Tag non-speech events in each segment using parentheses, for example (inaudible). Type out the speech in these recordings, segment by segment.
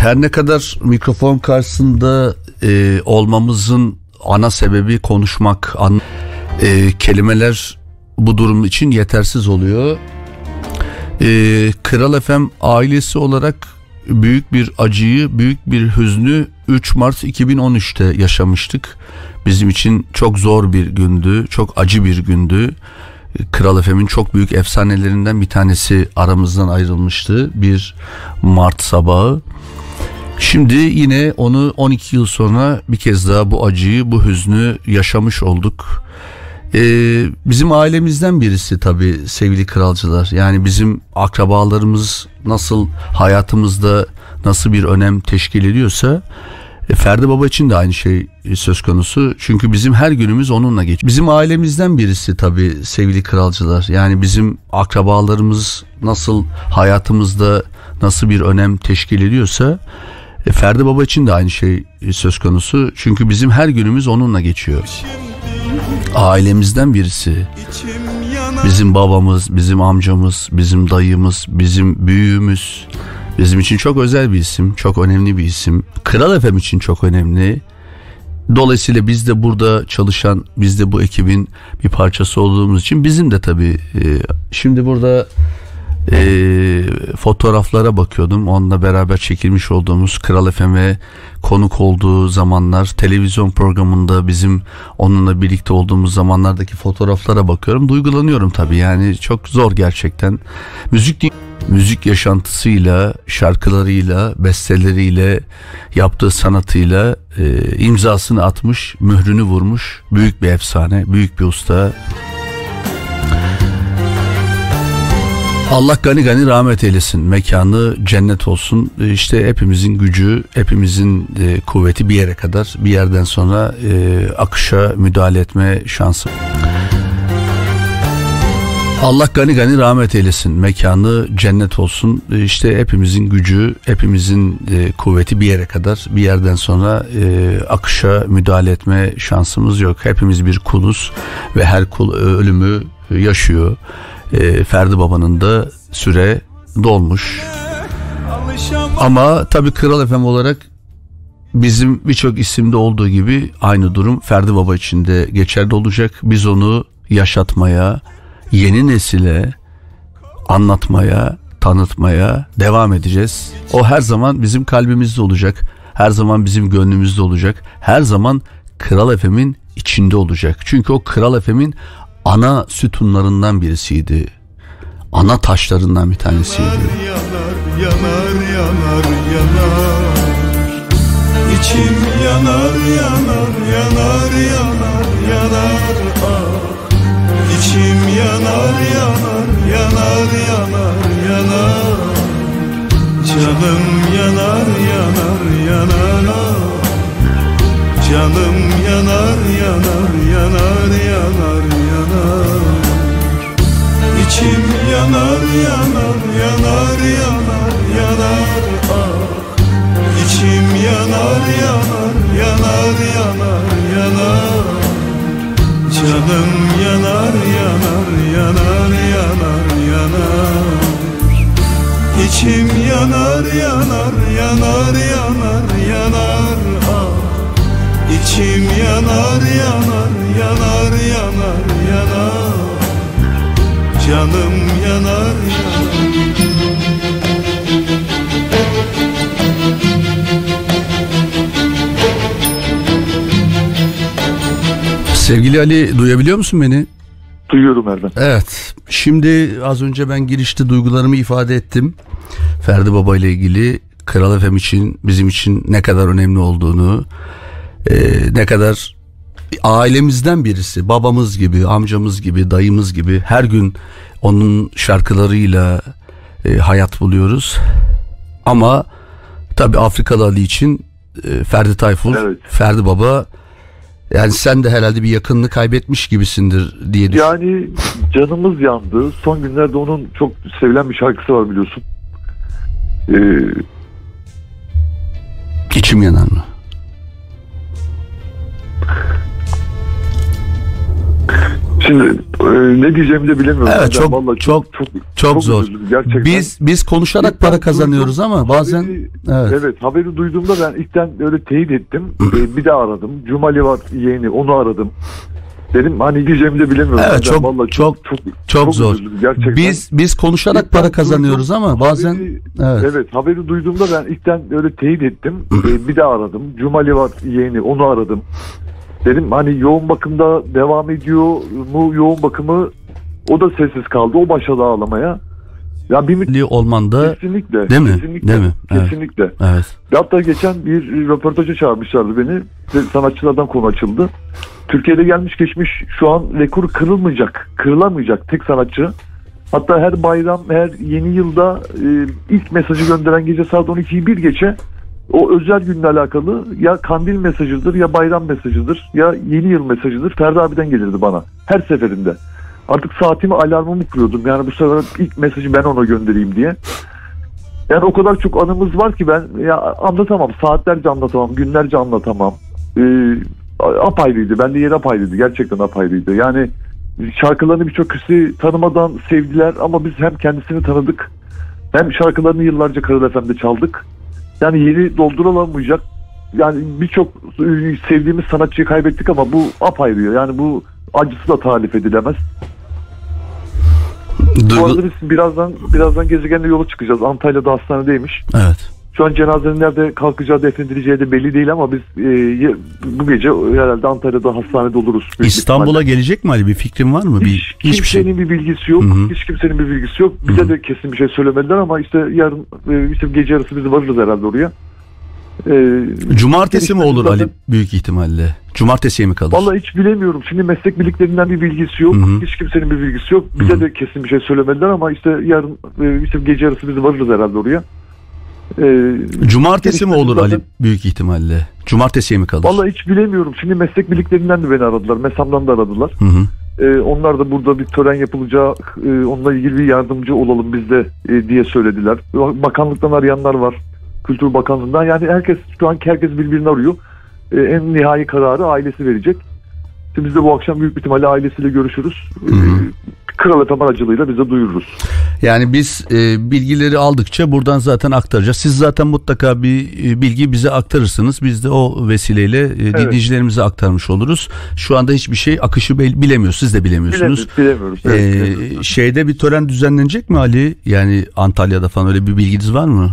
Her ne kadar mikrofon karşısında e, olmamızın ana sebebi konuşmak, an, e, kelimeler bu durum için yetersiz oluyor. E, Kral FM ailesi olarak büyük bir acıyı, büyük bir hüznü 3 Mart 2013'te yaşamıştık. Bizim için çok zor bir gündü, çok acı bir gündü. Kral FM'in çok büyük efsanelerinden bir tanesi aramızdan ayrılmıştı. Bir Mart sabahı. Şimdi yine onu 12 yıl sonra bir kez daha bu acıyı, bu hüznü yaşamış olduk. Ee, bizim ailemizden birisi tabii sevgili kralcılar. Yani bizim akrabalarımız nasıl hayatımızda nasıl bir önem teşkil ediyorsa e, Ferdi Baba için de aynı şey söz konusu. Çünkü bizim her günümüz onunla geçiyor. Bizim ailemizden birisi tabii sevgili kralcılar. Yani bizim akrabalarımız nasıl hayatımızda nasıl bir önem teşkil ediyorsa e, Ferdi Baba için de aynı şey söz konusu. Çünkü bizim her günümüz onunla geçiyor. Ailemizden birisi. Bizim babamız, bizim amcamız, bizim dayımız, bizim büyüğümüz. Bizim için çok özel bir isim, çok önemli bir isim. Kral Efem için çok önemli. Dolayısıyla biz de burada çalışan, biz de bu ekibin bir parçası olduğumuz için bizim de tabii e, şimdi burada e, fotoğraflara bakıyordum. Onunla beraber çekilmiş olduğumuz Kral FM'e konuk olduğu zamanlar, televizyon programında bizim onunla birlikte olduğumuz zamanlardaki fotoğraflara bakıyorum. Duygulanıyorum tabii yani çok zor gerçekten. Müzik müzik yaşantısıyla, şarkılarıyla, besteleriyle, yaptığı sanatıyla e, imzasını atmış, mührünü vurmuş. Büyük bir efsane, büyük bir usta. Allah gani gani rahmet eylesin. Mekanı cennet olsun. E, işte hepimizin gücü, hepimizin e, kuvveti bir yere kadar. Bir yerden sonra e, akışa müdahale etme şansı. Allah gani gani rahmet eylesin. Mekanı cennet olsun. İşte hepimizin gücü, hepimizin kuvveti bir yere kadar. Bir yerden sonra akışa müdahale etme şansımız yok. Hepimiz bir kuluz ve her kul ölümü yaşıyor. E, Ferdi Baba'nın da süre dolmuş. Ama tabii Kral FM olarak bizim birçok isimde olduğu gibi aynı durum Ferdi Baba için de geçerli olacak. Biz onu yaşatmaya, yeni nesile anlatmaya, tanıtmaya devam edeceğiz. O her zaman bizim kalbimizde olacak. Her zaman bizim gönlümüzde olacak. Her zaman Kral FM'in içinde olacak. Çünkü o Kral FM'in ana sütunlarından birisiydi. Ana taşlarından bir tanesiydi. Yanar, yanar, yanar, yanar. İçim yanar, yanar, yanar, yanar, yanar. Ah. İçim yanar, yanar, yanar, yanar, yanar. Canım yanar, yanar, yanar. Ah. Canım yanar, yanar, yanar, yanar, yanar. İçim yanar, yanar, yanar, yanar, yanar. Ah. İçim yanar, yanar, yanar, yanar, yanar. Canım yanar, yanar, yanar, yanar, yanar. İçim yanar, yanar, yanar, yanar, yanar. Ah. İçim yanar yanar yanar yanar yanar Canım yanar yanar Sevgili Ali duyabiliyor musun beni? Duyuyorum Erben. Evet. Şimdi az önce ben girişte duygularımı ifade ettim. Ferdi Baba ile ilgili Kral Efem için bizim için ne kadar önemli olduğunu, e, ne kadar ailemizden birisi babamız gibi amcamız gibi dayımız gibi her gün onun şarkılarıyla e, hayat buluyoruz ama tabi Afrikalı Ali için e, Ferdi Tayfur evet. Ferdi Baba yani sen de herhalde bir yakınını kaybetmiş gibisindir diye düşünüyorum. Yani canımız yandı. Son günlerde onun çok sevilen bir şarkısı var biliyorsun. Ee... İçim yanar mı? Şimdi e, ne diyeceğimi de bilemiyorum. Evet, Ben çok- vallahi çok- çok, Çok zor. üzüldüm gerçekten. Biz biz konuşarak İlkten para kazanıyoruz duydum, ama bazen haberi- evet. Evet haberi duyduğumda ben ilkten öyle teyit ettim. Ee, (clears throat) bir daha aradım. Cumali var yeğeni onu aradım. Dedim hani diyeceğimi de bilemiyorum. Evet, Ben çok- vallahi çok- çok, çok zor. üzüldüm gerçekten. Biz biz konuşarak İlkten para kazanıyoruz duydum, ama bazen haberi- evet. Evet haberi duyduğumda ben ilkten öyle teyit ettim. Ee, bir daha aradım. Cumali var yeğeni onu aradım. Dedim hani yoğun bakımda devam ediyor mu yoğun bakımı o da sessiz kaldı. O başladı ağlamaya. Ya bir müddet olman da kesinlikle. Değil mi? Kesinlikle. Değil mi? Evet. Kesinlikle. evet. Ve Hatta geçen bir röportaja çağırmışlardı beni. Sanatçılardan konu açıldı. Türkiye'de gelmiş geçmiş şu an rekor kırılmayacak. Kırılamayacak tek sanatçı. Hatta her bayram, her yeni yılda e, ilk mesajı gönderen gece saat 12'yi bir geçe o özel günle alakalı ya kandil mesajıdır ya bayram mesajıdır ya yeni yıl mesajıdır. Ferdi abiden gelirdi bana her seferinde. Artık saatimi alarmımı kuruyordum. Yani bu sefer ilk mesajı ben ona göndereyim diye. Yani o kadar çok anımız var ki ben ya anlatamam. Saatlerce anlatamam. Günlerce anlatamam. Ee, apayrıydı. Bende yeri apayrıydı. Gerçekten apayrıydı. Yani şarkılarını birçok kişi tanımadan sevdiler ama biz hem kendisini tanıdık hem şarkılarını yıllarca Karadağ FM'de çaldık. Yani yeri doldurulamayacak. Yani birçok sevdiğimiz sanatçıyı kaybettik ama bu apayrı. Yani bu acısı da tarif edilemez. Bu Duygu- arada biz birazdan birazdan gezegenle yola çıkacağız. Antalya'da hastanedeymiş. evet. Şu an cenazenin nerede kalkacağı defnedileceği de belli değil ama biz e, bu gece herhalde Antalya'da hastanede oluruz. İstanbul'a gelecek mi Ali? Bir fikrin var mı? Bir Hiç hiçbir şey. kimsenin bir bilgisi yok. Hı hı. Hiç kimsenin bir bilgisi yok. Bize de kesin bir şey söylemediler ama işte yarın e, işte gece yarısı biz varırız herhalde oraya. E, Cumartesi mi olur Zaten- Ali büyük ihtimalle? Cumartesiye mi kalır? Vallahi hiç bilemiyorum. Şimdi meslek birliklerinden bir bilgisi yok. Hı hı. Hiç kimsenin bir bilgisi yok. Bize Hı hı. de kesin bir şey söylemediler ama işte yarın e, işte gece yarısı biz varırız herhalde oraya. E, Cumartesi mi olur Zaten- Ali büyük ihtimalle? Cumartesiye mi kalır? Vallahi hiç bilemiyorum. Şimdi meslek birliklerinden de beni aradılar. MESAM'dan da aradılar. Hı hı. Ee, onlar da burada bir tören yapılacak. E, onunla ilgili bir yardımcı olalım biz de e, diye söylediler. Bakanlıktan arayanlar var. Kültür Bakanlığı'ndan. Yani herkes şu anki herkes birbirini arıyor. E, en nihai kararı ailesi verecek. Şimdi biz de bu akşam büyük bir ihtimalle ailesiyle görüşürüz. E, Hı hı. Kral Efem aracılığıyla biz de duyururuz. Yani biz e, bilgileri aldıkça buradan zaten aktaracağız. Siz zaten mutlaka bir e, bilgi bize aktarırsınız. Biz de o vesileyle e, dinleyicilerimize aktarmış oluruz. Şu anda hiçbir şey akışı bil- bilemiyoruz. Siz de bilemiyorsunuz. Bilemiyoruz. bilemiyoruz. Evet, Ee, şeyde bir tören düzenlenecek mi Ali? Yani Antalya'da falan öyle bir bilginiz var mı?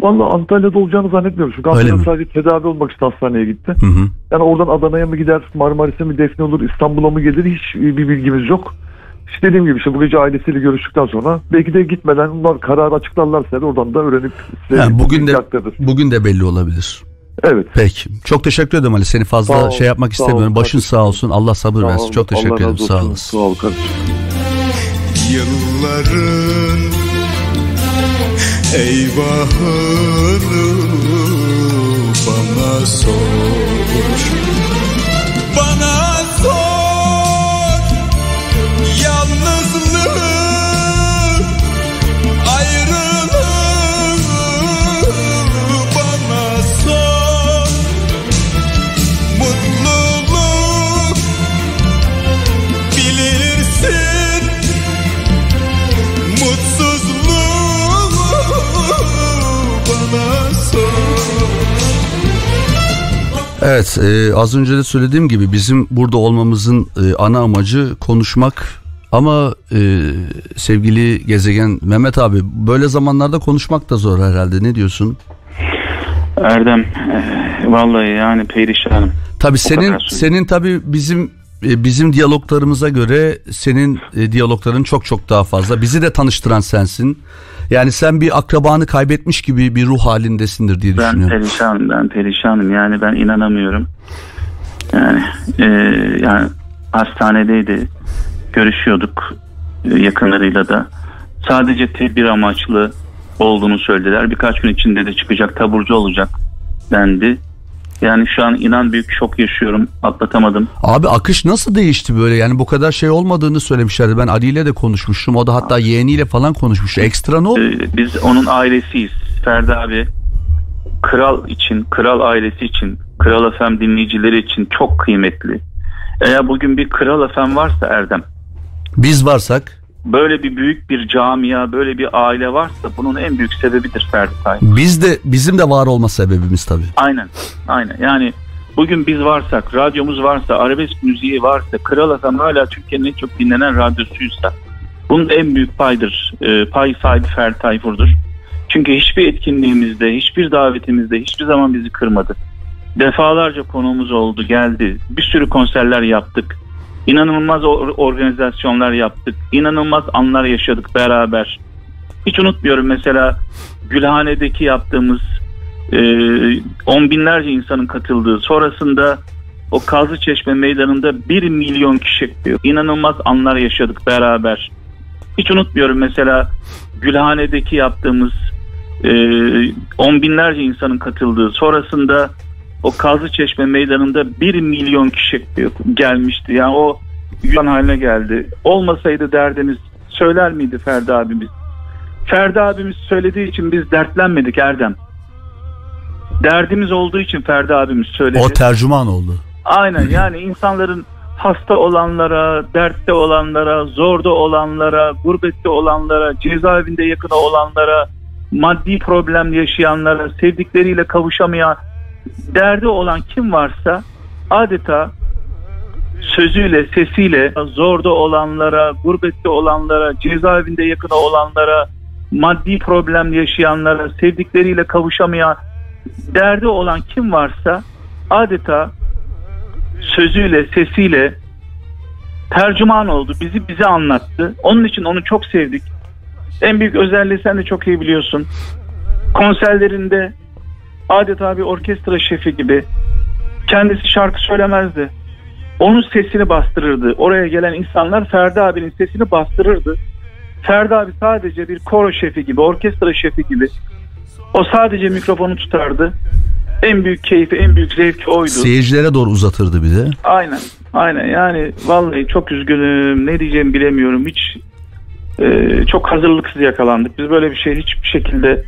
Vallahi Antalya'da olacağını zannetmiyorum. Çünkü Antalya'da sadece tedavi olmak için hastaneye gitti. Hı hı. Yani oradan Adana'ya mı gider, Marmaris'e mi defne olur, İstanbul'a mı gelir hiç bir bilgimiz yok. İşte dediğim gibi işte bu gece ailesiyle görüştükten sonra belki de gitmeden onlar kararı açıklarlarsa da oradan da öğrenip size Yani bugün de aktarır. bugün de belli olabilir. Evet. Peki. Çok teşekkür ederim Ali. Seni fazla Sağ ol, şey yapmak sağ ol istemiyorum. Başın kardeşim. sağ olsun. Allah sabır Sağ versin. ol, Çok teşekkür ederim. Sağ olasın. Sağ ol kardeşim. Yılların eyvahını bana sor Evet e, az önce de söylediğim gibi bizim burada olmamızın e, ana amacı konuşmak ama e, sevgili gezegen Mehmet abi böyle zamanlarda konuşmak da zor herhalde ne diyorsun? Erdem e, vallahi yani perişanım. Tabii senin senin tabii bizim e, bizim diyaloglarımıza göre senin e, diyalogların çok çok daha fazla. Bizi de tanıştıran sensin. Yani sen bir akrabanı kaybetmiş gibi bir ruh halindesindir diye Ben düşünüyorum. perişanım ben perişanım yani ben inanamıyorum. Yani e, yani hastanedeydi görüşüyorduk e, yakınlarıyla da. Sadece tedbir amaçlı olduğunu söylediler. Birkaç gün içinde de çıkacak taburcu olacak dendi. Yani şu an inan büyük şok yaşıyorum. Atlatamadım. Abi akış nasıl değişti böyle? Yani bu kadar şey olmadığını söylemişlerdi. Ben Ali ile de konuşmuştum. O da hatta yeğeniyle falan konuşmuştu. Ekstra ne oldu? Ee, biz onun ailesiyiz. Ferdi abi kral için, kral ailesi için, kral efem dinleyicileri için çok kıymetli. Eğer bugün bir kral efem varsa Erdem, Biz varsak böyle bir büyük bir camia, böyle bir aile varsa bunun en büyük sebebidir Ferdi Tayfur. biz de bizim de var olma sebebimiz tabii. Aynen, aynen. Yani bugün biz varsak, radyomuz varsa, arabesk müziği varsa, Kral Efem hala Türkiye'nin en çok dinlenen radyosuysa bunun en büyük paydır. E, pay sahibi Ferdi Tayfur'dur. Çünkü hiçbir etkinliğimizde, hiçbir davetimizde hiçbir zaman bizi kırmadı. Defalarca konuğumuz oldu, geldi. Bir sürü konserler yaptık. İnanılmaz or- organizasyonlar yaptık. İnanılmaz anlar yaşadık beraber. Hiç unutmuyorum mesela Gülhane'deki yaptığımız e, on binlerce insanın katıldığı sonrasında o Kazlı Çeşme meydanında bir milyon kişi inanılmaz anlar yaşadık beraber. Hiç unutmuyorum mesela Gülhane'deki yaptığımız e, on binlerce insanın katıldığı sonrasında o Kazlı Çeşme meydanında bir milyon kişi gelmişti. Yani o yuvan haline geldi. Olmasaydı derdimiz söyler miydi Ferdi abimiz? Ferdi abimiz söylediği için biz dertlenmedik Erdem. Derdimiz olduğu için Ferdi abimiz söyledi. O tercüman oldu. Aynen (laughs) yani insanların hasta olanlara, dertte olanlara, zorda olanlara, gurbette olanlara, cezaevinde yakını olanlara, maddi problem yaşayanlara, sevdikleriyle kavuşamayan, derdi olan kim varsa adeta sözüyle, sesiyle zorda olanlara, gurbette olanlara, cezaevinde yakını olanlara, maddi problem yaşayanlara, sevdikleriyle kavuşamayan, derdi olan kim varsa adeta sözüyle, sesiyle tercüman oldu. Bizi bize anlattı. Onun için onu çok sevdik. En büyük özelliği sen de çok iyi biliyorsun. Konserlerinde adeta bir orkestra şefi gibi kendisi şarkı söylemezdi. Onun sesini bastırırdı. Oraya gelen insanlar Ferdi abinin sesini bastırırdı. Ferdi abi sadece bir koro şefi gibi, orkestra şefi gibi. O sadece mikrofonu tutardı. En büyük keyfi, en büyük zevki oydu. Seyircilere doğru uzatırdı bir de. Aynen. Aynen. Yani vallahi çok üzgünüm. Ne diyeceğimi bilemiyorum. Hiç e, çok hazırlıksız yakalandık. Biz böyle bir şey hiçbir şekilde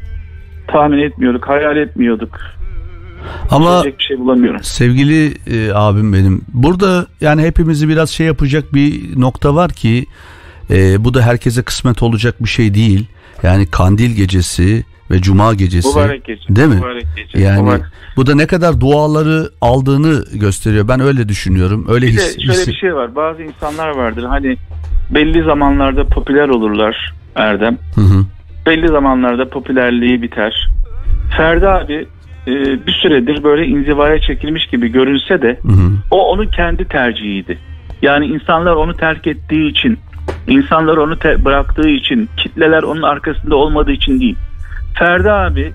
tahmin etmiyorduk, hayal etmiyorduk. Ama bir şey bulamıyorum. sevgili e, abim benim burada yani hepimizi biraz şey yapacak bir nokta var ki e, bu da herkese kısmet olacak bir şey değil. Yani kandil gecesi ve cuma gecesi. Mübarek gece. Değil mi? Mübarek gece. Yani Mübarek. bu da ne kadar duaları aldığını gösteriyor. Ben öyle düşünüyorum. Öyle Bir de his, şöyle hissi- bir şey var. Bazı insanlar vardır. Hani belli zamanlarda popüler olurlar Erdem. Hı hı. Belli zamanlarda popülerliği biter. Ferdi abi e, bir süredir böyle inzivaya çekilmiş gibi görünse de Hı hı. o onun kendi tercihiydi. Yani insanlar onu terk ettiği için, insanlar onu te- bıraktığı için, kitleler onun arkasında olmadığı için değil. Ferdi abi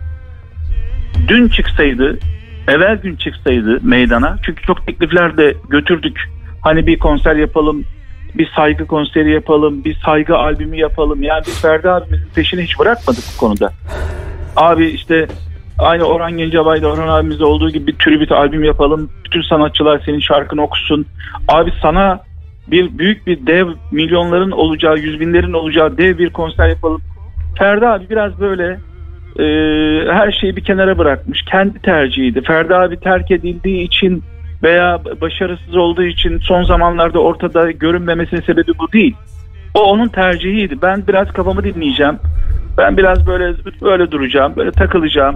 dün çıksaydı, evvel gün çıksaydı meydana çünkü çok teklifler de götürdük. Hani bir konser yapalım, bir saygı konseri yapalım, bir saygı albümü yapalım. Yani biz Ferdi abimizin peşini hiç bırakmadık bu konuda. Abi işte aynı Orhan Gencebay'da Orhan abimizde olduğu gibi bir tribüt albüm yapalım. Bütün sanatçılar senin şarkını okusun. Abi sana bir büyük bir dev milyonların olacağı, yüz binlerin olacağı dev bir konser yapalım. Ferdi abi biraz böyle e, her şeyi bir kenara bırakmış. Kendi tercihiydi. Ferdi abi terk edildiği için veya başarısız olduğu için son zamanlarda ortada görünmemesinin sebebi bu değil. O onun tercihiydi. Ben biraz kafamı dinleyeceğim. Ben biraz böyle böyle duracağım, böyle takılacağım.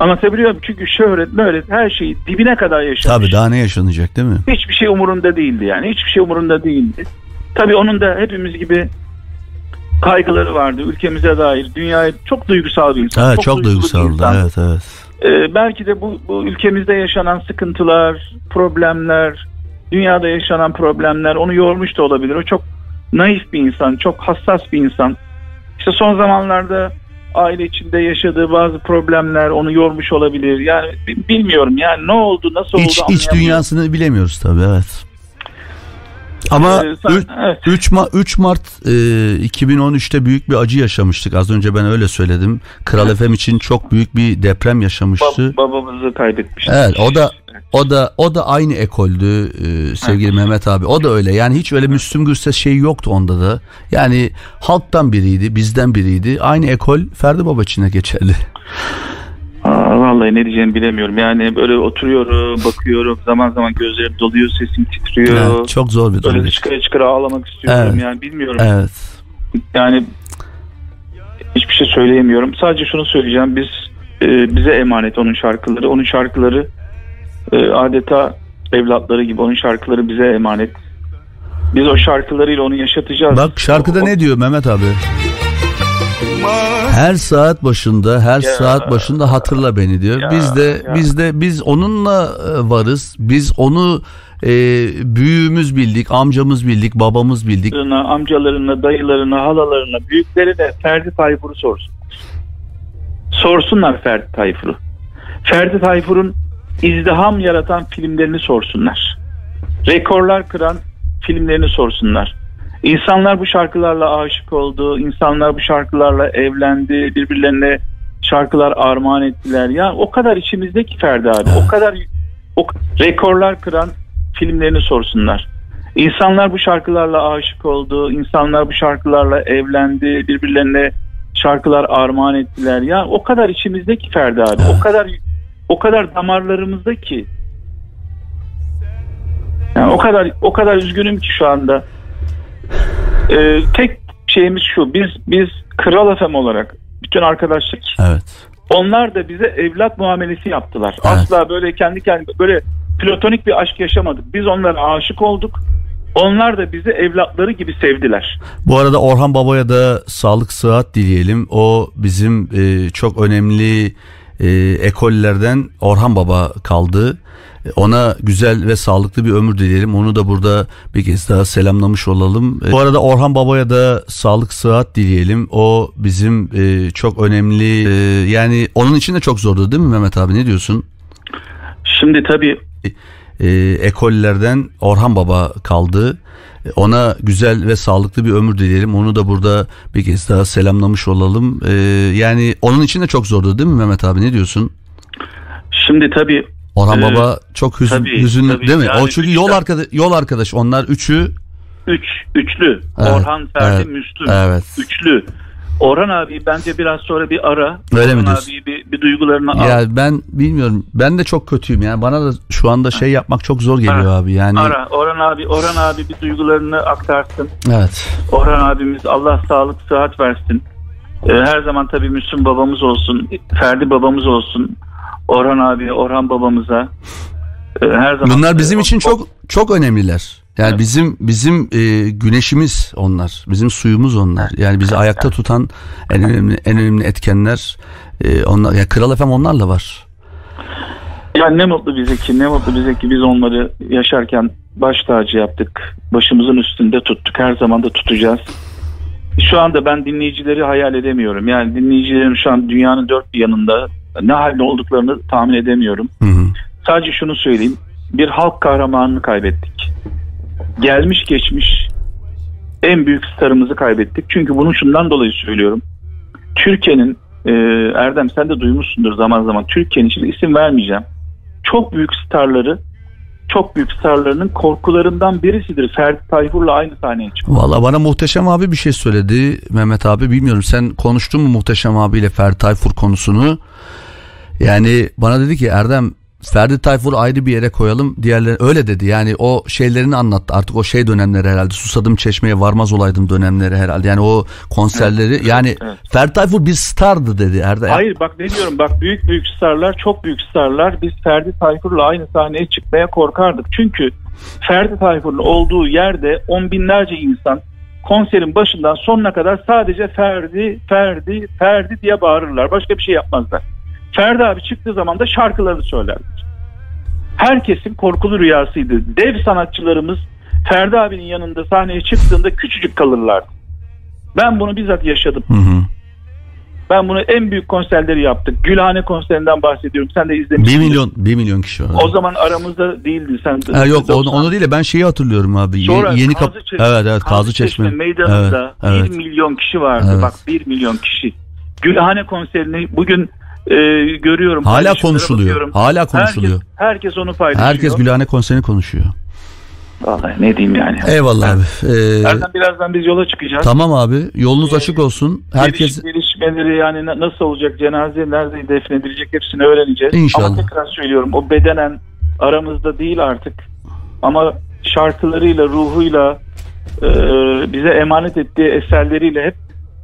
Anlatabiliyor muyum? Çünkü şöhret, möhret her şeyi dibine kadar yaşamış. Tabii daha ne yaşanacak değil mi? Hiçbir şey umurunda değildi yani. Hiçbir şey umurunda değildi. Tabii onun da hepimiz gibi kaygıları vardı. Ülkemize dair, dünyaya çok duygusal bir insan. Evet çok duygusaldı. insan. Evet evet. Ee, belki de bu, bu ülkemizde yaşanan sıkıntılar, problemler, dünyada yaşanan problemler onu yormuş da olabilir. O çok naif bir insan, çok hassas bir insan. İşte son zamanlarda aile içinde yaşadığı bazı problemler onu yormuş olabilir. Yani bi- bilmiyorum yani ne oldu, nasıl oldu İç, iç anlayamıyorum. dünyasını bilemiyoruz tabii evet. Ama Ee, sen- üç- evet. 3, Ma 3 Mart e, 2013'te büyük bir acı yaşamıştık. Az önce ben öyle söyledim. Kral FM için çok büyük bir deprem yaşamıştı. Bab- babamızı kaybetmiştik. Evet o da o da o da aynı ekoldü e, sevgili Mehmet abi. O da öyle. Yani hiç öyle Müslüm Gürses şeyi yoktu onda da. Yani halktan biriydi, bizden biriydi. Aynı ekol Ferdi Baba için de geçerli. Aa, Vallahi ne diyeceğimi bilemiyorum. Yani böyle oturuyorum, bakıyorum. Zaman zaman gözlerim doluyor, sesim titriyor. Evet, çok zor bir Böyle durum. çıkara çıkara ağlamak istiyorum. Evet. Yani bilmiyorum. Evet. Yani hiçbir şey söyleyemiyorum. Sadece şunu söyleyeceğim. Biz e, bize emanet onun şarkıları. Onun şarkıları e, adeta evlatları gibi. Onun şarkıları bize emanet. Biz o şarkılarıyla onu yaşatacağız. Bak şarkıda O- ne diyor Mehmet abi? Her saat başında, her Ya. saat başında hatırla beni diyor. Ya, biz de ya. biz de biz onunla e, varız. Biz onu e, büyüğümüz bildik, amcamız bildik, babamız bildik. Amcalarına, dayılarına, halalarına, büyüklerine Ferdi Tayfur'u sorsun. Sorsunlar Ferdi Tayfur'u. Ferdi Tayfur'un izdiham yaratan filmlerini sorsunlar. Rekorlar kıran filmlerini sorsunlar. İnsanlar bu şarkılarla aşık oldu. insanlar bu şarkılarla evlendi. Birbirlerine şarkılar armağan ettiler. Ya o kadar içimizde ki Ferdi abi. O kadar o, rekorlar kıran filmlerini sorsunlar. İnsanlar bu şarkılarla aşık oldu. insanlar bu şarkılarla evlendi. Birbirlerine şarkılar armağan ettiler. Ya o kadar içimizde ki Ferdi abi. O kadar o kadar damarlarımızda ki. Yani o kadar o kadar üzgünüm ki şu anda. Ee, tek şeyimiz şu. Biz biz Kral FM olarak bütün arkadaşlık Evet. onlar da bize evlat muamelesi yaptılar. Evet. Asla böyle kendi kendine böyle platonik bir aşk yaşamadık. Biz onlara aşık olduk. Onlar da bizi evlatları gibi sevdiler. Bu arada Orhan Baba'ya da sağlık sıhhat dileyelim. O bizim e, çok önemli e, ekollerden Orhan Baba kaldı. Ona güzel ve sağlıklı bir ömür dileyelim. Onu da burada bir kez daha selamlamış olalım. E, Bu arada Orhan Baba'ya da sağlık sıhhat dileyelim. O bizim e, çok önemli e, yani onun için de çok zordu değil mi Mehmet abi ne diyorsun? Şimdi tabii e, ekollerden Orhan Baba kaldı. Ona güzel ve sağlıklı bir ömür dileyelim. Onu da burada bir kez daha selamlamış olalım. E, yani onun için de çok zordu değil mi Mehmet abi ne diyorsun? şimdi tabii Orhan Ee, Baba çok hüzün, tabii, hüzünlü tabii. değil mi? Yani o çünkü yol arkadaş yol arkadaş onlar üçü. üç üçlü Evet, Orhan Ferdi evet, Müslüm Evet. üçlü. Orhan abi bence biraz sonra bir ara. Öyle mi Orhan diyorsun? abi bir, bir duygularını al. Ya ben bilmiyorum. Ben de çok kötüyüm yani. Bana da şu anda şey yapmak çok zor geliyor Ara, abi. Yani Ara Orhan abi Orhan abi bir duygularını aktarsın. evet. Orhan abimiz Allah sağlık sıhhat versin. Ee, her zaman tabii Müslüm babamız olsun, Ferdi babamız olsun. Orhan abi, Orhan babamıza e, her zaman Bunlar bizim e, için o- çok çok önemliler. Yani Evet. bizim bizim e, güneşimiz onlar. Bizim suyumuz onlar. Yani bizi ayakta tutan en önemli en önemli etkenler e, onlar. Ya Kral FM onlarla var. Ya ne mutlu bize ki, ne mutlu bize ki biz onları yaşarken baş tacı yaptık. Başımızın üstünde tuttuk. Her zaman da tutacağız. Şu anda ben dinleyicileri hayal edemiyorum. Yani dinleyicilerin şu an dünyanın dört bir yanında ne halde olduklarını tahmin edemiyorum. Hı hı. Sadece şunu söyleyeyim. Bir halk kahramanını kaybettik. Gelmiş geçmiş en büyük starımızı kaybettik. Çünkü bunu şundan dolayı söylüyorum. Türkiye'nin e, Erdem sen de duymuşsundur zaman zaman. Türkiye'nin şimdi isim vermeyeceğim. Çok büyük starları çok büyük starlarının korkularından birisidir. Ferdi Tayfur'la aynı sahneye çıkmak. Valla bana Muhteşem abi bir şey söyledi Mehmet abi bilmiyorum sen konuştun mu Muhteşem abiyle Ferdi Tayfur konusunu yani bana dedi ki Erdem Ferdi Tayfur ayrı bir yere koyalım diğerleri öyle dedi yani o şeylerini anlattı artık o şey dönemleri herhalde susadım çeşmeye varmaz olaydım dönemleri herhalde yani o konserleri yani evet. Ferdi Tayfur bir stardı dedi Erdem. Hayır bak ne diyorum bak büyük büyük starlar çok büyük starlar biz Ferdi Tayfur'la aynı sahneye çıkmaya korkardık. Çünkü Ferdi Tayfur'un olduğu yerde on binlerce insan konserin başından sonuna kadar sadece Ferdi, Ferdi, Ferdi diye bağırırlar. Başka bir şey yapmazlar. Ferdi abi çıktığı zaman da şarkılarını söylerdi. Herkesin korkulu rüyasıydı. Dev sanatçılarımız Ferdi abinin yanında sahneye çıktığında küçücük kalırlardı. Ben bunu bizzat yaşadım. Hı hı. Ben bunu en büyük konserleri yaptık. Gülhane konserinden bahsediyorum. Sen de izlemişsin. 1 milyon 1 milyon kişi var. O zaman aramızda değildin sen. Ha, yok onu, onu değil de ben şeyi hatırlıyorum abi. Sonra yeni Kazı kap Çeşme- Evet evet Kazı Çeşme. meydanında Evet, 1 evet. milyon kişi vardı. Evet. Bak 1 milyon kişi. Gülhane konserini bugün e, görüyorum. Hala konuşuluyor. bakıyorum. Hala konuşuluyor. Herkes, herkes onu paylaşıyor. Herkes Gülhane konserini konuşuyor. Vallahi ne diyeyim yani. Eyvallah abi. Ee, Erdem birazdan biz yola çıkacağız. tamam abi. Yolunuz açık olsun. Herkes Geliş- gelişmeleri yani na- nasıl olacak cenaze nerede defnedilecek hepsini öğreneceğiz. İnşallah. Ama tekrar söylüyorum o bedenen aramızda değil artık ama şarkılarıyla ruhuyla e, bize emanet ettiği eserleriyle hep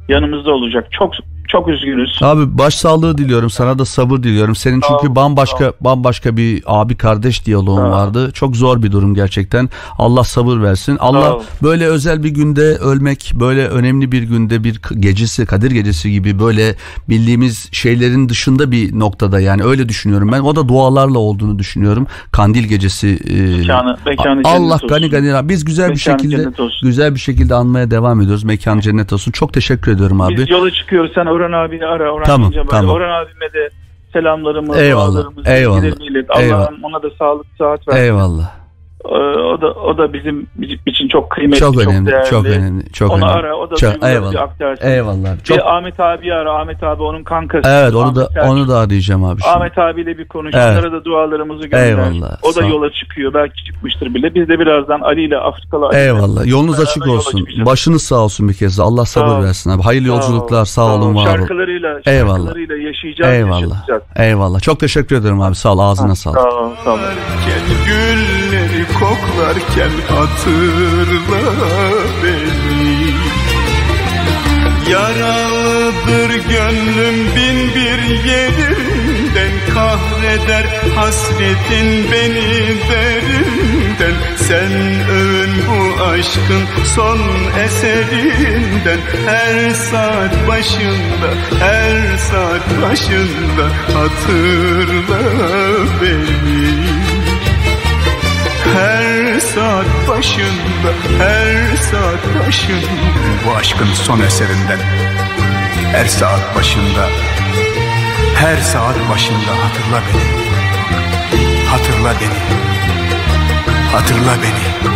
yanımızda olacak. Çok çok üzgünüz. Abi başsağlığı diliyorum. Sana da sabır diliyorum. Senin çünkü ol, bambaşka bambaşka bir abi kardeş diyaloğun ol. vardı. Çok zor bir durum gerçekten. Allah sabır versin. Allah ol. böyle özel bir günde ölmek, böyle önemli bir günde bir gecesi, Kadir gecesi gibi böyle bildiğimiz şeylerin dışında bir noktada yani öyle düşünüyorum ben. O da dualarla olduğunu düşünüyorum. Kandil gecesi. e, Mekanı- mekanı cennet Allah gani gani. Biz güzel bir Mekanı şekilde cennet olsun. güzel bir şekilde anmaya devam ediyoruz. Mekan cennet olsun. Çok teşekkür ediyorum abi. Biz yola çıkıyoruz. Sen Orhan abiyi ara. Orhan Tamam, Gencebay. tamam. Orhan abime de selamlarımı, Eyvallah, eyvallah, eyvallah. Allah'ım ona da sağlık saat versin. Eyvallah. Ee, O da o da bizim için çok kıymetli, Çok çok, önemli, değerli. çok önemli, çok Onu önemli. ara, o da Çok- eyvallah. bir aktarsın. Eyvallah. Çok Bir Ahmet abi ara. Ahmet abi onun kankası. Evet onu da Selçuk. onu da arayacağım abi. şimdi. Ahmet abiyle bir konuş. Evet. Onlara da dualarımızı gönder. Eyvallah, O da sağ ol. yola çıkıyor. Belki çıkmıştır bile. Biz de birazdan Ali ile Afrikalı Ali Eyvallah. Yolunuz açık olsun. Başınız sağ olsun bir kez. Allah sabır Sağ versin abi. Hayırlı yolculuklar. Sağ, olun, ol. var olun. Şarkılarıyla, Eyvallah. şarkılarıyla yaşayacağız, Eyvallah. yaşatacağız. Eyvallah. Çok teşekkür ederim abi. Sağ ol. Ağzına sağlık. Sağ ol, sağ ol. Gülleri koklarken hatırla beni. Yaralıdır gönlüm bin bir yerinden Kahreder hasretin beni derinden. Sen övün bu aşkın son eserinden Her saat başında, her saat başında Hatırla beni her saat başında, her saat başında. Bu aşkın son eserinden. Her saat başında Her saat başında hatırla beni. Hatırla beni. Hatırla beni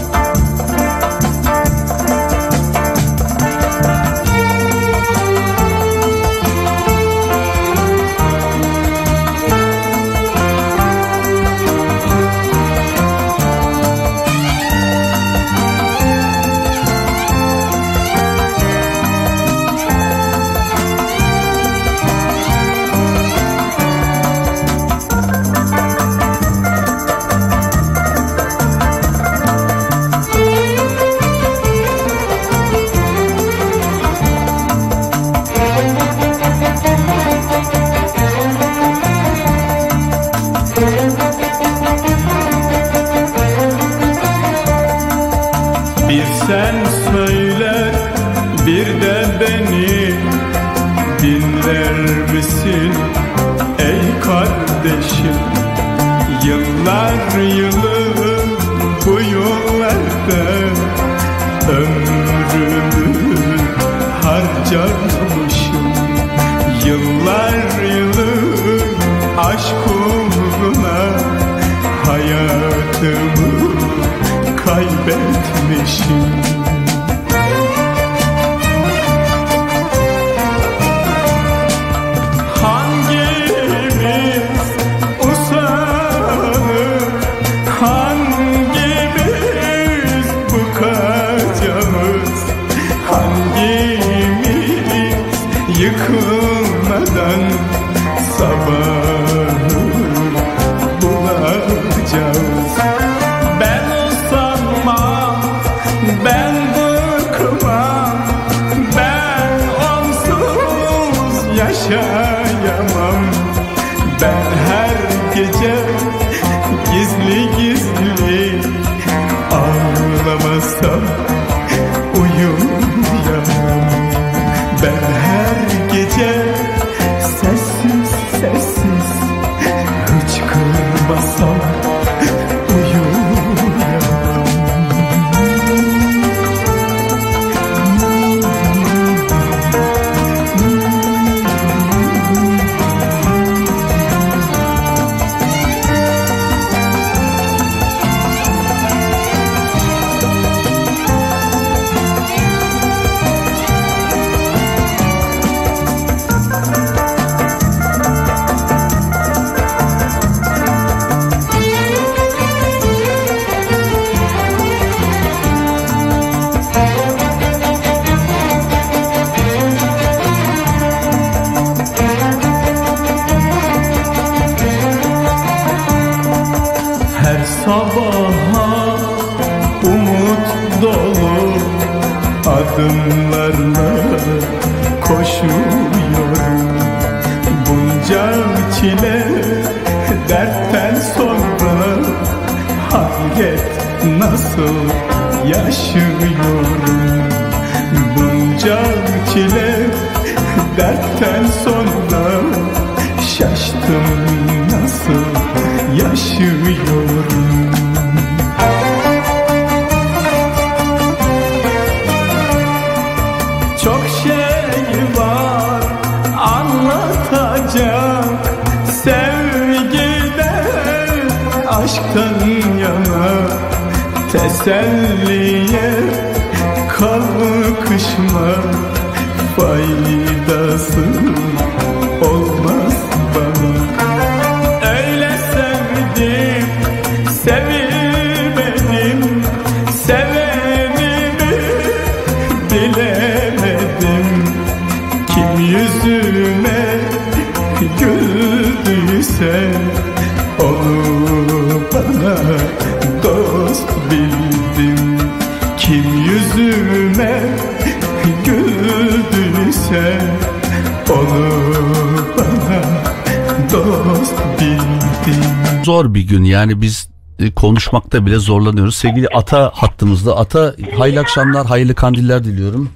yani biz e, konuşmakta bile zorlanıyoruz. Sevgili Ata hattımızda. Ata hayırlı akşamlar, hayırlı kandiller diliyorum.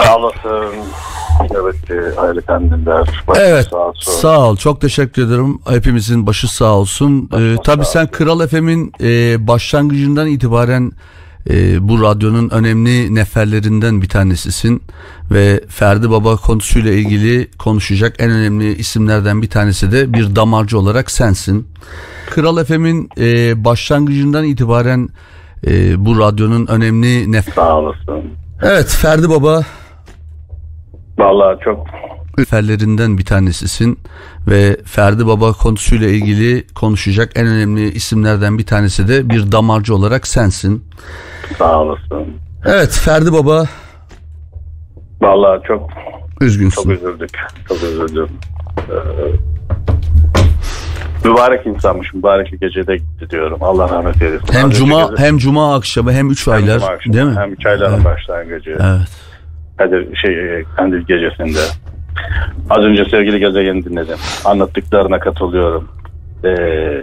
Sağ olasın. Evet, e, hayırlı kandiller. Başın Evet Sağ olsun. sağ ol çok teşekkür ederim hepimizin başı sağ olsun ee, tabii sen Kral FM'in e, başlangıcından itibaren e, bu radyonun önemli neferlerinden bir tanesisin ve Ferdi Baba konusuyla ilgili konuşacak en önemli isimlerden bir tanesi de bir damarcı olarak sensin. Kral FM'in e, başlangıcından itibaren e, bu radyonun önemli nef Sağ olasın. Evet Ferdi Baba Vallahi çok neferlerinden bir tanesisin ve Ferdi Baba konusuyla ilgili konuşacak en önemli isimlerden bir tanesi de bir damarcı olarak sensin. sağ olasın. Evet Ferdi Baba Vallahi çok çok üzgünsün. üzüldük. Çok üzüldüm. Ee, mübarek insanmış. Mübarek gecede gitti diyorum. Allah rahmet eylesin. Hem Az önce cuma gece- hem cuma akşamı hem üç hem aylar akşamı, değil mi? Hem üç ayların Evet. başlangıcı. Evet. Kadir, şey, Kandil gecesinde. Az önce sevgili gezegeni dinledim. Anlattıklarına katılıyorum. Ee,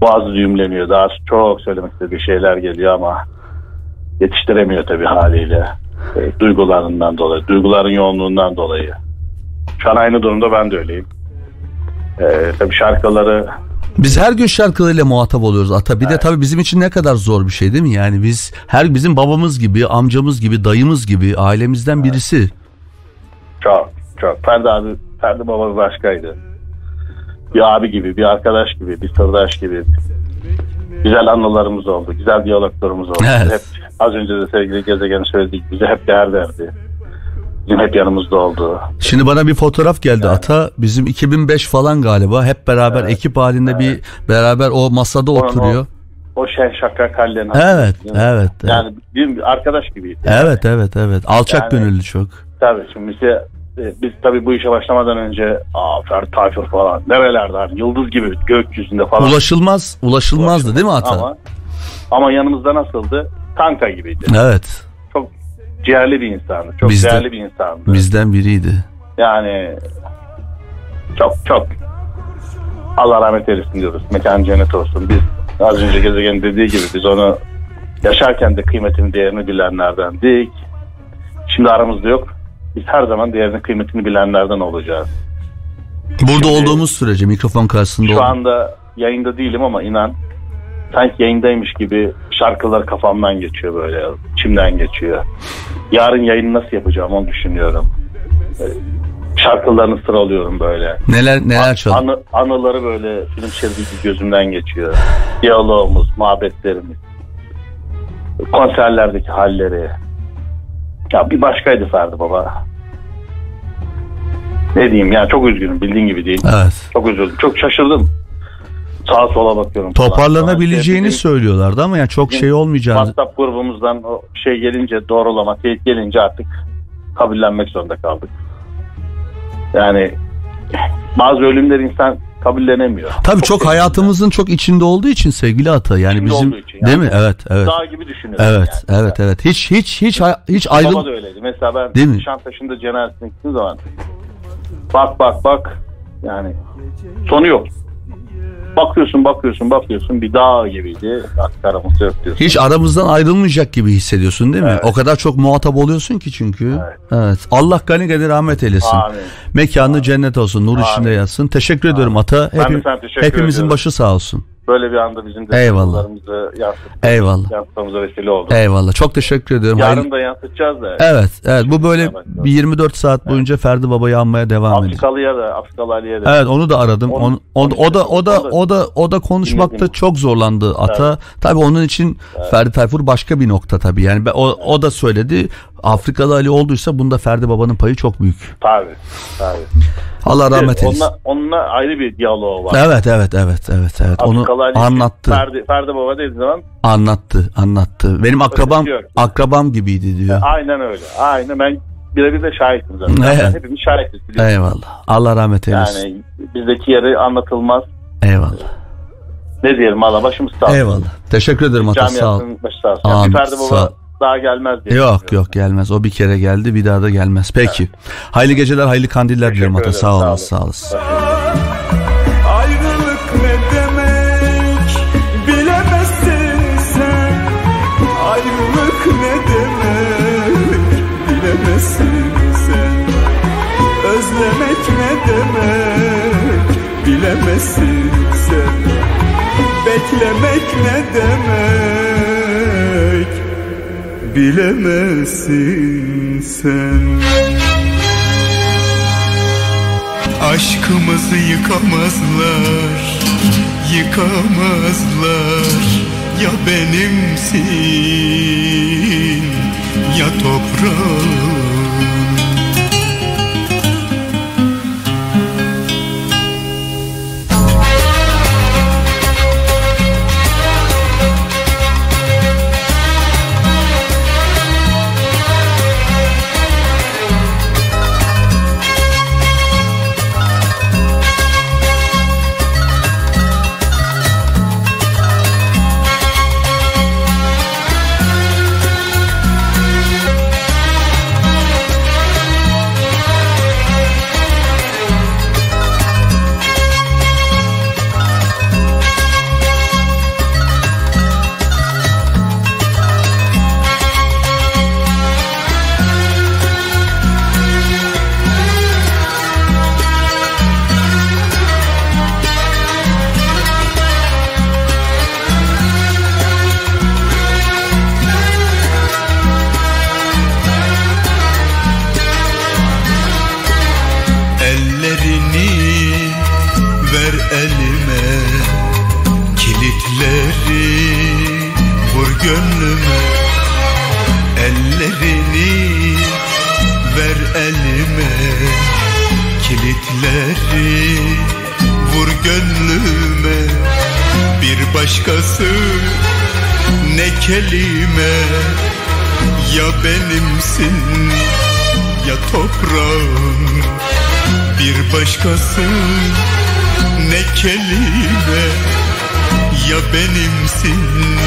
boğazı düğümleniyor. Daha çok söylemek istediği şeyler geliyor ama yetiştiremiyor tabii haliyle. Ee, duygularından dolayı, duyguların yoğunluğundan dolayı. Şu an aynı durumda ben de öyleyim. Ee, tabii şarkıları Biz her gün şarkılarıyla muhatap oluyoruz Ata. Bir de tabii bizim için ne kadar zor bir şey değil mi? Yani biz her bizim babamız gibi, amcamız gibi, dayımız gibi ailemizden birisi. Çok çok. Ferdi abi, Ferdi baba bir başkaydı. Bir abi gibi, bir arkadaş gibi, bir sırdaş gibi. Güzel anılarımız oldu, güzel diyaloglarımız oldu. Evet. Hep az önce de sevgili gezegen söylediği bize hep değer verdi. Bizim hep yanımızda oldu. Şimdi bana bir fotoğraf geldi Ata. Bizim 2005 falan galiba. Hep beraber ekip halinde bir beraber o masada Onun o- oturuyor. O şey şaka kallen. Evet, evet, evet. Yani bir arkadaş gibiydi. Evet, evet, evet. Alçak Yani- gönüllü çok. Tabii şimdi bize e, biz tabii bu işe başlamadan önce aa Ferdi Tayfur falan nerelerde hani yıldız gibi gökyüzünde falan. Ulaşılmaz, ulaşılmazdı değil mi Ata? Ama, ama yanımızda nasıldı? Kanka gibiydi. Evet. Ciğerli bir insandı. Çok Bizde- değerli bir insandı. Bizden biriydi. Yani çok çok Allah rahmet eylesin diyoruz. Mekan cennet olsun. Biz az önce gezegen dediği gibi biz onu yaşarken de kıymetini değerini bilenlerdendik. Şimdi aramızda yok. Biz her zaman değerini kıymetini bilenlerden olacağız. Burada Şimdi- olduğumuz sürece mikrofon karşısında Şu ol- anda yayında değilim ama inan sanki yayındaymış gibi şarkılar kafamdan geçiyor böyle. içimden geçiyor. Yarın yayını nasıl yapacağım onu düşünüyorum. Ee, Şarkılarını sıralıyorum böyle. neler neler çal. Anı, anıları böyle film şeridi gibi gözümden geçiyor. Diyalogumuz, muhabbetlerimiz. Konserlerdeki halleri. Ya bir başkaydı Ferdi baba. Ne diyeyim ya çok üzgünüm bildiğin gibi değil. Evet. Çok üzüldüm. Çok şaşırdım. Sağa sola bakıyorum. falan. Toparlanabileceğini Bizim söylüyorlardı ama yani çok şey olmayacağını. WhatsApp grubumuzdan o şey gelince doğrulama, teyit gelince artık kabullenmek zorunda kaldık. Yani bazı ölümler insan kabullenemiyor. Tabii çok hayatımızın çok içinde olduğu için sevgili Ata yani İçinde bizim için değil yani. mi? Evet, evet. Dağ gibi düşünüyorum. Evet, yani. evet, evet. Hiç hiç hiç hiç Baba ayrıl da öyleydi. Mesela ben Değil mi? Nişantaşı'nda cenazesine gittiğim zaman bak bak bak yani sonu yok. Bakıyorsun bakıyorsun bakıyorsun bir dağ gibiydi. Artık aramızda yok diyorsun. hiç aramızdan ayrılmayacak gibi hissediyorsun değil mi? Evet. O kadar çok muhatap oluyorsun ki çünkü. Evet. Allah gani gani rahmet eylesin. Amin. Mekanı cennet olsun, nur Amin. içinde yatsın. Teşekkür ediyorum Ata. Teşekkür hepimizin ediyorum. başı sağ olsun. Böyle bir anda bizim de Eyvallah. Eyvallah. yansıtmamıza vesile oldu. Eyvallah. Çok teşekkür ediyorum. Yarın Hayırlı- da yansıtacağız da. Evet, evet. Bu böyle Evet. bir 24 saat boyunca Ferdi Baba'yı anmaya devam edeceğiz. Afrikalı'ya da Afrikalı Ali'ye de. Evet onu da aradım. Onu- On, on- o da o da o da o da konuşmakta Dinledim. çok zorlandı ata. Tabii onun için Ferdi Tayfur başka bir nokta tabii. Yani o o da söyledi. Afrikalı Ali olduysa bunda Ferdi Baba'nın payı çok büyük. Tabii. Tabii. Allah rahmet eylesin. onunla, onunla ayrı bir diyaloğu var. Evet evet evet evet evet. Onu Ali anlattı. Ferdi, Ferdi Baba dediği zaman Anlattı, anlattı. Benim akrabam akrabam gibiydi diyor. aynen öyle. Aynen ben birebir de şahitim zaten. Evet. Yani hepimiz şahitiz. biliyorsun. Eyvallah. Allah rahmet eylesin. Yani bizdeki yeri anlatılmaz. Eyvallah. Ne diyelim valla başımız sağ olsun. Eyvallah. Teşekkür ederim ata sağ ol. Başı sağ olsun. Yani Amin, Ferdi sağ. Baba daha gelmez diye. Yok yok gelmez. O bir kere geldi bir daha da gelmez. Peki. Hayırlı geceler, hayırlı kandiller diliyorum ata. ederim, Sağ olun, sağ olun. sağ olasın. Ayrılık ne demek bilemezsin sen Ayrılık ne demek bilemezsin sen Özlemek ne demek bilemezsin sen Beklemek ne demek bilemezsin sen. Aşkımızı yıkamazlar, yıkamazlar. Ya benimsin ya toprağın benimsin ya toprağım bir başkası. Ne kelime Ya benimsin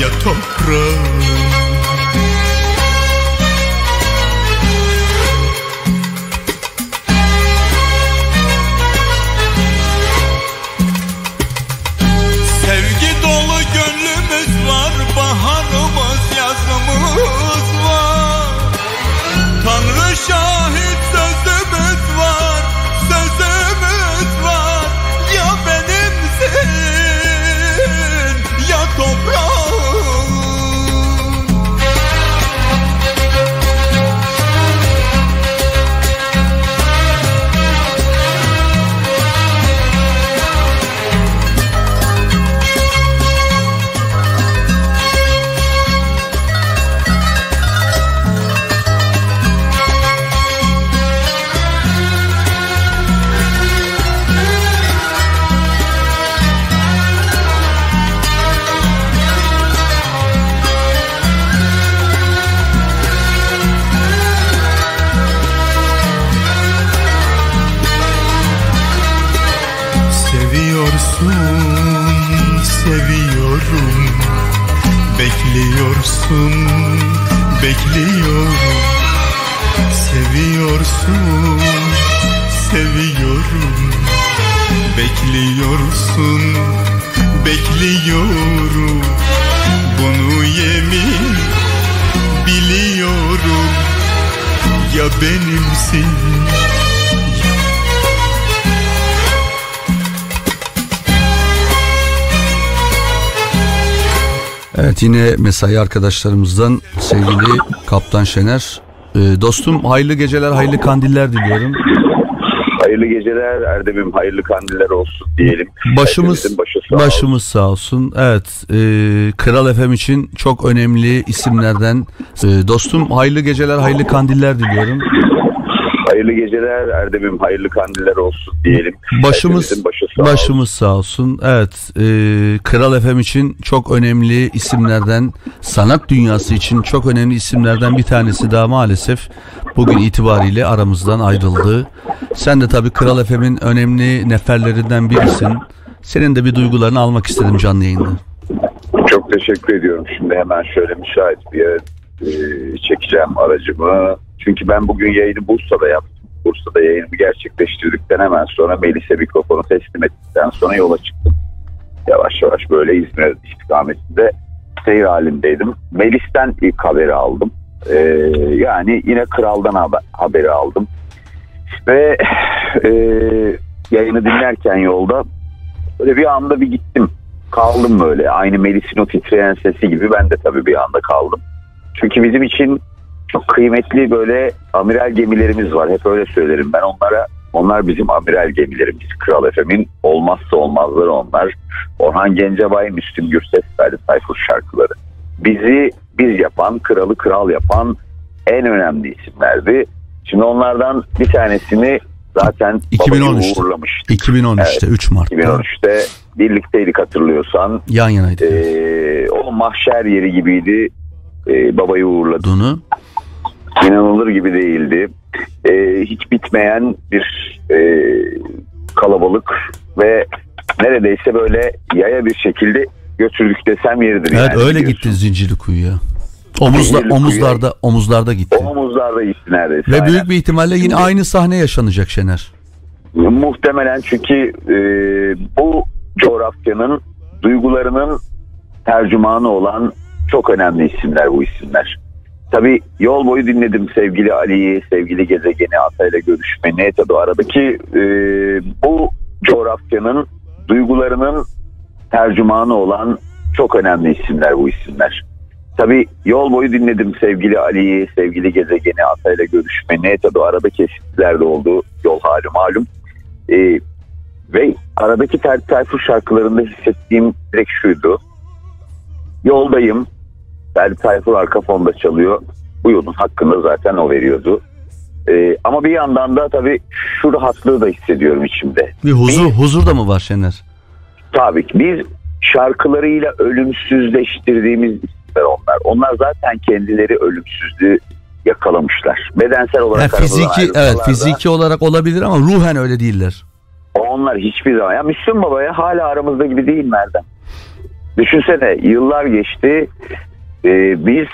ya toprağım mesai arkadaşlarımızdan sevgili Kaptan Şener. Ee, dostum hayırlı geceler, hayırlı kandiller diliyorum. Hayırlı geceler Erdem'im hayırlı kandiller olsun diyelim. Başımız sağ olsun. başımız sağ olsun. Evet, e, Kral FM için çok önemli isimlerden. E, dostum hayırlı geceler, hayırlı kandiller diliyorum. Hayırlı geceler Erdem'im hayırlı kandiller olsun diyelim. Başımız başı sağ olsun. başımız sağ olsun. Evet, e, Kral FM için çok önemli isimlerden, sanat dünyası için çok önemli isimlerden bir tanesi daha maalesef bugün itibariyle aramızdan ayrıldı. Sen de tabii Kral FM'in önemli neferlerinden birisin. Senin de bir duygularını almak istedim canlı yayında. Çok teşekkür ediyorum. Şimdi hemen şöyle müsait bir yere e, çekeceğim aracımı. Çünkü ben bugün yayını Bursa'da yaptım. Bursa'da yayınımı gerçekleştirdikten hemen sonra Melis'e mikrofonu teslim ettikten sonra yola çıktım. Yavaş yavaş böyle İzmir istikametinde seyir halindeydim. Melis'ten ilk haberi aldım. E, yani yine kraldan haber, haberi aldım. Ve e, yayını dinlerken yolda böyle bir anda bir gittim. Kaldım böyle. Aynı Melis'in o titreyen sesi gibi ben de tabii bir anda kaldım. Çünkü bizim için çok kıymetli böyle amiral gemilerimiz var. Hep öyle söylerim ben onlara. Onlar bizim amiral gemilerimiz. Kral Efem'in olmazsa olmazları onlar. Orhan Gencebay, Müslüm Gürses, Ferdi Tayfur şarkıları. Bizi biz yapan, kralı kral yapan en önemli isimlerdi. Şimdi onlardan bir tanesini zaten 2013'te. uğurlamıştı. 2013'te 3 Mart'ta 2013'te birlikteydik hatırlıyorsan. yan yanaydı. Ee, o mahşer yeri gibiydi. Ee, babayı uğurladı. Olduğunu İnanılır gibi değildi. Ee, hiç bitmeyen bir e, kalabalık ve neredeyse böyle yaya bir şekilde götürdük desem yeridir. Evet yani, öyle gitti Zincirli Kuyu'ya. Omuzla, omuzlarda omuzlarda gitti. Omuzlarda gitti neredeyse. Ve aynen. büyük bir ihtimalle yine aynı sahne yaşanacak Şener. Muhtemelen çünkü e, bu coğrafyanın duygularının tercümanı olan çok önemli isimler bu isimler. Tabii yol boyu dinledim sevgili Ali'yi, sevgili gezegeni Atay'la görüşmeni. Tabii aradaki e, bu coğrafyanın duygularının tercümanı olan çok önemli isimler bu isimler. Tabii yol boyu dinledim sevgili Ali'yi, sevgili gezegeni Atay'la görüşmeni. Tabii arada kesintiler de oldu. Yol hali malum. Ee, ve aradaki Ferdi Tayfur şarkılarında hissettiğim direkt şuydu. Yoldayım. Ferdi Tayfur arka fonda çalıyor. Bu yolun hakkını zaten o veriyordu. Ee, ama bir yandan da tabii şu rahatlığı da hissediyorum içimde. Bir huzur huzur da mı var Şener? Tabii ki biz şarkılarıyla ölümsüzleştirdiğimiz isimler onlar. Onlar zaten kendileri ölümsüzlüğü yakalamışlar. Bedensel olarak arabadan fiziki evet fiziki olarak olabilir ama ruhen öyle değiller. onlar hiçbir zaman. Ya Müslüm Baba'ya hala aramızda gibi değil mi Erdem? Düşünsene yıllar geçti. Ee, biz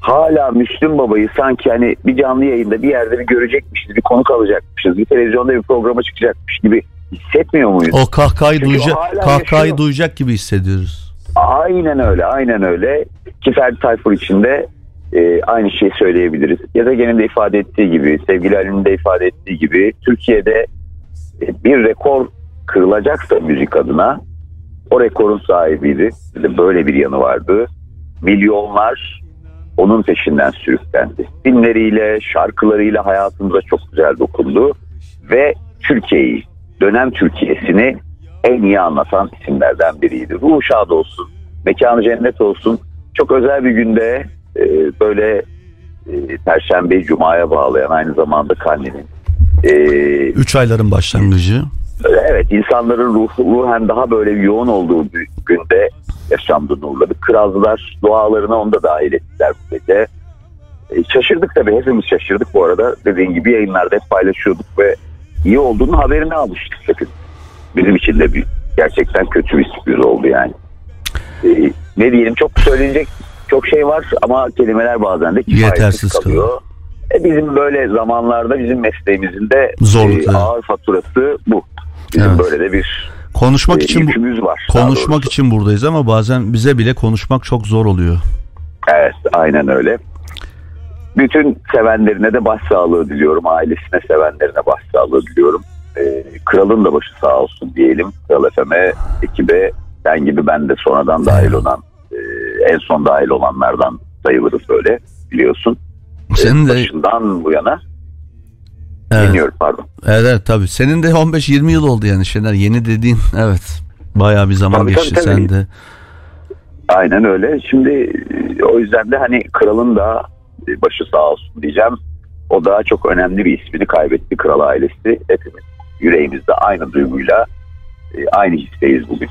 hala Müslüm Baba'yı sanki hani bir canlı yayında bir yerde bir görecekmişiz, bir konuk alacakmışız, bir televizyonda bir programa çıkacakmış gibi hissetmiyor muyuz? O kahkahayı Çünkü duyacak kahkahayı yaşıyor. duyacak gibi hissediyoruz. Aynen öyle, aynen öyle. Ki Ferdi Tayfur için de e, aynı şeyi söyleyebiliriz. Gezegenin de ifade ettiği gibi, sevgili Ali'nin de ifade ettiği gibi Türkiye'de e, bir rekor kırılacaksa müzik adına o rekorun sahibiydi. Böyle bir yanı vardı. Milyonlar onun peşinden sürüklendi. Filmleriyle, şarkılarıyla hayatımıza çok güzel dokundu. Ve Türkiye'yi, dönem Türkiye'sini en iyi anlatan isimlerden biriydi. Ruhu şad olsun, mekanı cennet olsun. Çok özel bir günde e, böyle e, Perşembe Cuma'ya bağlayan aynı zamanda Kandil'in e, Üç ayların başlangıcı. Evet insanların ruh, ruhen daha böyle yoğun olduğu bir günde yaşamdı nurları. Krazlar dualarına onu da dahil ettiler bu gece. E, şaşırdık tabii hepimiz şaşırdık bu arada. Dediğin gibi yayınlarda hep paylaşıyorduk ve iyi olduğunu haberini almıştık hepimiz. Bizim için de bir, gerçekten kötü bir sürpriz oldu yani. E, ne diyelim çok söylenecek çok şey var ama kelimeler bazen de Yetersiz kalıyor. E bizim böyle zamanlarda bizim mesleğimizin de Zorlukları. e, ağır faturası bu. Bizim Evet. böyle de bir Konuşmak e, için yükümüz var. konuşmak için buradayız ama bazen bize bile konuşmak çok zor oluyor. Evet aynen öyle. Bütün sevenlerine de başsağlığı diliyorum. Ailesine sevenlerine başsağlığı diliyorum. Ee, kralın da başı sağ olsun diyelim. Kral FM'e, ekibe, sen gibi ben de sonradan dahil olan, e, en son dahil olanlardan sayılırız böyle biliyorsun. Senin de Başından bu yana evet, dinliyorum pardon. evet, evet tabii. Senin de 15-20 yıl oldu yani Şener. Yeni dediğin evet. Bayağı bir zaman Tabii, geçti tabii, tabii. sen de. Aynen öyle. Şimdi e, o yüzden de hani kralın da başı sağ olsun diyeceğim. O da çok önemli bir ismini kaybetti kral ailesi. Hepimiz yüreğimizde aynı duyguyla e, aynı hisseyiz bugün.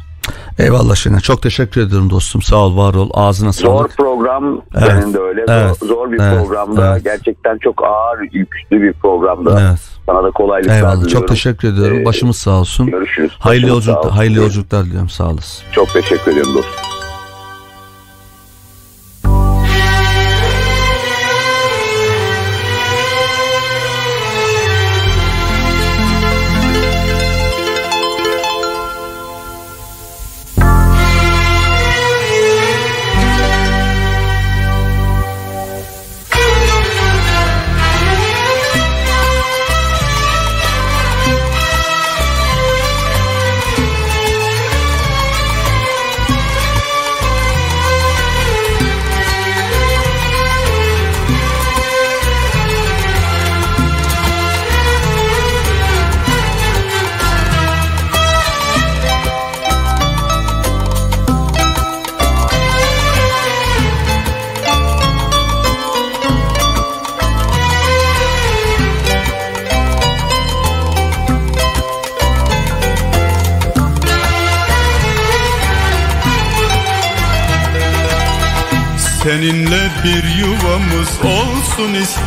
Eyvallah Şener. Çok teşekkür ederim dostum. Sağ ol, var ol. Ağzına Zor sağlık. program Evet, senin de öyle. evet, zor, zor bir evet, programda. evet. Gerçekten çok ağır, yüklü bir programda. Evet. Sana da kolaylıklar Eyvallah. diliyorum. Çok teşekkür ediyorum. Ee, Başımız sağ olsun. Görüşürüz. Hayırlı olsun. hayırlı yolculuklar diliyorum. Sağ olasın. Çok teşekkür ediyorum dostum.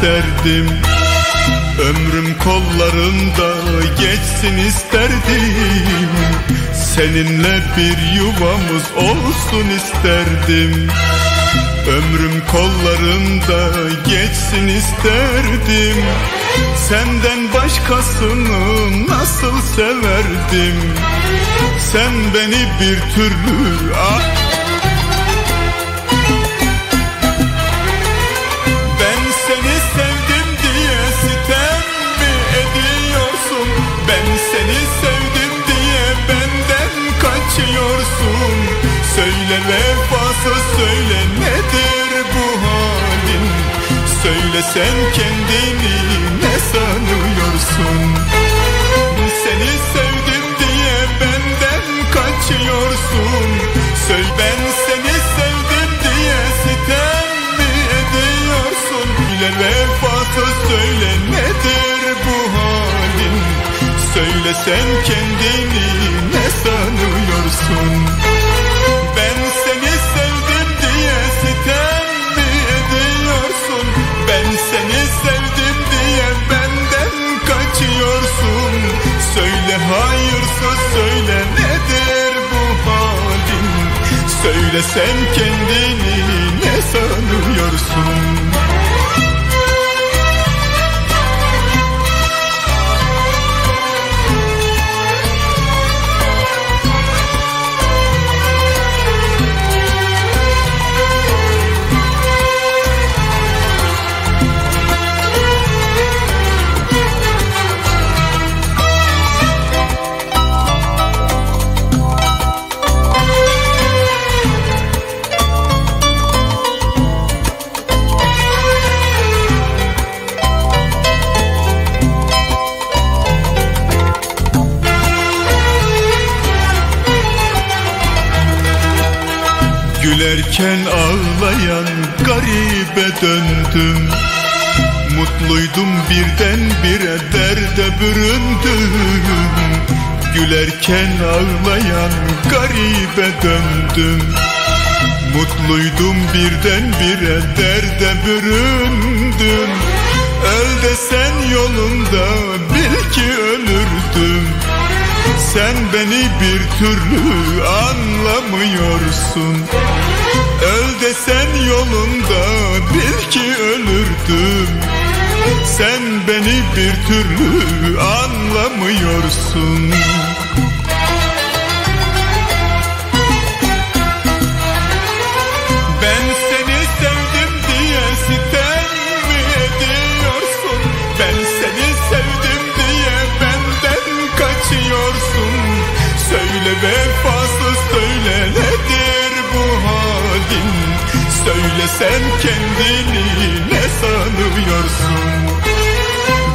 İsterdim. Ömrüm kollarında geçsin isterdim. Seninle bir yuvamız olsun isterdim. Ömrüm kollarında geçsin isterdim. Senden başkasını nasıl severdim? Sen beni bir türlü ah Söyle vefasız söyle nedir bu halin? Söyle sen kendini ne sanıyorsun? Seni sevdim diye benden kaçıyorsun. Söyle ben seni sevdim diye sitem mi ediyorsun? Söyle vefasız söyle nedir bu halin? Söyle sen kendini ne sanıyorsun? Söyle sen kendini ne sanıyorsun? Gülerken ağlayan garibe döndüm. Mutluydum birden bire derde büründüm. Gülerken ağlayan garibe döndüm. Mutluydum birden bire derde büründüm. Öl desen yolunda bil ki ölürdüm. Sen beni bir türlü anlamıyorsun Desen yolunda bil ki ölürdüm. Sen beni bir türlü anlamıyorsun. Ben seni sevdim diye sitem mi ediyorsun? Ben seni sevdim diye benden kaçıyorsun? Söyle vefasız söyle bu halin Söyle sen kendini ne sanıyorsun?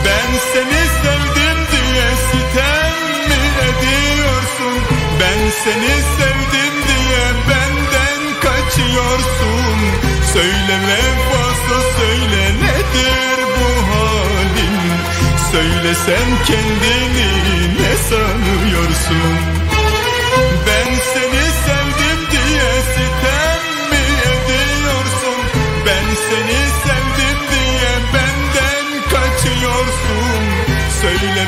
Ben seni sevdim diye sitem mi ediyorsun? Ben seni sevdim diye benden kaçıyorsun? Söyle vefasız söyle nedir bu halin? Söyle sen kendini ne sanıyorsun? Ben seni seni sevdim diye benden kaçıyorsun. Söyle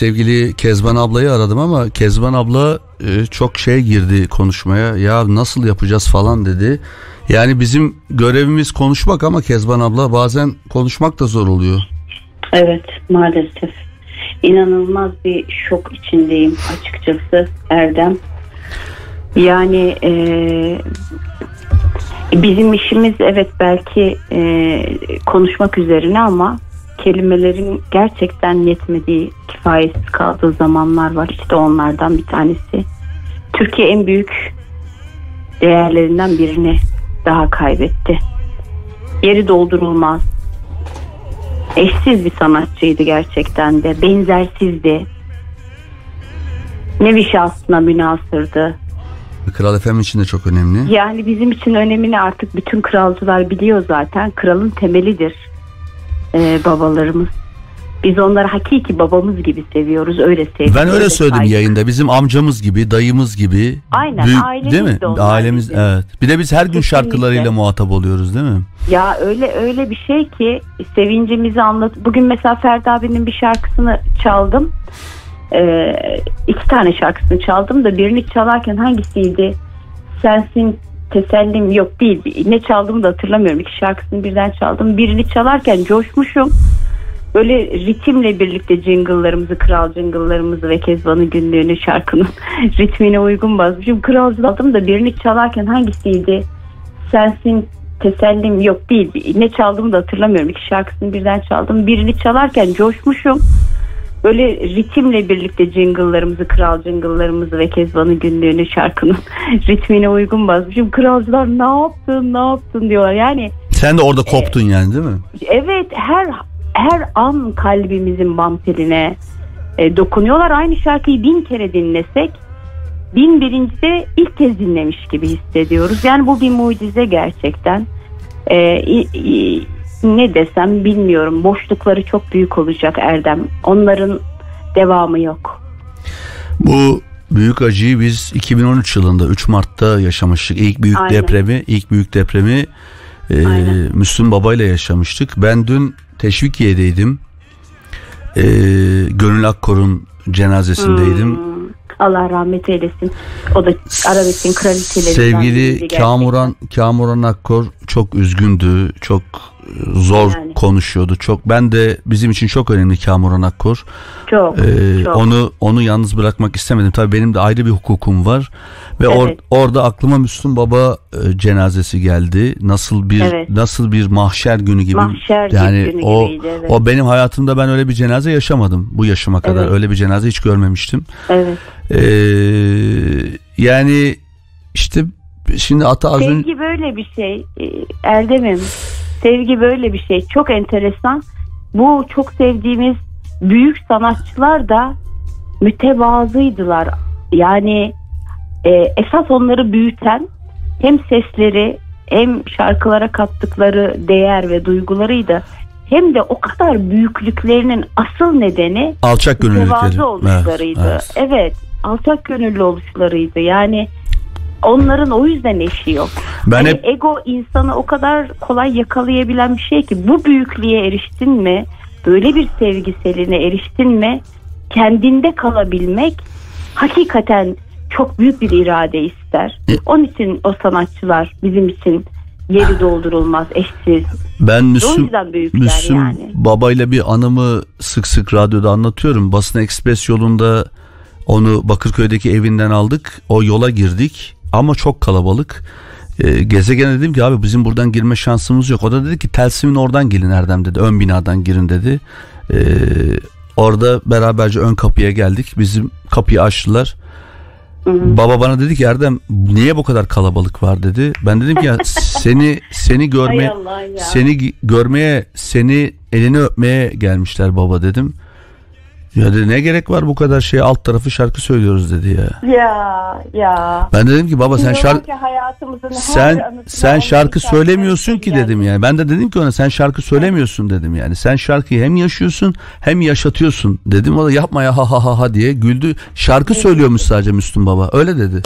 sevgili Kezban ablayı aradım ama Kezban abla e, çok şey girdi konuşmaya. Ya nasıl yapacağız falan dedi. Yani bizim görevimiz konuşmak ama Kezban abla bazen konuşmak da zor oluyor. Evet maalesef. İnanılmaz bir şok içindeyim açıkçası Erdem. Yani e, bizim işimiz evet belki e, konuşmak üzerine ama kelimelerin gerçekten yetmediği, kifayetsiz kaldığı zamanlar var. İşte onlardan bir tanesi. Türkiye en büyük değerlerinden birini daha kaybetti. Yeri doldurulmaz. Eşsiz bir sanatçıydı gerçekten de. Benzersizdi. Nevi şahsına münasırdı. Kral Efem için de çok önemli. Yani bizim için önemini artık bütün kralcılar biliyor zaten. Kralın temelidir ee, babalarımız. Biz onları hakiki babamız gibi seviyoruz. Öyle seviyoruz. Ben öyle söyledim saygı- yayında. Bizim amcamız gibi, dayımız gibi. Aynen, ailemiz değil mi? de Ailemiz bizim. evet. Bir de biz her gün Kesinlikle. şarkılarıyla muhatap oluyoruz değil mi? Ya öyle öyle bir şey ki sevincimizi anlat. Bugün mesela Ferdi abinin bir şarkısını çaldım. Ee, iki tane şarkısını çaldım da birini çalarken hangisiydi? Sensin tesellim yok değil. Ne çaldığımı da hatırlamıyorum. İki şarkısını birden çaldım. Birini çalarken coşmuşum. Böyle ritimle birlikte jingle'larımızı, kral jingle'larımızı ve Kezban'ın günlüğünü şarkının (laughs) ritmine uygun basmışım. Kralcı aldım da birini çalarken hangisiydi? Sensin tesellim yok değil. Ne çaldığımı da hatırlamıyorum. İki şarkısını birden çaldım. Birini çalarken coşmuşum. Böyle ritimle birlikte jingle'larımızı, kral jingle'larımızı ve Kezban'ın günlüğünü şarkının (laughs) ritmine uygun basmışım. Kralcılar ne yaptın, ne yaptın diyorlar. Yani Sen de orada koptun yani değil mi? evet her her an kalbimizin bam teline e, dokunuyorlar. Aynı şarkıyı bin kere dinlesek bin birincide ilk kez dinlemiş gibi hissediyoruz. Yani bu bir mucize gerçekten. E, i- ne desem bilmiyorum. Boşlukları çok büyük olacak Erdem. Onların devamı yok. Bu büyük acıyı biz 2013 yılında 3 Mart'ta yaşamıştık. İlk büyük Aynen. depremi, ilk büyük depremi e, Aynen. Müslüm Baba ile yaşamıştık. Ben dün Teşvikiye'deydim. E, Gönül Akkor'un cenazesindeydim. Hmm, Allah rahmet eylesin. O da arabesin kraliçelerinden Sevgili. Kamuran Kamuran Akkor çok üzgündü. Çok zor Yani. konuşuyordu. Çok ben de bizim için çok önemli Kamuran Akkor. Çok, Ee, çok. onu onu yalnız bırakmak istemedim. Tabii benim de ayrı bir hukukum var ve or- Evet. orada aklıma Müslüm Baba e, cenazesi geldi. Nasıl bir Evet. nasıl bir mahşer günü gibi. Mahşer yani günü o gibiydi, evet. o benim hayatımda ben öyle bir cenaze yaşamadım bu yaşıma kadar. Evet. Öyle bir cenaze hiç görmemiştim. Evet. Ee, yani işte şimdi ata az önce Sevgi böyle bir şey e, Erdem'im. Sevgi böyle bir şey. Çok enteresan. Bu çok sevdiğimiz büyük sanatçılar da mütevazıydılar. Yani e, esas onları büyüten hem sesleri hem şarkılara kattıkları değer ve duygularıydı. Hem de o kadar büyüklüklerinin asıl nedeni alçak gönüllülükleri. oluşlarıydı. Evet, Evet, evet. alçak gönüllü oluşlarıydı. Yani onların o yüzden eşi yok. Ben Hani hep ego insanı o kadar kolay yakalayabilen bir şey ki bu büyüklüğe eriştin mi, böyle bir sevgiseline eriştin mi, kendinde kalabilmek hakikaten çok büyük bir irade ister. E- Onun için o sanatçılar bizim için yeri doldurulmaz, eşsiz. ben Müslüm Müslüm yani. babayla bir anımı sık sık radyoda anlatıyorum. Basın Ekspres yolunda onu Bakırköy'deki evinden aldık. O yola girdik ama çok kalabalık. Ee, gezegene dedim ki abi bizim buradan girme şansımız yok. O da dedi ki Telsim'in oradan gelin Erdem dedi. Ön binadan girin dedi. Ee, orada beraberce ön kapıya geldik. Bizim kapıyı açtılar. Baba bana dedi ki Erdem niye bu kadar kalabalık var dedi. Ben dedim ki ya (laughs) seni seni görmeye seni görmeye, seni elini öpmeye gelmişler baba dedim. Ya dedi ne gerek var bu kadar şeye alt tarafı şarkı söylüyoruz dedi ya. Ya ya. Ben dedim ki baba sen şarkı sen sen şarkı söylemiyorsun ki dedim yani. Ben de dedim ki ona sen şarkı söylemiyorsun dedim yani. Sen şarkıyı hem yaşıyorsun hem yaşatıyorsun dedim. O da yapma ya ha ha ha ha diye güldü. Şarkı söylüyormuş sadece Müslüm baba. Öyle dedi.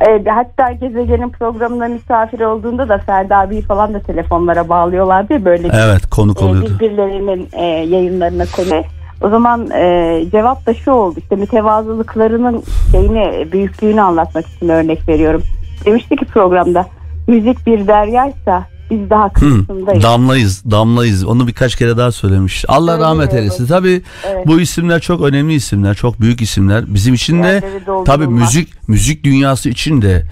Evet, hatta gezegenin programına misafir olduğunda da Ferdi abiyi falan da telefonlara bağlıyorlardı ya böyle Evet konuk e, oluyordu. birbirlerinin e, yayınlarına konu. O zaman e, cevap da şu oldu işte mütevazılıklarının şeyini büyüklüğünü anlatmak için örnek veriyorum. Demişti ki programda müzik bir deryaysa biz daha Hı, kıyısındayız. damlayız, damlayız. Onu birkaç kere daha söylemiş. Allah Öyle rahmet eylesin. Tabii Evet. bu isimler çok önemli isimler, çok büyük isimler. Bizim için de tabii müzik müzik dünyası için de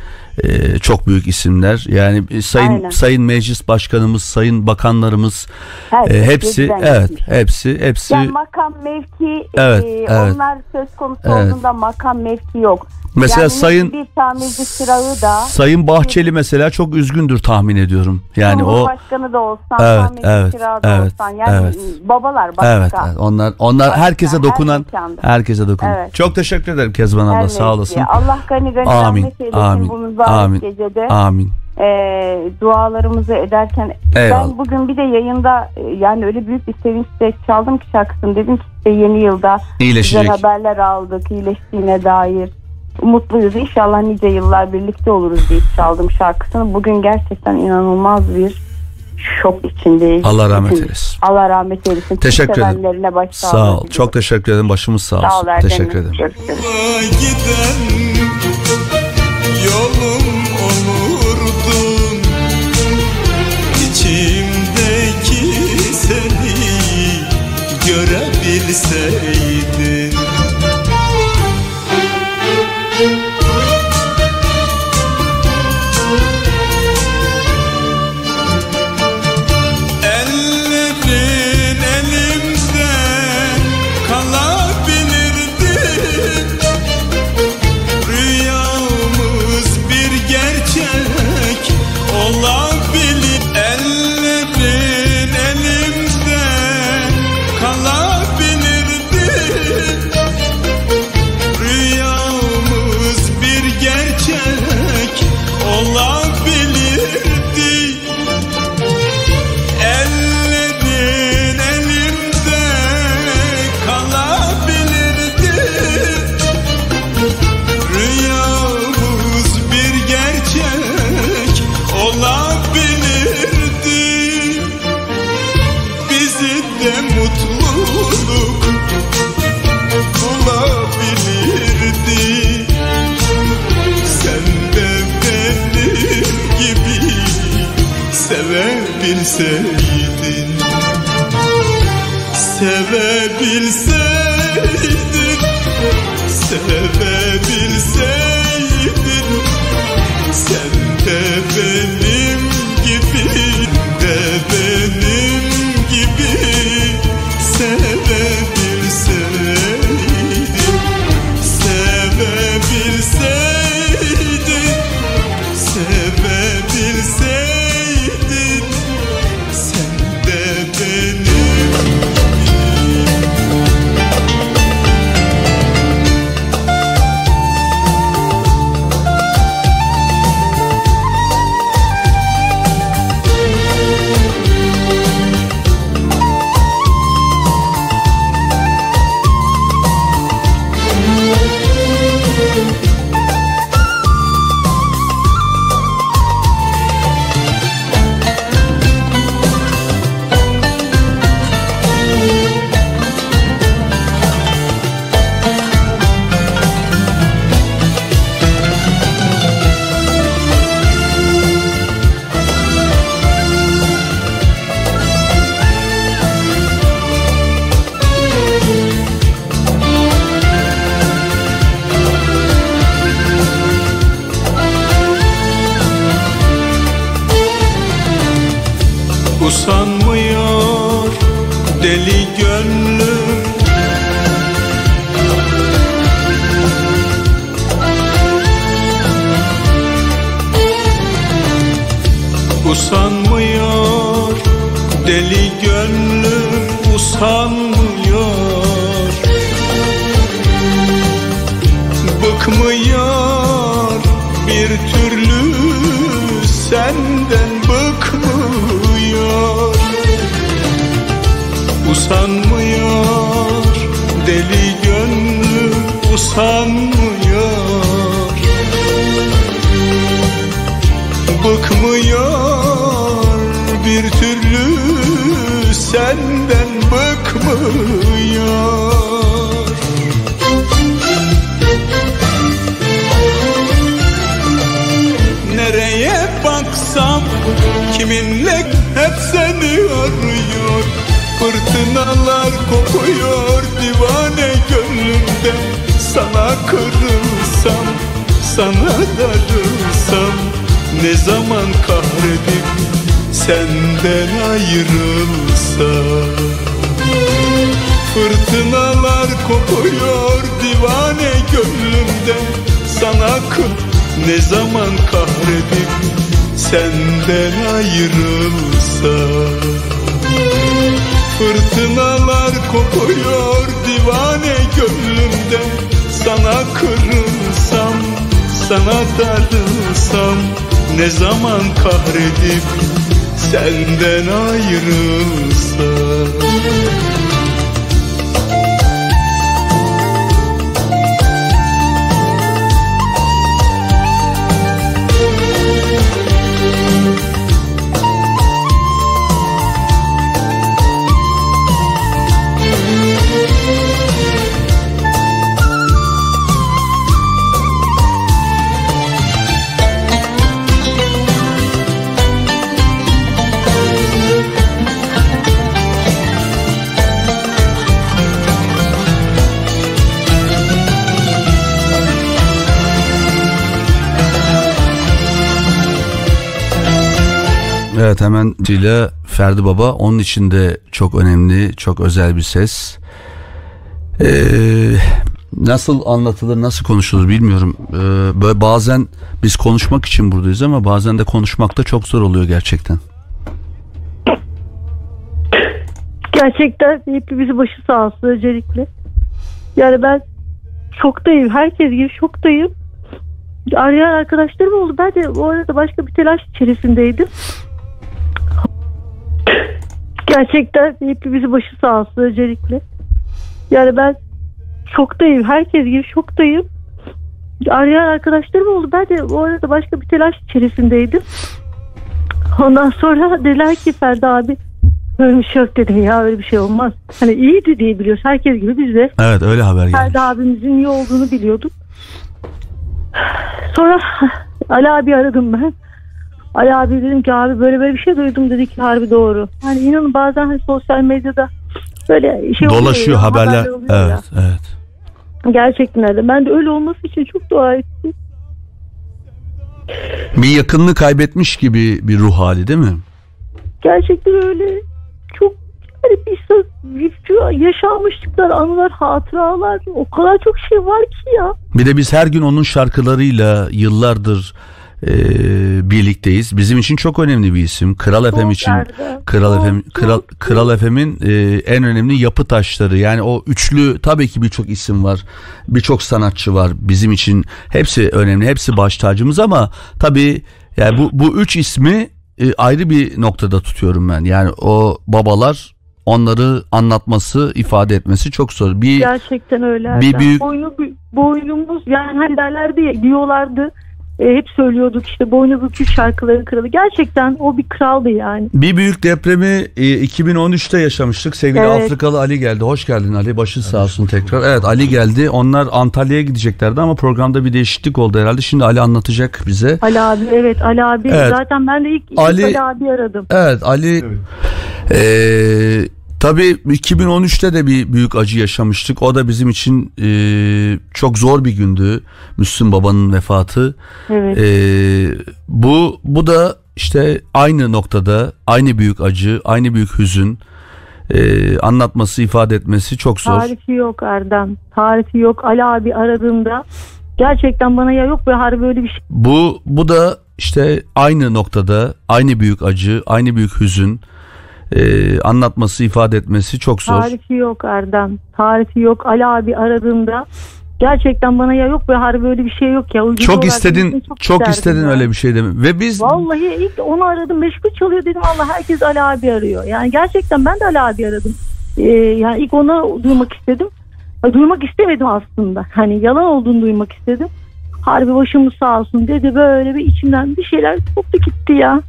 e, çok büyük isimler. Yani e, sayın Aynen. sayın meclis başkanımız, sayın bakanlarımız Herkes e, hepsi evet, hepsi hepsi Yani makam mevki Evet, e, evet. onlar söz konusu Evet. olduğunda makam mevki yok. Mesela yani sayın bir tamirci da Sayın Bahçeli mesela çok üzgündür tahmin ediyorum. Yani o Cumhurbaşkanı da olsan, Evet, evet, çırağı da evet, olsan yani evet. babalar başka. Evet, evet. Onlar onlar Başka, herkese her dokunan mekanda. herkese dokunan. Evet. Çok teşekkür ederim Kezban Her abla sağ neyse. olasın. Allah gani gani Amin, rahmet eylesin amin, bu mübarek amin, gecede. Amin. e, dualarımızı ederken Eyvallah. ben bugün bir de yayında e, yani öyle büyük bir sevinçle çaldım ki şarkısını dedim ki işte yeni yılda İyileşecek. güzel haberler aldık iyileştiğine dair mutluyuz inşallah nice yıllar birlikte oluruz deyip çaldım şarkısını bugün gerçekten inanılmaz bir şok içindeyiz. Allah rahmet eylesin. Allah rahmet eylesin. Teşekkür ederim. Sağ ol. Çok teşekkür ederim. Başımız sağ Sağ ol olsun. Erdem'im. Teşekkür ederim. Görüşürüz. giden yolum olurdun İçimdeki seni görebilseydin Sevebilseydin Sevebilseydin Ferdi Baba onun için de çok önemli, çok özel bir ses. Ee, nasıl anlatılır, nasıl konuşulur bilmiyorum. Ee, böyle bazen biz konuşmak için buradayız ama bazen de konuşmak da çok zor oluyor gerçekten. Gerçekten hepimizin başı sağ olsun öncelikle. Yani ben şoktayım. Herkes gibi şoktayım. Arayan arkadaşlarım oldu. Ben de o arada başka bir telaş içerisindeydim. Gerçekten hepimizin başı sağ olsun öncelikle. Yani ben şoktayım. Herkes gibi şoktayım. Arayan arkadaşlarım oldu. Ben de o arada başka bir telaş içerisindeydim. Ondan sonra dediler ki Ferdi abi bir şey yok dedi ya öyle bir şey olmaz. Hani iyiydi diye biliyoruz. Herkes gibi biz de Evet öyle haber geldi. Ferdi abimizin iyi olduğunu biliyorduk. Sonra Ali abi aradım ben. Ali abi dedim ki abi böyle böyle bir şey duydum dedi ki harbi doğru. Hani inanın bazen hani sosyal medyada böyle şey oluyor Dolaşıyor ya, haberler. oluyor ya. Evet, evet. Gerçekten öyle. Ben de öyle olması için çok dua ettim. Bir yakınını kaybetmiş gibi bir ruh hali değil mi? Gerçekten öyle. Çok bir bir- yaşanmışlıklar, anılar, hatıralar o kadar çok şey var ki ya. Bir de biz her gün onun şarkılarıyla yıllardır e, birlikteyiz. Bizim için çok önemli bir isim. Kral FM için Erdem. Kral Çok, FM Kral çok, Kral FM'in e, en önemli yapı taşları. Yani o üçlü tabii ki birçok isim var. Birçok sanatçı var bizim için. Hepsi önemli. Hepsi baş tacımız ama tabii yani bu bu üç ismi e, ayrı bir noktada tutuyorum ben. Yani o babalar onları anlatması, ifade etmesi çok zor. Bir Gerçekten öyle. Bir büyük- Boynu, boynumuz yani hani derlerdi ya, diyorlardı. E, hep söylüyorduk işte boynu bükük şarkıların kralı. Gerçekten o bir kraldı yani. Bir büyük depremi e, 2013'te yaşamıştık. Sevgili Evet. Afrikalı Ali geldi. Hoş geldin Ali. Başın sağ olsun tekrar. Evet Ali geldi. Onlar Antalya'ya gideceklerdi ama programda bir değişiklik oldu herhalde. Şimdi Ali anlatacak bize. Ali abi evet Ali abi Evet. zaten ben de ilk, ilk Ali- Ali, abi aradım. Evet Ali eee tabii 2013'te de bir büyük acı yaşamıştık. O da bizim için eee, çok zor bir gündü. Müslüm Baba'nın vefatı. Evet. Eee, bu bu da işte aynı noktada aynı büyük acı, aynı büyük hüzün. Eee, anlatması, ifade etmesi çok zor. Tarifi yok Erdem. Tarifi yok. Ali abi aradığımda gerçekten bana ya yok be harbi böyle bir şey. Bu bu da işte aynı noktada aynı büyük acı, aynı büyük hüzün. Eee, anlatması, ifade etmesi çok zor. Tarifi yok Erdem. Tarifi yok. Ali abi aradığımda gerçekten bana ya yok be harbi böyle bir şey yok ya. Uygun Çok istedin, çok, isterdim istedin ya. öyle bir şey demi. Ve biz Vallahi ilk onu aradım meşgul çalıyor dedim Allah herkes Ali abi arıyor. Yani gerçekten ben de Ali abi aradım. Ee, yani ilk onu duymak istedim. Duymak istemedim aslında. Hani yalan olduğunu duymak istedim. Harbi başımız sağ olsun dedi böyle bir içimden bir şeyler koptu gitti ya.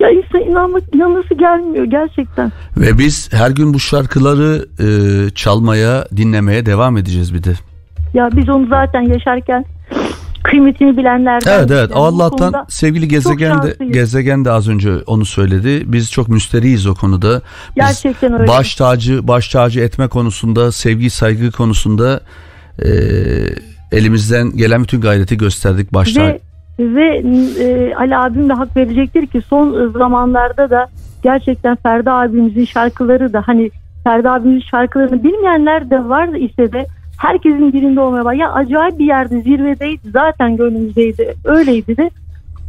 Ya insan inanmak inanası gelmiyor gerçekten. ve biz her gün bu şarkıları e, çalmaya, dinlemeye devam edeceğiz bir de. Ya biz onu zaten yaşarken kıymetini bilenlerden. Evet evet. Yani Allah'tan sevgili gezegen de gezegen de az önce onu söyledi. Biz çok müsteriyiz o konuda. Biz Gerçekten öyle. Baş tacı, baş tacı etme konusunda, sevgi, saygı konusunda e, elimizden gelen bütün gayreti gösterdik başta. Ve ve e, Ali abim de hak verecektir ki son zamanlarda da gerçekten Ferdi abimizin şarkıları da hani Ferdi abimizin şarkılarını bilmeyenler de var ise de herkesin dilinde olmaya var. Ya acayip bir yerde zirvedeydi zaten gönlümüzdeydi öyleydi de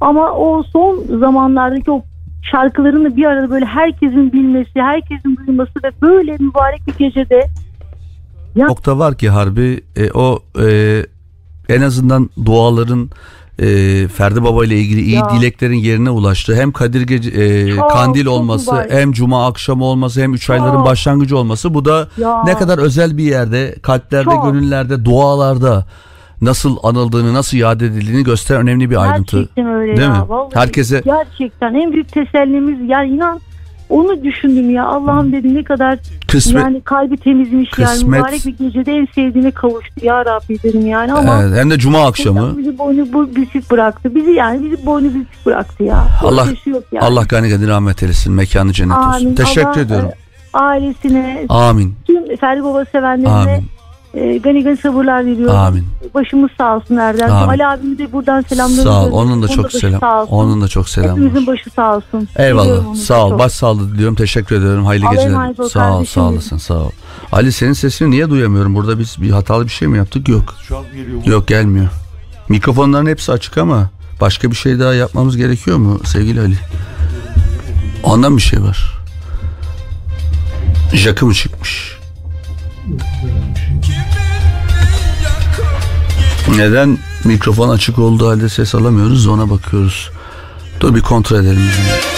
ama o son zamanlardaki o şarkılarını bir arada böyle herkesin bilmesi, herkesin duyması ve böyle mübarek bir gecede nokta var ki harbi e, o e, en azından duaların e, Ferdi Baba ile ilgili iyi Ya. dileklerin yerine ulaştı. Hem Kadir Gece, e, Çok, Kandil çok olması, mübarek. hem Cuma akşamı olması, hem üç ayların Çok. başlangıcı olması. Bu da Ya. ne kadar özel bir yerde, kalplerde, Çok. gönüllerde, dualarda nasıl anıldığını, nasıl yad edildiğini gösteren önemli bir ayrıntı. Gerçekten öyle Değil ya. mi? Vallahi Herkese- Gerçekten en büyük tesellimiz yani inan onu düşündüm ya Allah'ım dedim ne kadar Kısmet yani kalbi temizmiş yani Kısmet- mübarek bir gecede en sevdiğine kavuştu ya Rabbi dedim yani ama Evet, hem de Cuma akşamı. bizi boynu bu büsük bıraktı. Bizi yani bizi boynu büsük bıraktı ya. Allah- yok yani. Allah gani gani rahmet eylesin. Mekanı cennet olsun. Amin. Teşekkür Allah, ediyorum. e, Ailesine, Amin. tüm Ferdi Baba sevenlerine Amin. E, gani gani sabırlar diliyorum. Amin. Başımız sağ olsun Erdem. Amin. Ali abimi de buradan selamlarımı Sağ ol. Onun da çok selam. Onun da çok selam. Hepimizin başı sağ olsun. Eyvallah. Sağ ol. Baş sağlığı diliyorum. Teşekkür ederim. Hayırlı Allah'a geceler. Sağ ol. Sağ olasın. Sağ ol. Ali senin sesini niye duyamıyorum? Burada biz bir hatalı bir şey mi yaptık? Yok. Şu an geliyor. Yok gelmiyor. Mikrofonların hepsi açık ama başka bir şey daha yapmamız gerekiyor mu sevgili Ali? Ondan bir şey var. Jakı mı çıkmış? Neden mikrofon açık olduğu halde ses alamıyoruz ona bakıyoruz. Dur bir kontrol edelim. Seni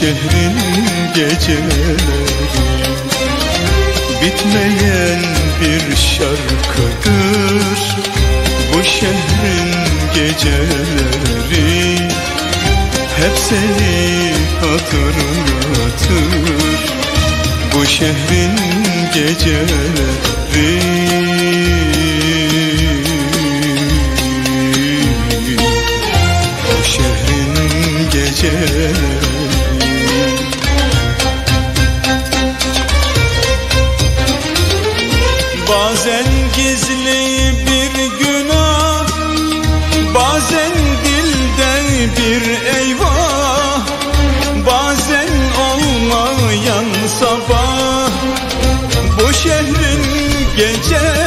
şehrin geceleri. Bitmeyen bir şarkıdır Bu şehrin geceleri. Hep seni hatırlatır Bu şehrin geceleri eyvah Bazen olmayan sabah. Bu şehrin geceleri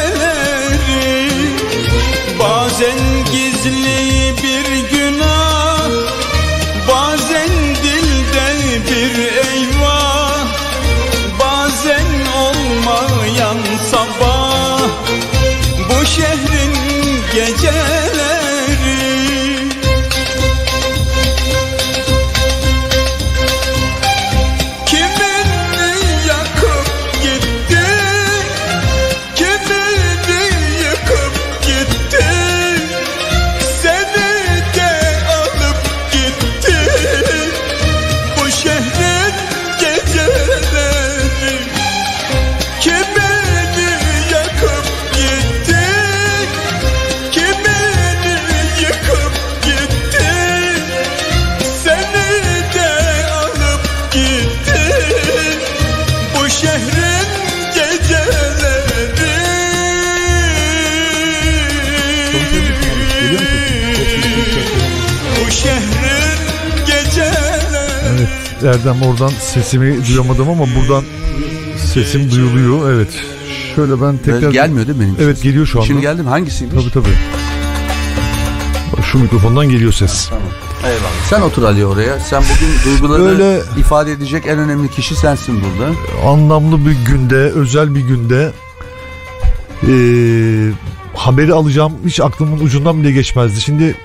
Erdem oradan sesimi duyamadım ama buradan sesim duyuluyor. Evet. Şöyle ben tekrar... Gelmiyor değil mi benim Evet geliyor şu anda. Şimdi geldi mi? Hangisiymiş? Tabii tabii. Şu mikrofondan geliyor ses. Eyvallah. Sen otur Ali oraya. Sen bugün duyguları Böyle- ifade edecek en önemli kişi sensin burada. Anlamlı bir günde, özel bir günde eee, haberi alacağım hiç aklımın ucundan bile geçmezdi. Şimdi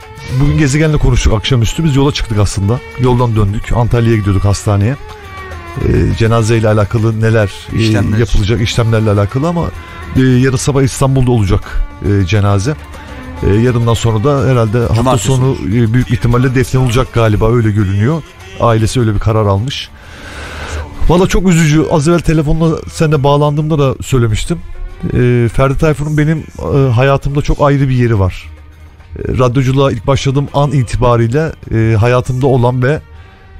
bugün gezegenle konuştuk akşamüstü. Biz yola çıktık aslında. Yoldan döndük. Antalya'ya gidiyorduk hastaneye. Eee cenazeyle alakalı neler eee, İşlemler. yapılacak işlemlerle alakalı ama eee, yarın sabah İstanbul'da olacak eee, cenaze. Eee, yarından sonra da herhalde hafta Cumartesi sonu olur. eee, büyük ihtimalle defne olacak galiba öyle görünüyor. Ailesi öyle bir karar almış. Valla çok üzücü. Az evvel telefonla seninle bağlandığımda da söylemiştim. Ee, Ferdi Tayfur'un benim e, hayatımda çok ayrı bir yeri var. Radyoculuğa ilk başladığım an itibariyle e, hayatımda olan ve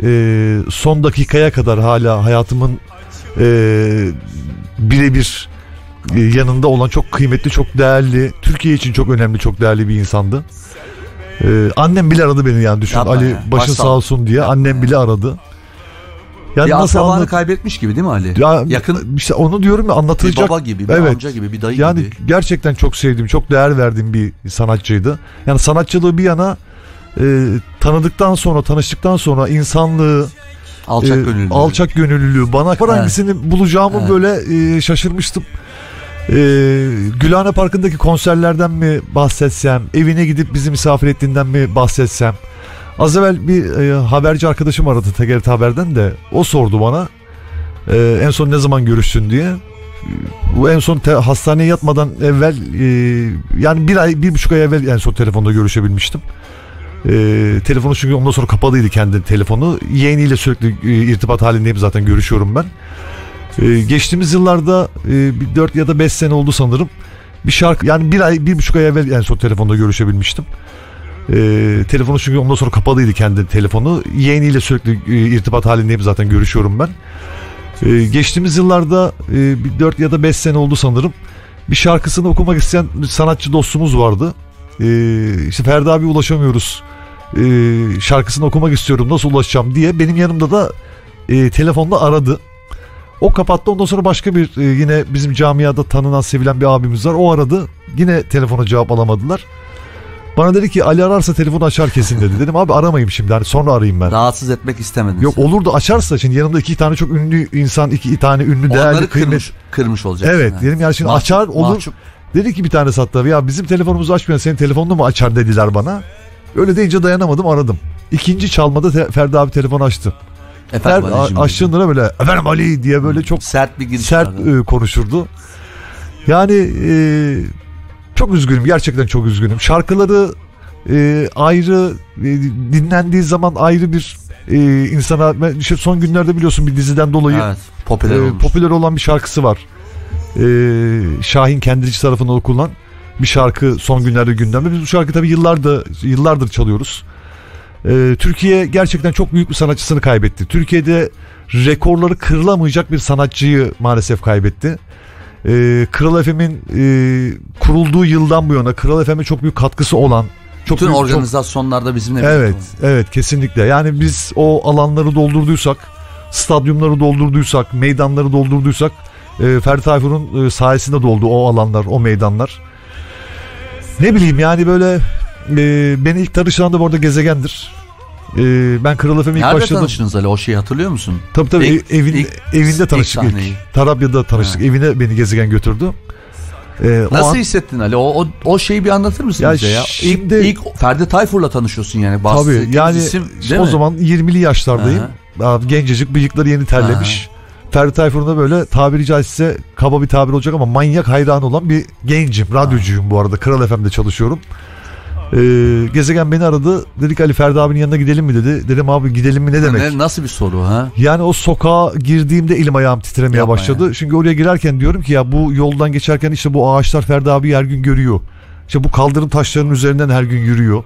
e, son dakikaya kadar hala hayatımın e, birebir e, yanında olan çok kıymetli, çok değerli, Türkiye için çok önemli, çok değerli bir insandı. E, annem bile aradı beni yani düşün. Yapma Ali ya. başın Başsağ sağ ol. olsun diye annem bile aradı. Yani bir nasıl anlat- kaybetmiş gibi değil mi Ali? ya Yakın işte onu diyorum ya bir anlatılacak. baba gibi, bir Evet. amca gibi, bir dayı Yani gibi. gerçekten çok sevdiğim, çok değer verdiğim bir sanatçıydı. Yani sanatçılığı bir yana e, tanıdıktan sonra, tanıştıktan sonra insanlığı, Alçak e, gönüllü. alçak gönüllülüğü bana var hangisini bulacağımı Evet. böyle e, şaşırmıştım. E, Gülhane Parkı'ndaki konserlerden mi bahsetsem, evine gidip bizi misafir ettiğinden mi bahsetsem. Az evvel bir e, haberci arkadaşım aradı TGRT Haber'den de o sordu bana e, en son ne zaman görüştün diye. Bu en son te- hastaneye yatmadan evvel e, yani bir ay bir buçuk ay evvel en son telefonda görüşebilmiştim. E, telefonu çünkü ondan sonra kapalıydı kendi telefonu. Yeğeniyle sürekli e, irtibat halindeyim zaten görüşüyorum ben. E, geçtiğimiz yıllarda e, bir 4 ya da 5 sene oldu sanırım. Bir şarkı yani bir ay bir buçuk ay evvel en son telefonda görüşebilmiştim. E, telefonu çünkü ondan sonra kapalıydı kendi telefonu. Yeğeniyle sürekli e, irtibat halindeyim zaten görüşüyorum ben. E, geçtiğimiz yıllarda e, bir 4 ya da 5 sene oldu sanırım. Bir şarkısını okumak isteyen bir sanatçı dostumuz vardı. E, işte Ferdi abi ulaşamıyoruz. E, şarkısını okumak istiyorum nasıl ulaşacağım diye benim yanımda da e, telefonda aradı. O kapattı ondan sonra başka bir e, yine bizim camiada tanınan sevilen bir abimiz var. O aradı. Yine telefona cevap alamadılar. Bana dedi ki Ali ararsa telefonu açar kesin dedi. Dedim abi aramayayım şimdi hani sonra arayayım ben. Rahatsız etmek istemedin. Yok olur da açarsa şimdi yanımda iki tane çok ünlü insan iki tane ünlü değerli Onları kıymet. kırmış, kırmış olacaksın. Evet ha. dedim yani şimdi Mahcup- açar olur. mahcup. Dedi ki bir tane sattı ya bizim telefonumuzu açmıyor senin telefonunu mu açar dediler bana. Öyle deyince dayanamadım aradım. İkinci çalmada Ferdi abi telefon açtı. Efendim a- açtığında böyle efendim Ali diye böyle çok Sert bir giriş sert e, konuşurdu. Yani e, çok üzgünüm gerçekten çok üzgünüm. Şarkıları e, ayrı e, dinlendiği zaman ayrı bir e, insana ben işte son günlerde biliyorsun bir diziden dolayı Evet, popüler e, olmuş. popüler olan bir şarkısı var. E, Şahin Kendirici tarafından okulan bir şarkı son günlerde gündemde. Biz bu şarkı tabii yıllardır yıllardır çalıyoruz. E, Türkiye gerçekten çok büyük bir sanatçısını kaybetti. Türkiye'de rekorları kırılamayacak bir sanatçıyı maalesef kaybetti. E, Kral FM'in e, kurulduğu yıldan bu yana Kral FM'e çok büyük katkısı olan çok Bütün büyük, çok- organizasyonlarda bizimle Evet, birlikte evet kesinlikle. Yani biz o alanları doldurduysak, stadyumları doldurduysak, meydanları doldurduysak, e, Ferdi Tayfur'un e, sayesinde doldu o alanlar, o meydanlar. Ne bileyim yani böyle e, beni ilk tanıştıran da bu arada gezegendir. E, ben Kral FM'e ilk Nerede başladım. tanıştınız Ali? O şeyi hatırlıyor musun? Tabii tabii İlk- ev- evin, ilk- evinde ilk tanıştık ilk. sahneyi. Tarabya'da tanıştık. Ha. Evine beni gezegen götürdü. E, o Nasıl an- hissettin Ali? O, o, o şeyi bir anlatır mısın Ya bize ya? şimdi- İlk, ilk Ferdi Tayfur'la tanışıyorsun yani. Bahsettiğimiz Tabii yani isim, o mi? zaman 20'li yaşlardayım. Abi, Gencecik bıyıkları yeni terlemiş. Ferdi Tayfur'un da böyle tabiri caizse kaba bir tabir olacak ama manyak hayranı olan bir gencim. Radyocuyum bu arada. Kral FM'de çalışıyorum. Ee, gezegen beni aradı. Dedik Ali Ferdi abinin yanına gidelim mi dedi. Dedim abi gidelim mi ne demek? Ne, nasıl bir soru ha? Yani o sokağa girdiğimde elim ayağım titremeye Yapma başladı. Çünkü oraya girerken diyorum ki ya bu yoldan geçerken işte bu ağaçlar Ferdi abi her gün görüyor. İşte bu kaldırım taşlarının üzerinden her gün yürüyor.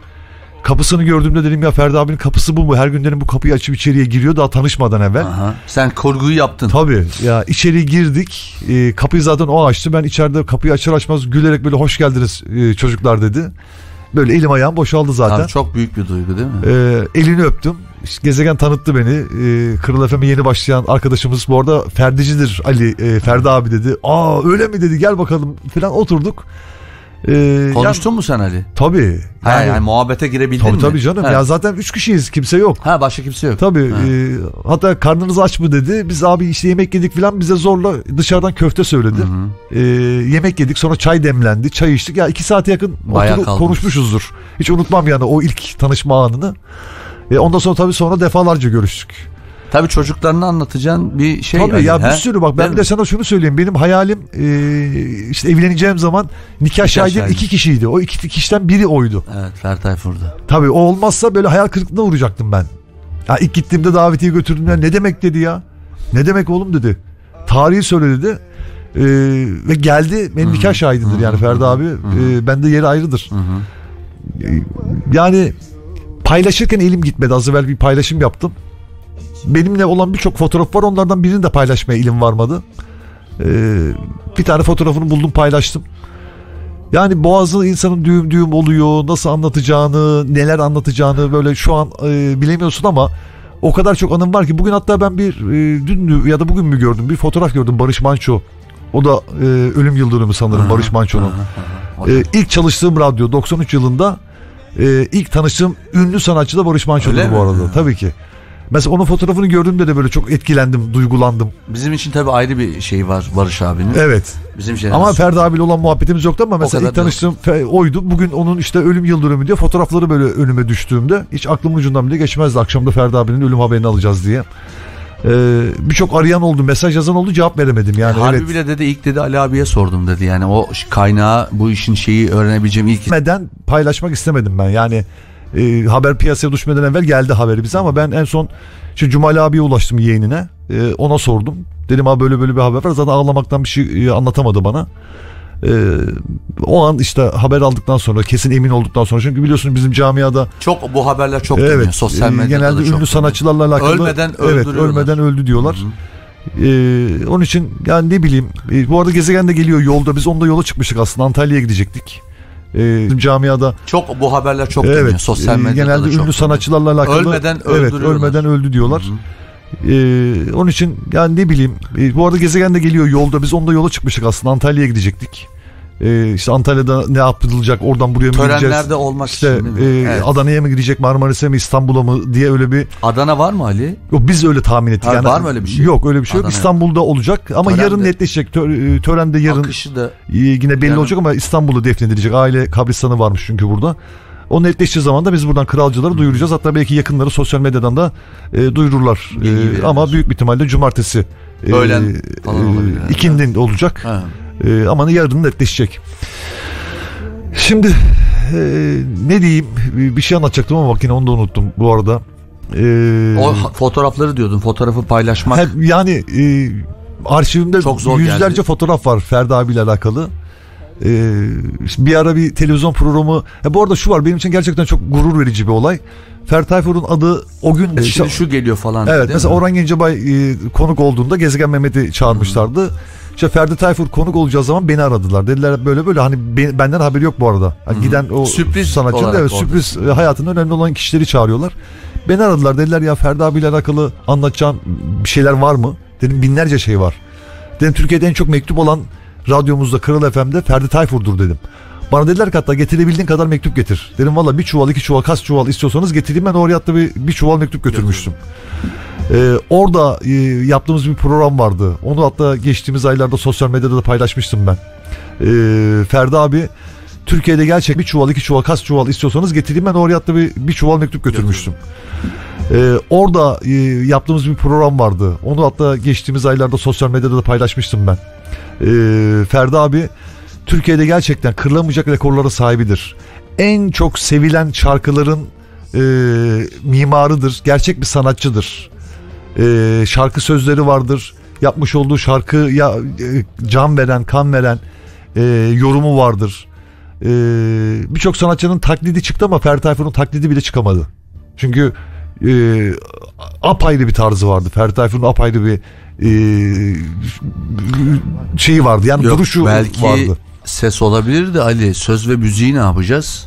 Kapısını gördüğümde dedim ya Ferdi abinin kapısı bu mu? Her gün dedim bu kapıyı açıp içeriye giriyor daha tanışmadan evvel. Aha. Sen kurguyu yaptın. Tabii ya içeri girdik. Ee, kapıyı zaten o açtı. Ben içeride kapıyı açar açmaz gülerek böyle hoş geldiniz e, çocuklar dedi. Böyle elim ayağım boşaldı zaten. Abi çok büyük bir duygu değil mi? Ee, elini öptüm. İşte gezegen tanıttı beni. Ee, Kırıl FM'e yeni başlayan arkadaşımız bu arada Ferdicidir Ali e, Ferdi abi dedi. Aa öyle mi dedi gel bakalım falan oturduk. Ee, Konuştun mu sen Ali? yani- tabii. Ha, Yani, yani muhabbete girebildin tabii mi? tabii canım. Ha. Ya zaten üç kişiyiz kimse yok. ha başka kimse yok. Tabii. Ha. e, hatta karnınız aç mı dedi. Biz abi işte yemek yedik falan bize zorla dışarıdan köfte söyledi. Ee, yemek yedik sonra çay demlendi. Çay içtik. Ya iki saate yakın oturup konuşmuşuzdur. Hiç unutmam yani o ilk tanışma anını. E, ondan sonra tabii sonra defalarca görüştük. Tabii çocuklarına anlatacağın bir şey. Tabii Ali, ya bir ha? sürü bak ben Değil bir mi? de sana şunu söyleyeyim. Benim hayalim e, işte evleneceğim zaman nikah şahidim şahidi. iki kişiydi. O iki kişiden biri oydu. Evet Ferdi Tayfur'da. Tabii o olmazsa böyle hayal kırıklığına uğrayacaktım ben. Ya ilk gittiğimde davetiye götürdüler. Ne demek dedi ya? Ne demek oğlum dedi. Tarihi söyle dedi. Ee, ve geldi benim nikah şahididir yani Ferdi abi. Ee, bende yeri ayrıdır. Ee, yani paylaşırken elim gitmedi. Az evvel bir paylaşım yaptım. Benimle olan birçok fotoğraf var. Onlardan birini de paylaşmaya elim varmadı. Ee, bir tane fotoğrafını buldum paylaştım. Yani boğazı insanın düğüm düğüm oluyor. Nasıl anlatacağını, neler anlatacağını böyle şu an e, bilemiyorsun ama o kadar çok anım var ki bugün hatta ben bir e, dün mü ya da bugün mü gördüm bir fotoğraf gördüm Barış Manço. O da e, ölüm yıl dönümü sanırım Barış Manço'nun. E, ilk çalıştığım radyo 93 yılında e, ilk tanıştığım ünlü sanatçı da Barış Manço'dur bu arada. Tabii ki. Mesela onun fotoğrafını gördüğümde de böyle çok etkilendim, duygulandım. Bizim için tabii ayrı bir şey var Barış abinin. Evet. Bizim şey. Ama Ferdi abiyle olan muhabbetimiz yoktu ama mesela ilk tanıştığım oydu. Bugün onun işte ölüm yıl dönümü diye fotoğrafları böyle önüme düştüğümde hiç aklımın ucundan bile geçmezdi. Akşamda Ferdi abinin ölüm haberini alacağız diye. Ee, Birçok arayan oldu, mesaj yazan oldu cevap veremedim yani. Harbi evet. bile dedi ilk dedi Ali abiye sordum dedi. Yani o kaynağı bu işin şeyi öğrenebileceğim ilk Gitmeden paylaşmak istemedim ben. Yani e, haber piyasaya düşmeden evvel geldi haberi bize ama ben en son şu Cumali abiye ulaştım yeğenine. E, ona sordum. Dedim abi böyle böyle bir haber var. Zaten ağlamaktan bir şey e, anlatamadı bana. E, o an işte haber aldıktan sonra kesin emin olduktan sonra çünkü biliyorsunuz bizim camiada çok bu haberler çok dönüyor. evet Sosyal e, medyada genelde da çok ünlü dönüyor. sanatçılarla alakalı Ölmeden evet ölmeden öldü diyorlar. E, onun için yani ne bileyim e, bu arada gezegen de geliyor yolda biz onunla yola çıkmıştık aslında Antalya'ya gidecektik. E, bizim camiada Çok bu haberler çok dönüyor. Evet. Sosyal e, medyada genelde da çok ünlü dönüyor. sanatçılarla alakalı. Ölmeden evet, ölmeden öldü diyorlar. E, onun için yani ne bileyim. e, bu arada gezegen de geliyor yolda. Biz onunla yola çıkmıştık aslında. Antalya'ya gidecektik. E, işte Antalya'da ne yapılacak oradan buraya mı gideceğiz? Törenlerde olmak İşte için e, Evet. Adana'ya mı gidecek Marmaris'e mi İstanbul'a mı diye öyle bir Adana var mı Ali? yok biz öyle tahmin ettik. Ha, var mı öyle bir şey? Yok öyle bir şey yok. Adana'ya. İstanbul'da olacak ama Törende. yarın netleşecek. Tö- e, törende yarın Akışı da e, yine belli Yarın. olacak ama İstanbul'da defnedilecek. Aile kabristanı varmış çünkü burada. O netleştiği zaman da biz buradan kralcıları duyuracağız. Hatta belki yakınları sosyal medyadan da e, duyururlar. E, ama büyük bir ihtimalle cumartesi e, Öğlen falan olabilir ikindin olacak. ha. E, ama yarın netleşecek. Şimdi e, ne diyeyim bir şey anlatacaktım ama bak yine onu da unuttum bu arada. E, o fotoğrafları diyordun. Fotoğrafı paylaşmak. hep yani e, arşivimde Çok zor yüzlerce geldi. fotoğraf var Ferdi abiyle alakalı. E, işte bir ara bir televizyon programı. Ha, bu arada şu var benim için gerçekten çok gurur verici bir olay. Ferdi Tayfur'un adı o gün E, Şimdi şu geliyor falan. Evet mesela mi? Orhan Gencebay e, konuk olduğunda Gezegen Mehmet'i çağırmışlardı. İşte Ferdi Tayfur konuk olacağı zaman beni aradılar. Dediler böyle böyle hani be- benden haberi yok bu arada. Hani giden o Sürpriz olarak evet, sürpriz e, hayatında önemli olan kişileri çağırıyorlar. Beni aradılar dediler ya Ferdi abiyle alakalı anlatacağın bir şeyler var mı? Dedim binlerce şey var. Dedim Türkiye'de en çok mektup olan radyomuzda Kral FM'de Ferdi Tayfur'dur dedim. Bana dediler ki hatta getirebildiğin kadar mektup getir. Dedim valla bir çuval iki çuval kaç çuval istiyorsanız getireyim ben oraya hatta bir, bir çuval mektup götürmüştüm. Ee, orada e, yaptığımız bir program vardı. Onu hatta geçtiğimiz aylarda sosyal medyada da paylaşmıştım ben. Ee, Ferdi abi Türkiye'de gerçek bir çuval iki çuval kaç çuval istiyorsanız getireyim ben oraya hatta bir, bir çuval mektup götürmüştüm. Ee, orada e, yaptığımız bir program vardı. Onu hatta geçtiğimiz aylarda sosyal medyada da paylaşmıştım ben. Ee, Ferdi abi Türkiye'de gerçekten kırılamayacak rekorlara sahibidir. En çok sevilen şarkıların e, mimarıdır. Gerçek bir sanatçıdır. E, şarkı sözleri vardır. Yapmış olduğu şarkıya e, can veren, kan veren e, yorumu vardır. E, Birçok sanatçının taklidi çıktı ama Ferdi Tayfur'un taklidi bile çıkamadı. Çünkü e, apayrı bir tarzı vardı. Ferdi Tayfur'un apayrı bir e, şeyi vardı. Yani Yok, duruşu belki vardı. ses olabilir de Ali söz ve müziği ne yapacağız?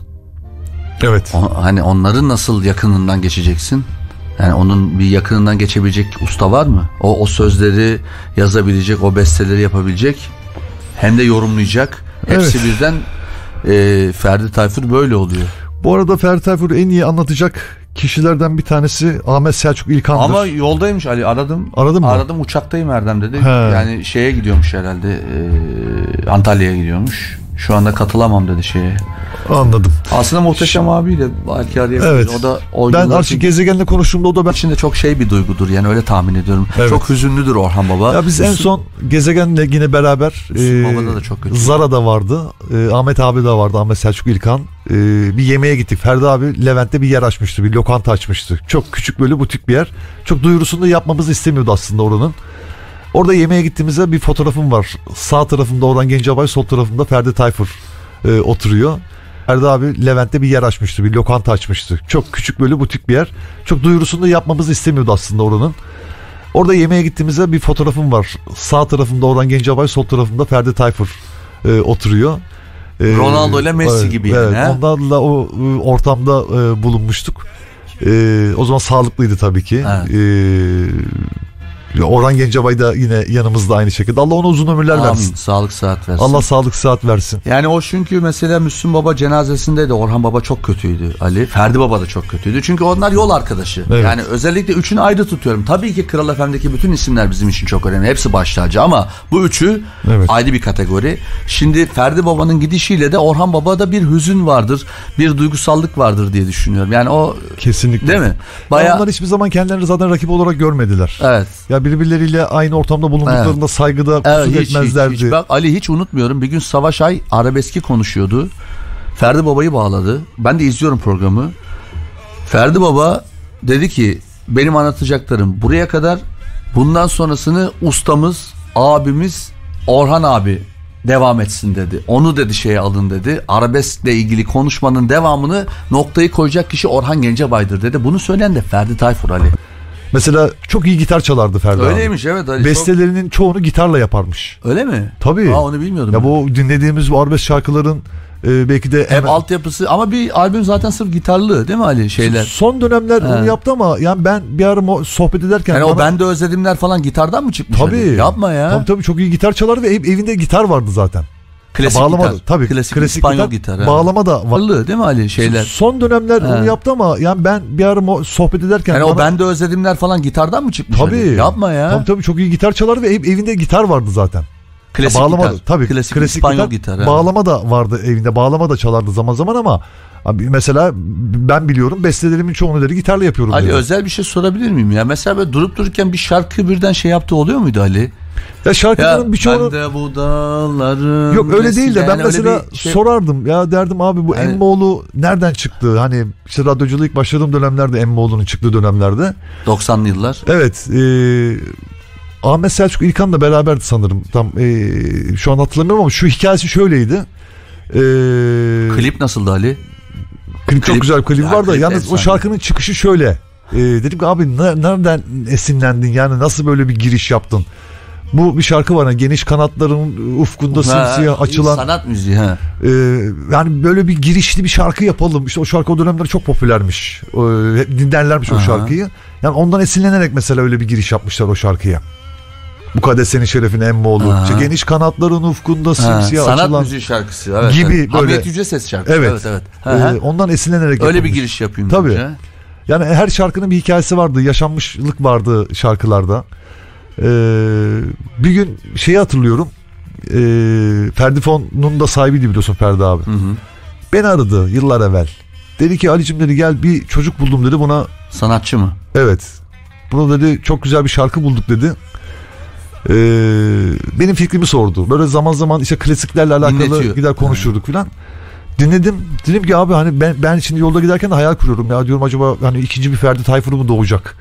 Evet. O- hani onların nasıl yakınından geçeceksin? Yani onun bir yakınından geçebilecek usta var mı? O o sözleri yazabilecek, o besteleri yapabilecek, hem de yorumlayacak. Hepsi Evet. birden e, Ferdi Tayfur böyle oluyor. Bu arada Ferdi Tayfur'u en iyi anlatacak kişilerden bir tanesi Ahmet Selçuk İlkan'dır. Ama yoldaymış Ali aradım. Aradın mı? Aradım uçaktayım Erdem dedi. He. Yani şeye gidiyormuş herhalde. e, Antalya'ya gidiyormuş. Şu anda katılamam dedi şeye. Anladım. Aslında muhteşem abiyle belki arayabilir. Evet. O da o Ben Arşi çünkü Gezegen'le konuştuğumda o da ben içinde çok şey bir duygudur yani öyle tahmin ediyorum. Evet. Çok hüzünlüdür Orhan Baba. Ya biz en Müslüm- son Gezegen'le yine beraber e, Baba'da da çok kötü. Zara da vardı. e, Ahmet abi de vardı. Ahmet Selçuk İlkan. E, bir yemeğe gittik. Ferdi abi Levent'te bir yer açmıştı. Bir lokanta açmıştı. Çok küçük böyle butik bir yer. Çok duyurusunu da yapmamızı istemiyordu aslında oranın. Orada yemeğe gittiğimizde bir fotoğrafım var. Sağ tarafımda Orhan Gencebay, sol tarafımda Ferdi Tayfur e, oturuyor. Ferdi abi Levent'te bir yer açmıştı. Bir lokanta açmıştı. Çok küçük böyle butik bir yer. Çok duyurusunu da yapmamızı istemiyordu aslında oranın. Orada yemeğe gittiğimizde bir fotoğrafım var. Sağ tarafımda Orhan Gencebay, sol tarafımda Ferdi Tayfur e, oturuyor. E, Ronaldo ile Messi gibi yani, Evet, onlarla o e, ortamda e, bulunmuştuk. E, o zaman sağlıklıydı tabii ki. Evet. E, Orhan Gencebay da yine yanımızda aynı şekilde. Allah ona uzun ömürler Amin. versin. Sağlık saat versin. Allah sağlık sıhhat versin. Yani o çünkü mesela Müslüm Baba cenazesinde de Orhan Baba çok kötüydü Ali. Ferdi Baba da çok kötüydü. Çünkü onlar yol arkadaşı. Evet. Yani özellikle üçünü ayrı tutuyorum. Tabii ki Kral FM'deki bütün isimler bizim için çok önemli. Hepsi baş tacı ama bu üçü Evet. ayrı bir kategori. Şimdi Ferdi Baba'nın gidişiyle de Orhan Baba'da bir hüzün vardır. Bir duygusallık vardır diye düşünüyorum. Yani o Kesinlikle. değil mi? Ya Bayağı Onlar hiçbir zaman kendilerini zaten rakip olarak görmediler. Evet. Ya birbirleriyle aynı ortamda bulunduklarında saygıda Evet, kusur hiç, hiç, etmezlerdi. hiç. Bak Ali hiç unutmuyorum. Bir gün Savaş Ay arabeski konuşuyordu. Ferdi Baba'yı bağladı. Ben de izliyorum programı. Ferdi Baba dedi ki benim anlatacaklarım buraya kadar bundan sonrasını ustamız, abimiz Orhan abi devam etsin dedi. Onu dedi şeye alın dedi. Arabeskle ilgili konuşmanın devamını noktayı koyacak kişi Orhan Gencebay'dır dedi. Bunu söyleyen de Ferdi Tayfur Ali. Mesela çok iyi gitar çalardı Ferdi abi. Öyleymiş evet Ali. Çok- Bestelerinin çoğunu gitarla yaparmış. Öyle mi? Tabii. Aa, onu bilmiyordum. Ya ben. bu dinlediğimiz bu arabesk şarkıların e, belki de Hem hemen- altyapısı ama bir albüm zaten sırf gitarlı değil mi Ali şeyler? son dönemler He. onu yaptı ama yani ben bir ara sohbet ederken Yani o bana- bende özledimler falan gitardan mı çıkmış? tabii Ali? Yapma ya. Tabii tabii çok iyi gitar çalar ve ev- evinde gitar vardı zaten. Klasik bağlama gitar. da tabii Klasik klasik, İspanyol gitar, gitar, ha. bağlama da var. Varlı değil mi Ali şeyler? Son dönemler He. onu yaptı ama yani ben bir ara sohbet ederken Yani o bana- bende özledimler falan gitardan mı çıkmış? tabii Ali? Yapma ya. Tabii tabii çok iyi gitar çalar ve ev- evinde gitar vardı zaten. Klasik bağlama gitar. da tabii Klasik, İspanyol gitar. ha. Bağlama da vardı evinde. Bağlama da çalardı zaman zaman ama abi mesela ben biliyorum bestelerimin çoğunu dedi gitarla yapıyorum Ali dedi. özel bir şey sorabilir miyim ya? Mesela böyle durup dururken bir şarkı birden şey yaptı oluyor muydu Ali? Ya şarkıların birçoğunu ben de bu dağların Yok öyle değil de ben mesela bir şey- sorardım ya derdim abi bu Yani- Emmoğlu nereden çıktı? Hani işte radyoculuğa ilk başladığım dönemlerde Emmoğlu'nun çıktığı dönemlerde. 90'lı yıllar. Evet e, Ahmet Selçuk İlkan'la beraberdi sanırım. Tam e, şu an hatırlamıyorum ama şu hikayesi şöyleydi. E, Klip nasıldı Ali? klip çok klip- güzel bir klip Ya var da klip yalnız o şarkının çıkışı şöyle. E, dedim ki abi ne- nereden esinlendin yani nasıl böyle bir giriş yaptın? Bu bir şarkı var hani geniş kanatların ufkunda simsiyah Ha, açılan Sanat müziği ha. Ee, yani böyle bir girişli bir şarkı yapalım. İşte o şarkı o dönemler çok popülermiş. Ee, hep dinlerlermiş o Aha. şarkıyı. Yani ondan esinlenerek mesela öyle bir giriş yapmışlar o şarkıya. Senin şerefine emmoğlu. Aha. İşte geniş kanatların ufkunda Ha, simsiyah sanat açılan. müziği şarkısı. Evet, gibi evet. böyle- Hamiyet Yüce Ses şarkısı. Evet. Evet evet. Ee, Ha, ha. ondan esinlenerek Öyle bir yapılmış. giriş yapayım. Tabii. bence. Yani her şarkının bir hikayesi vardı. Yaşanmışlık vardı şarkılarda. Ee, bir gün şeyi hatırlıyorum. Ee, Ferdi Fon'un da sahibiydi biliyorsun Ferdi abi. Hı hı. Beni aradı yıllar evvel. Dedi ki Ali'cim dedi gel bir çocuk buldum dedi buna. Sanatçı mı? Evet. Buna dedi çok güzel bir şarkı bulduk dedi. Ee, benim fikrimi sordu. Böyle zaman zaman işte klasiklerle alakalı gider konuşurduk filan. Dinledim. Dedim ki abi hani ben ben şimdi yolda giderken de hayal kuruyorum ya diyorum acaba hani ikinci bir Ferdi Tayfur'u mu doğacak?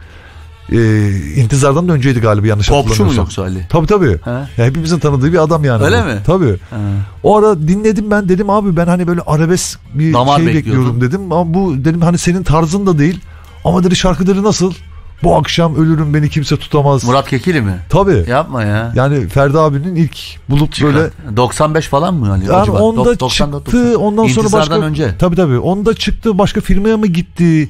Ee, intizardan da önceydi galiba yanlış Popçu mu hatırlamıyorsam. yoksa Ali? Tabii tabii. Ha? Ya hepimizin tanıdığı bir adam yani. Öyle bu. mi? Tabii. Ha. O ara dinledim ben dedim abi ben hani böyle arabesk bir Damar şey bekliyordun. bekliyorum dedim. Ama bu dedim hani senin tarzın da değil. Ama dedi şarkıları nasıl? Bu akşam ölürüm beni kimse tutamaz. Murat Kekili mi? Tabii. Yapma ya. Yani Ferdi abinin ilk bulup Çıkan. böyle 95 falan mı? O yani civar. onda Dok- 94, çıktı 90. ondan sonra İntizardan başka önce. tabii tabii onda çıktı başka firmaya mı gitti?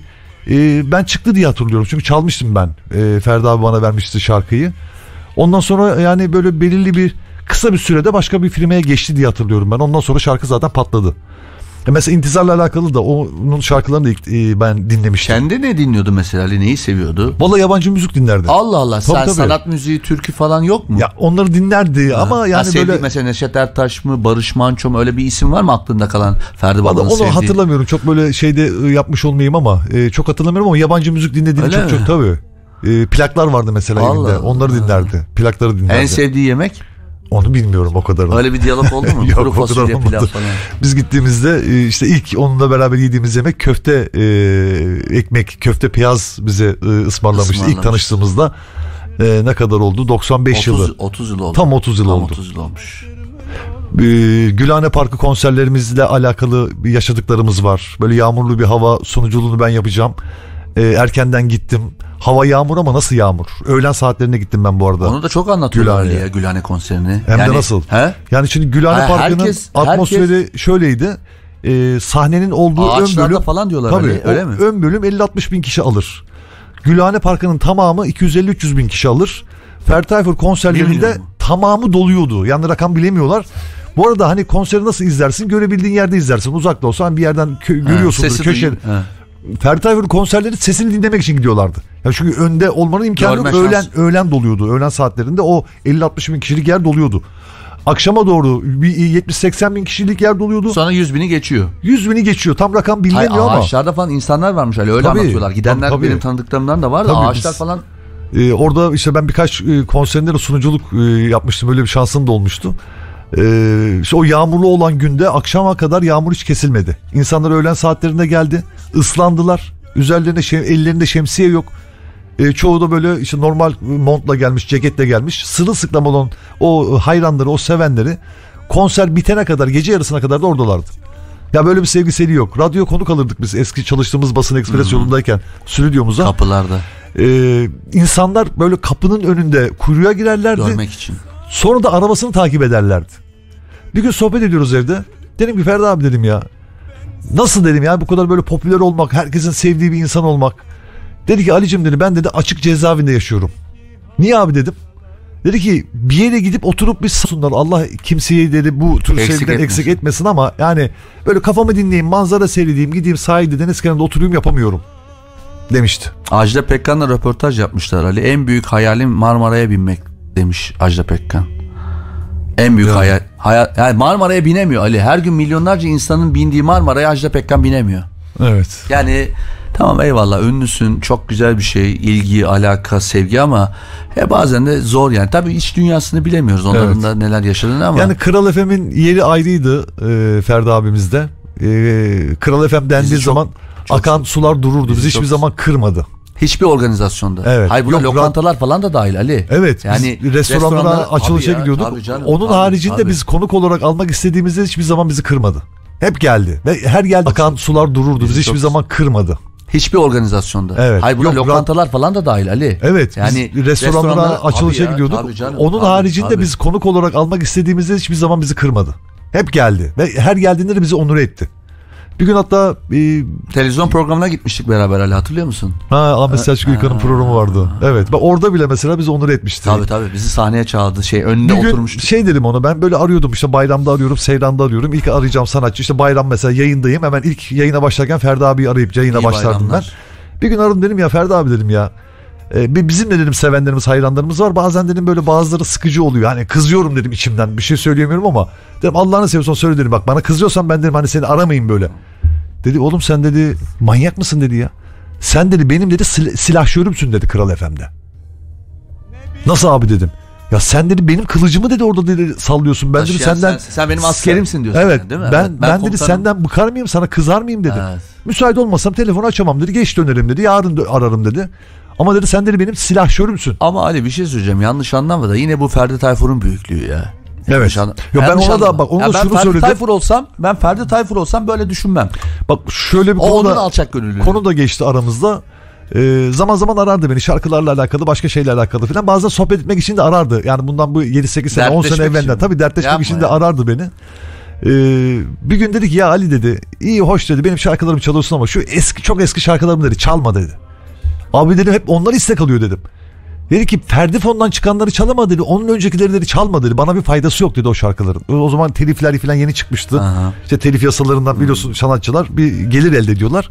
Ee, ben çıktı diye hatırlıyorum çünkü çalmıştım ben. Ee, Ferdi abi bana vermişti şarkıyı. Ondan sonra yani böyle belirli bir kısa bir sürede başka bir firmaya geçti diye hatırlıyorum ben. Ondan sonra şarkı zaten patladı. E mesela intizarla alakalı da onun şarkılarını ilk, e, ben dinlemiştim. Kendi ne dinliyordu mesela? Neyi seviyordu? Valla yabancı müzik dinlerdi. Allah Allah. Tabii, sen tabii. sanat müziği, türkü falan yok mu? Ya onları dinlerdi ama Ha, yani sevdiğin böyle mesela Neşet Ertaş mı, Barış Manço mu öyle bir isim var mı aklında kalan Ferdi Baba'nın onu sevdiği? hatırlamıyorum. Çok böyle şeyde e, yapmış olmayayım ama e, çok hatırlamıyorum ama yabancı müzik dinlediğini Öyle çok mi? çok tabii. E, plaklar vardı mesela Allah evinde. Onları dinlerdi. Plakları dinlerdi. En sevdiği yemek? Onu bilmiyorum o kadarını. Öyle bir diyalog oldu mu? (laughs) Yok, Kuru fasulye pilav falan. Biz gittiğimizde e, işte ilk onunla beraber yediğimiz yemek köfte e, ekmek, köfte piyaz bize e, ısmarlamıştı. İlk Ismarlamış. tanıştığımızda e, ne kadar oldu? 95 30, yılı. 30 yıl oldu. Tam 30 yıl Tam oldu. 30 yıl olmuş. E, Gülhane Parkı konserlerimizle alakalı yaşadıklarımız var. Böyle yağmurlu bir hava sunuculuğunu ben yapacağım. E, erkenden gittim. Hava yağmur ama nasıl yağmur? Öğlen saatlerine gittim ben bu arada. Onu da çok anlatıyorlar Gülhane. Ya Gülhane konserini. Hem de nasıl? He? Yani şimdi Gülhane Ha, Parkı'nın herkes- atmosferi şöyleydi. Ee, sahnenin olduğu ön Ağaçlarda bölüm falan diyorlar tabii, öyle o mi? Ön bölüm 50-60 bin kişi alır. Gülhane Parkı'nın tamamı 250-300 bin kişi alır. Ferdi Tayfur konserlerinde tamamı doluyordu. Yani rakam bilemiyorlar. Bu arada hani konseri nasıl izlersin? Görebildiğin yerde izlersin. Uzakta olsa hani bir yerden kö- görüyorsundur sesi köşe. duyayım. Ha. Ferdi Tayfur'un konserleri sesini dinlemek için gidiyorlardı. Ya çünkü önde olmanın imkanı Görme yok. Öğlen öğlen doluyordu. Öğlen saatlerinde o 50-60 bin kişilik yer doluyordu. Akşama doğru bir 70-80 bin kişilik yer doluyordu. Sonra 100 bini geçiyor. 100 bini geçiyor. Tam rakam Hayır, bilinemiyor ama. ağaçlarda falan insanlar varmış Ali öyle Tabii, anlatıyorlar. Gidenler tabii, tabii. benim tanıdıklarımdan da var da Tabii, ağaçlar biz- falan Ee, orada işte ben birkaç e, konserinde de sunuculuk e, yapmıştım. Öyle bir şansım da olmuştu. Ee, işte o yağmurlu olan günde akşama kadar yağmur hiç kesilmedi. İnsanlar öğlen saatlerinde geldi. ıslandılar. Üzerlerinde şem, ellerinde şemsiye yok. Ee, çoğu da böyle işte normal montla gelmiş, ceketle gelmiş. Sırılsıklam olan o hayranları, o sevenleri konser bitene kadar, gece yarısına kadar da oradalardı. Ya böyle bir sevgiseli yok. Radyo konuk alırdık biz eski çalıştığımız basın ekspres yolundayken stüdyomuza. kapılarda Ee, insanlar böyle kapının önünde kuyruğa girerlerdi. görmek için. Sonra da arabasını takip ederlerdi. Bir gün sohbet ediyoruz evde. Dedim ki Ferdi abi dedim ya. Nasıl dedim ya bu kadar böyle popüler olmak, herkesin sevdiği bir insan olmak. Dedi ki Ali'cim dedi ben dedi açık cezaevinde yaşıyorum. Niye abi dedim. Dedi ki bir yere gidip oturup bir sunlar. Allah kimseyi dedi bu tür Eksik sevgiden etmesin. eksik etmesin ama yani böyle kafamı dinleyeyim, manzara seyredeyim, gideyim sahilde deniz kenarında oturayım yapamıyorum demişti. Ajda Pekkan'la röportaj yapmışlar Ali. En büyük hayalim Marmara'ya binmek demiş Ajda Pekkan. En büyük Ya. hayal, hayal yani Marmara'ya binemiyor Ali. Her gün milyonlarca insanın bindiği Marmara'ya Ajda Pekkan binemiyor. Evet. Yani tamam eyvallah ünlüsün çok güzel bir şey ilgi alaka sevgi ama ya bazen de zor yani. Tabii iç dünyasını bilemiyoruz onların Evet. da neler yaşadığını ama. Yani Kral FM'in yeri ayrıydı e, Ferdi abimizde. E, Kral FM dendiği Bizi çok- zaman akan sular dururdu. Bizi bizi hiçbir çok- zaman kırmadı. Hiçbir organizasyonda. Evet. Hayır buna Yok, lokantalar falan da dahil Ali. Evet Yani biz restoranlara restoranlara- açılışa ya, gidiyorduk. tabii canım, Onun tabii, haricinde tabii. biz konuk olarak almak istediğimizde hiçbir zaman bizi kırmadı. Hep geldi ve her geldi akan sular dururdu. Bizi Bizi hiçbir çok- zaman kırmadı. Hiçbir organizasyonda. Evet. Hayır buna Yok, lokantalar falan da dahil Ali. Evet Yani restoranlara restoranlara- açılışa ya, gidiyorduk. canım, Onun tabii, haricinde tabii. biz konuk olarak almak istediğimizde hiçbir zaman bizi kırmadı. Hep geldi ve her geldiğinde de bizi onur etti. Bir gün hatta e, Televizyon programına gitmiştik beraber Ali hatırlıyor musun? ha, Ahmet Selçuk İlkan'ın programı vardı. Evet. Bak orada bile mesela bizi onur etmişti. Tabii tabii bizi sahneye çağırdı şey önünde Bir gün oturmuştuk. şey dedim ona ben böyle arıyordum işte bayramda arıyorum seyranda arıyorum ilk arayacağım sanatçı işte bayram mesela yayındayım hemen ilk yayına başlarken Ferdi abi arayıp yayına İyi başlardım ben. bayramlar. Bir gün aradım dedim ya Ferdi abi dedim ya e, bizim de dedim sevenlerimiz hayranlarımız var bazen dedim böyle bazıları sıkıcı oluyor hani kızıyorum dedim içimden bir şey söyleyemiyorum ama dedim Allah'ını seviyorsan söyle dedim bak bana kızıyorsan ben dedim hani seni aramayayım böyle. Dedi oğlum sen dedi manyak mısın dedi ya. Sen dedi benim dedi sil- silahşörümsün dedi Kral FM'de. Nasıl abi dedim. Ya sen dedi benim kılıcımı dedi orada dedi sallıyorsun. Ben dedi Taşıyan senden sensin. Sen benim askerimsin diyorsun Evet. yani, değil mi? Ben Evet, ben, ben dedi senden bıkar mıyım sana kızar mıyım dedi. Evet. Müsait olmasam telefonu açamam dedi. Geç dönerim dedi. Yarın ararım dedi. Ama dedi sen dedi benim silahşörümsün. Ama Ali bir şey söyleyeceğim yanlış anlama da yine bu Ferdi Tayfur'un büyüklüğü ya. Evet. Yanlış anla- Yo, ben ona da bak, ona da ben şunu Ferdi söyledim. Tayfur olsam ben Ferdi Tayfur olsam böyle düşünmem. Bak şöyle bir O konu da, alçak gönüllülüğü. konu da geçti aramızda. Ee, zaman zaman arardı beni şarkılarla alakalı başka şeylerle alakalı falan. Bazen sohbet etmek için de arardı. Yani bundan bu 7-8 sene 10 sene evvelden. Tabii dertleşmek Yapma için de ya. arardı beni. Ee, bir gün dedi ki ya Ali dedi iyi hoş dedi benim şarkılarımı çalıyorsun ama şu eski çok eski şarkılarımı dedi çalma dedi. Abi dedim hep onlar istek alıyor dedim. Dedi ki Ferdi Fon'dan çıkanları çalama dedi. Onun öncekileri dedi çalma dedi. Bana bir faydası yok dedi o şarkıların. O zaman telifler falan yeni çıkmıştı. Aha. İşte telif yasalarından biliyorsun sanatçılar bir gelir elde ediyorlar.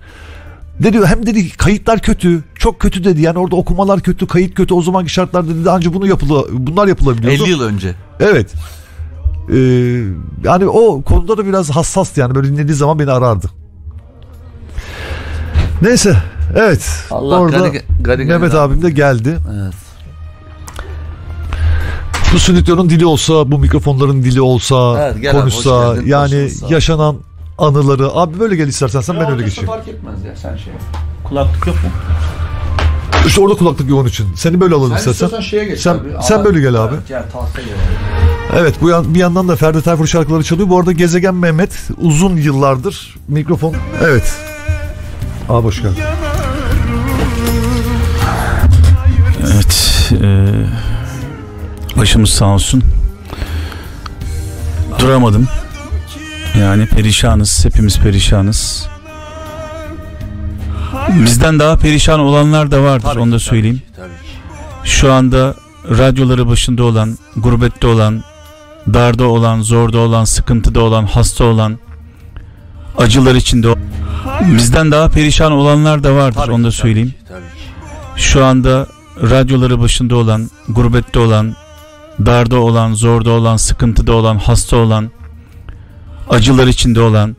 Dedi hem dedi kayıtlar kötü. Çok kötü dedi. Yani orada okumalar kötü, kayıt kötü. O zamanki şartlarda dedi ancak bunu yapıla bunlar yapılabiliyordu. 50 yıl önce. Evet. Ee, yani o konuda da biraz hassastı yani böyle dinlediği zaman beni arardı. Neyse. Evet. Allah orada gani- gani- Mehmet gani- abim de geldi. Evet. Bu stüdyonun dili olsa, bu mikrofonların dili olsa, Evet, gel abi, konuşsa, hoş geldin, yani başımız sağ ol. yaşanan anıları. Abi böyle gel istersen sen ben öyle geçeyim. Fark etmez ya sen şey. Kulaklık yok mu? İşte orada kulaklık yoğun için. Seni böyle alalım istersen. şeye geç Sen- sen böyle gel abi. Evet bu yan, bir yandan da Ferdi Tayfur şarkıları çalıyor. Bu arada Gezegen Mehmet uzun yıllardır mikrofon. Evet. Abi hoş geldin. E, başımız sağ olsun. Duramadım. Yani perişanız. Hepimiz perişanız. Bizden daha perişan olanlar da vardır. onu da söyleyeyim. Tabii ki. Şu anda radyoları başında olan, gurbette olan, darda olan, zorda olan, sıkıntıda olan, hasta olan, acılar içinde olan, bizden daha perişan olanlar da vardır. Tabii onu da ki, söyleyeyim. Tabii ki. Şu anda radyoları başında olan, gurbette olan, darda olan, zorda olan, sıkıntıda olan, hasta olan, acılar içinde olan,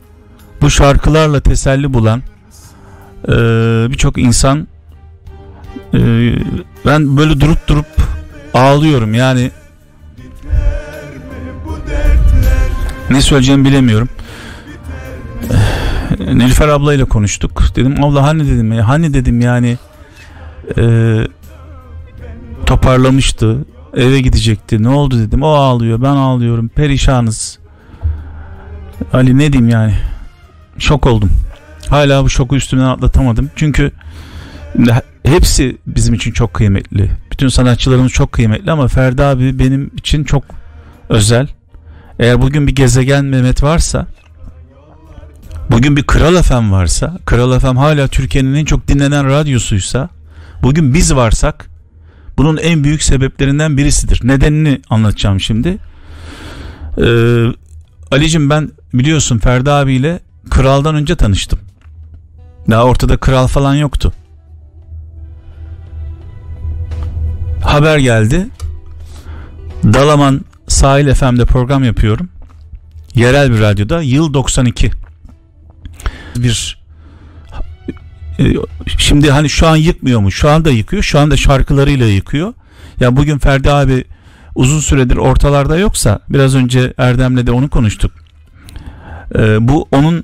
bu şarkılarla teselli bulan eee, birçok insan eee, ben böyle durup durup ağlıyorum yani ne söyleyeceğimi bilemiyorum. Nilüfer ablayla konuştuk. Dedim abla hani dedim ya hani dedim yani eee, toparlamıştı. Eve gidecekti. Ne oldu dedim. O ağlıyor. Ben ağlıyorum. Perişanız. Ali ne diyeyim yani. Şok oldum. Hala bu şoku üstümden atlatamadım. Çünkü he- hepsi bizim için çok kıymetli. Bütün sanatçılarımız çok kıymetli ama Ferdi abi benim için çok özel. Eğer bugün bir gezegen Mehmet varsa bugün bir Kral FM varsa Kral FM hala Türkiye'nin en çok dinlenen radyosuysa bugün biz varsak bunun en büyük sebeplerinden birisidir. Nedenini anlatacağım şimdi. Ee, Ali'cim ben biliyorsun Ferdi abiyle kraldan önce tanıştım. Daha ortada kral falan yoktu. Haber geldi. Dalaman Sahil FM'de program yapıyorum. Yerel bir radyoda. Yıl 92. Bir şimdi hani şu an yıkmıyor mu? Şu anda yıkıyor. Şu anda şarkılarıyla yıkıyor. Ya bugün Ferdi abi uzun süredir ortalarda yoksa biraz önce Erdem'le de onu konuştuk. Ee, bu onun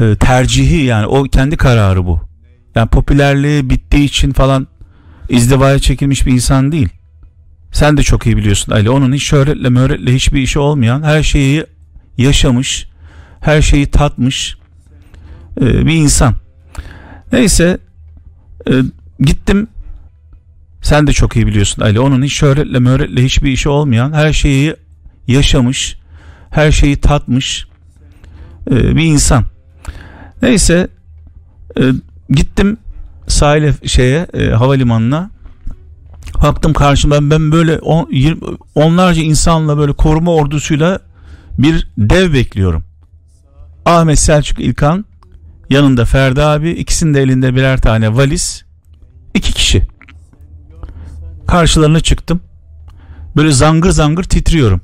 e, tercihi yani o kendi kararı bu. Yani popülerliği bittiği için falan izdivaya çekilmiş bir insan değil. Sen de çok iyi biliyorsun Ali. Onun hiç şöhretle möhretle hiçbir işi olmayan her şeyi yaşamış, her şeyi tatmış e, bir insan. Neyse e, gittim sen de çok iyi biliyorsun Ali. Onun hiç şöhretle möhretle hiçbir işi olmayan her şeyi yaşamış, her şeyi tatmış e, bir insan. Neyse e, gittim sahile şeye e, havalimanına baktım karşımda ben böyle on, yirmi, onlarca insanla böyle koruma ordusuyla bir dev bekliyorum. Ahmet Selçuk İlkan yanında Ferdi abi ikisinin de elinde birer tane valiz iki kişi karşılarına çıktım böyle zangır zangır titriyorum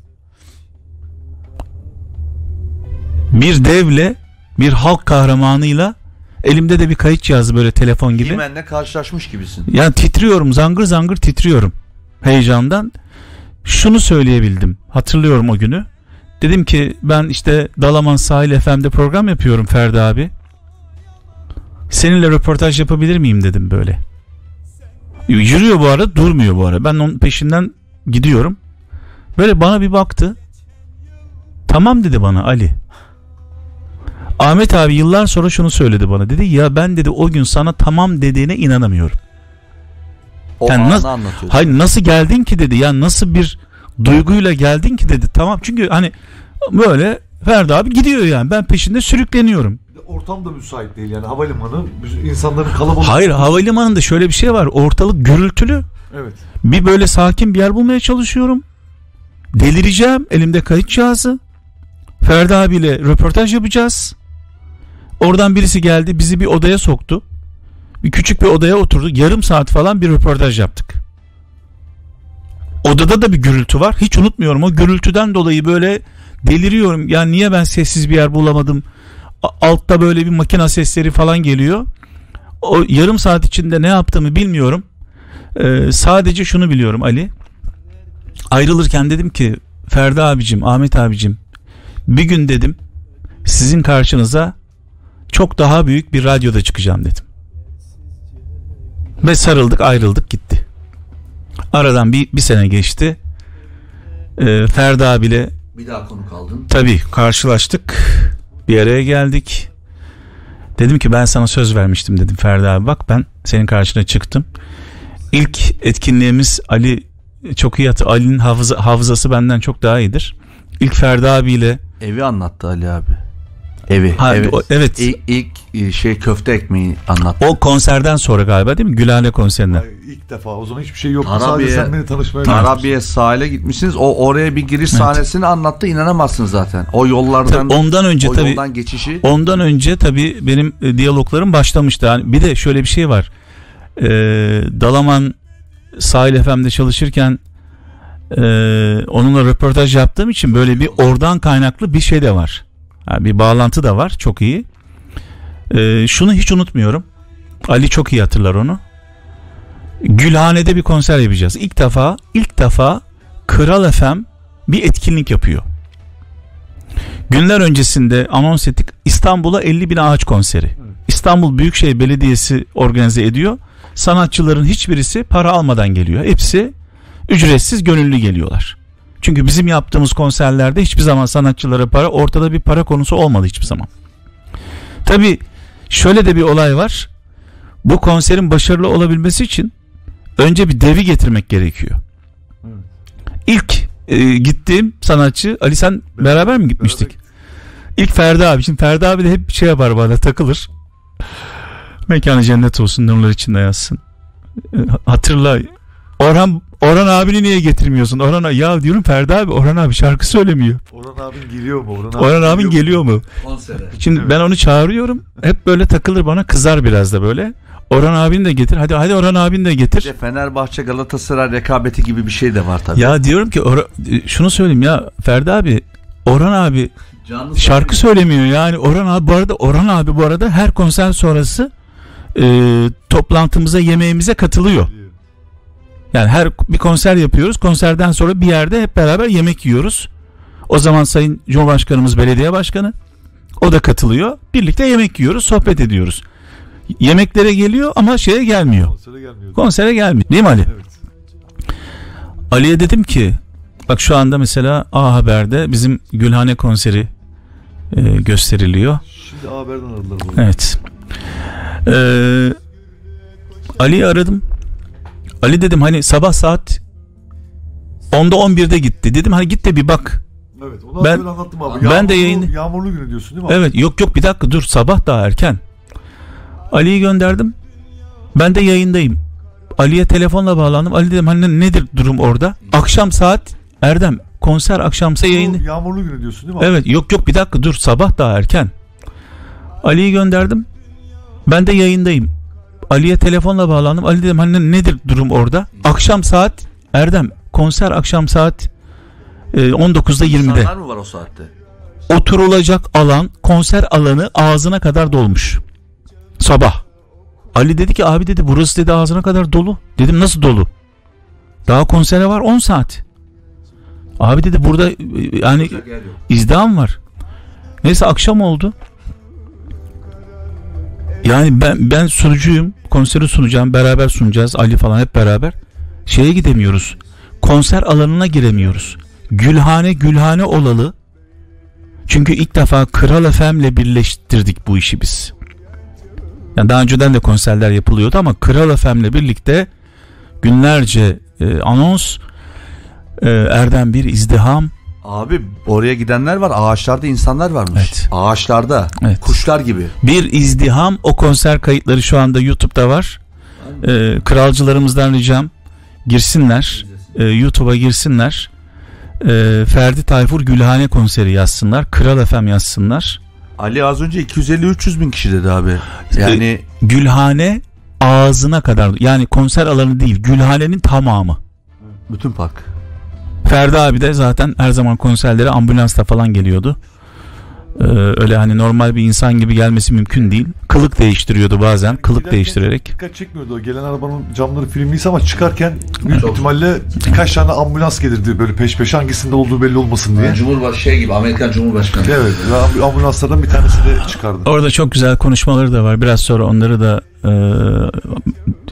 bir devle bir halk kahramanıyla elimde de bir kayıt cihazı böyle telefon gibi Himen'le karşılaşmış gibisin. ya titriyorum zangır zangır titriyorum heyecandan. Şunu söyleyebildim. Hatırlıyorum o günü. Dedim ki ben işte Dalaman Sahil FM'de program yapıyorum Ferdi abi. Seninle röportaj yapabilir miyim dedim böyle. Yürüyor bu arada durmuyor bu arada. Ben onun peşinden gidiyorum. Böyle bana bir baktı. Tamam dedi bana Ali. Ahmet abi yıllar sonra şunu söyledi bana. Dedi ya ben dedi o gün sana tamam dediğine inanamıyorum. O Yani nasıl-. Hayır nasıl geldin ki dedi. Ya nasıl bir duyguyla geldin ki dedi. Tamam çünkü hani böyle Ferdi abi gidiyor yani. Ben peşinde sürükleniyorum. Ortam da müsait değil yani havalimanı insanların kalabalık. Hayır havalimanında şöyle bir şey var. Ortalık gürültülü. Evet. Bir böyle sakin bir yer bulmaya çalışıyorum. Delireceğim. Elimde kayıt cihazı. Ferdi abiyle röportaj yapacağız. Oradan birisi geldi bizi bir odaya soktu. Bir küçük bir odaya oturduk. Yarım saat falan bir röportaj yaptık. Odada da bir gürültü var. Hiç unutmuyorum o gürültüden dolayı böyle deliriyorum. Ya niye ben sessiz bir yer bulamadım? Altta böyle bir makina sesleri falan geliyor. O yarım saat içinde ne yaptığımı bilmiyorum. Ee, sadece şunu biliyorum Ali. Ayrılırken dedim ki Ferdi abicim, Ahmet abicim bir gün dedim sizin karşınıza çok daha büyük bir radyoda çıkacağım dedim. Ve sarıldık ayrıldık gitti. Aradan bir, bir sene geçti. Ee, Ferdi abiyle Bir daha konu kaldın. Tabii karşılaştık. Bir araya geldik. Dedim ki ben sana söz vermiştim dedim Ferdi abi bak ben senin karşına çıktım. İlk etkinliğimiz Ali çok iyi hatır. Ali'nin hafıza, hafızası benden çok daha iyidir. İlk Ferdi abiyle Evi anlattı Ali abi. Evi. Ha, evet. o- evet. İlk, ilk e, şey köfte ekmeği anlattı. o konserden sonra galiba değil mi? Gülhane konserinden. Ay, İlk defa o zaman hiçbir şey yok. Tarabiye- Sadece sen beni tanışmaya Tarabiye sahile gitmişsiniz. O oraya bir giriş sahnesini anlattı. İnanamazsın zaten. O yollardan Tabii ondan önce o tabii yoldan geçişi. Ondan önce tabii benim e, diyaloglarım başlamıştı. Yani bir de şöyle bir şey var. Ee, Dalaman Sahil FM'de çalışırken e, onunla röportaj yaptığım için böyle bir oradan kaynaklı bir şey de var. Yani bir bağlantı da var. Çok iyi. Ee, şunu hiç unutmuyorum. Ali çok iyi hatırlar onu. Gülhane'de bir konser yapacağız. İlk defa ilk defa Kral FM bir etkinlik yapıyor. Günler öncesinde anons ettik İstanbul'a 50 bin ağaç konseri. İstanbul Büyükşehir Belediyesi organize ediyor. Sanatçıların hiçbirisi para almadan geliyor. Hepsi ücretsiz gönüllü geliyorlar. Çünkü bizim yaptığımız konserlerde hiçbir zaman sanatçılara para ortada bir para konusu olmadı hiçbir zaman. Tabi şöyle de bir olay var. Bu konserin başarılı olabilmesi için önce bir devi getirmek gerekiyor. İlk e, gittiğim sanatçı Ali sen beraber mi gitmiştik? İlk Ferdi abi. Şimdi Ferdi abi de hep şey yapar bana takılır. Mekanı cennet olsun nurlar içinde yatsın. E, Hatırla Orhan Orhan abini niye getirmiyorsun? Orhan ya diyorum Ferdi abi Orhan abi şarkı söylemiyor. Orhan abin geliyor mu? Orhan, Orhan abin geliyor mu? Konsere. Şimdi ben onu çağırıyorum. Hep böyle takılır bana kızar biraz da böyle. Orhan abini de getir. Hadi hadi Orhan abini de Bir getir. de Fenerbahçe Galatasaray rekabeti gibi bir şey de var tabii. Ya diyorum ki Orhan- şunu söyleyeyim ya Ferdi abi Orhan abi Canlı şarkı söylemiyor yani Orhan abi bu arada Orhan abi bu arada her konser sonrası e, toplantımıza yemeğimize katılıyor. Yani her bir konser yapıyoruz. Konserden sonra bir yerde hep beraber yemek yiyoruz. O zaman Sayın Cumhurbaşkanımız belediye başkanı o da katılıyor. Birlikte yemek yiyoruz, sohbet ediyoruz. Yemeklere geliyor ama şeye gelmiyor. Konsere gelmiyordu. Konsere gelmiyor. Değil mi Ali? Evet. Ali'ye dedim ki bak şu anda mesela A Haber'de bizim Gülhane konseri e, gösteriliyor. Şimdi A Haber'den aradılar. Evet. Ee, Ali'yi aradım. Ali dedim hani sabah saat 10'da 11'de gitti. Dedim hani git de bir bak. Evet onu Ben- ben, anlattım abi. ben Yağmurlu, de yayını- Yağmurlu günü diyorsun değil mi abi? Evet yok yok bir dakika dur sabah daha erken. Ali'yi gönderdim. Ben de yayındayım. Ali'ye telefonla bağlandım. Ali dedim hani nedir durum orada? Akşam saat Erdem konser akşamsa yayını. Yağmurlu günü diyorsun değil mi abi? Evet yok yok bir dakika dur sabah daha erken. Ali'yi gönderdim. Ben de yayındayım. Ali'ye telefonla bağlandım. Ali dedim hani nedir durum orada? Akşam saat Erdem konser akşam saat e, 19'da 20'de. İnsanlar mı var o saatte? Oturulacak alan konser alanı ağzına kadar dolmuş. Sabah. Ali dedi ki abi dedi burası dedi ağzına kadar dolu. Dedim nasıl dolu? Daha konsere var 10 saat. Abi dedi burada e, yani izdiham var. Neyse akşam oldu. Yani ben ben sunucuyum. Konseri sunacağım. Beraber sunacağız. Ali falan hep beraber. Şeye gidemiyoruz. Konser alanına giremiyoruz. Gülhane Gülhane olalı. Çünkü ilk defa Kral FM'le birleştirdik bu işi biz. Yani daha önceden de konserler yapılıyordu ama Kral FM'le birlikte günlerce e, anons e, Erdem bir izdiham Abi oraya gidenler var. Ağaçlarda insanlar varmış. Evet. Ağaçlarda. Evet. Kuşlar gibi. bir izdiham o konser kayıtları şu anda YouTube'da var. Ee, kralcılarımızdan ricam girsinler. Ee, YouTube'a girsinler. Ee, Ferdi Tayfur Gülhane konseri yazsınlar. Kral FM yazsınlar. Ali az önce 250-300 bin kişi dedi abi. Yani Gülhane ağzına kadar yani konser alanı değil Gülhane'nin tamamı. bütün park. Ferdi abi de zaten her zaman konserlere ambulansla falan geliyordu. Ee, öyle hani normal bir insan gibi gelmesi mümkün değil. Kılık değiştiriyordu bazen. Kılık Giderken değiştirerek. Dikkat çekmiyordu o gelen arabanın camları filmliyse ama çıkarken büyük ihtimalle birkaç tane ambulans gelirdi böyle peş peşe hangisinde olduğu belli olmasın diye. Cumhurbaşkanı şey gibi Amerikan Cumhurbaşkanı. Evet ve amb- ambulanslardan bir tanesi de çıkardı. Orada çok güzel konuşmaları da var. Biraz sonra onları da e,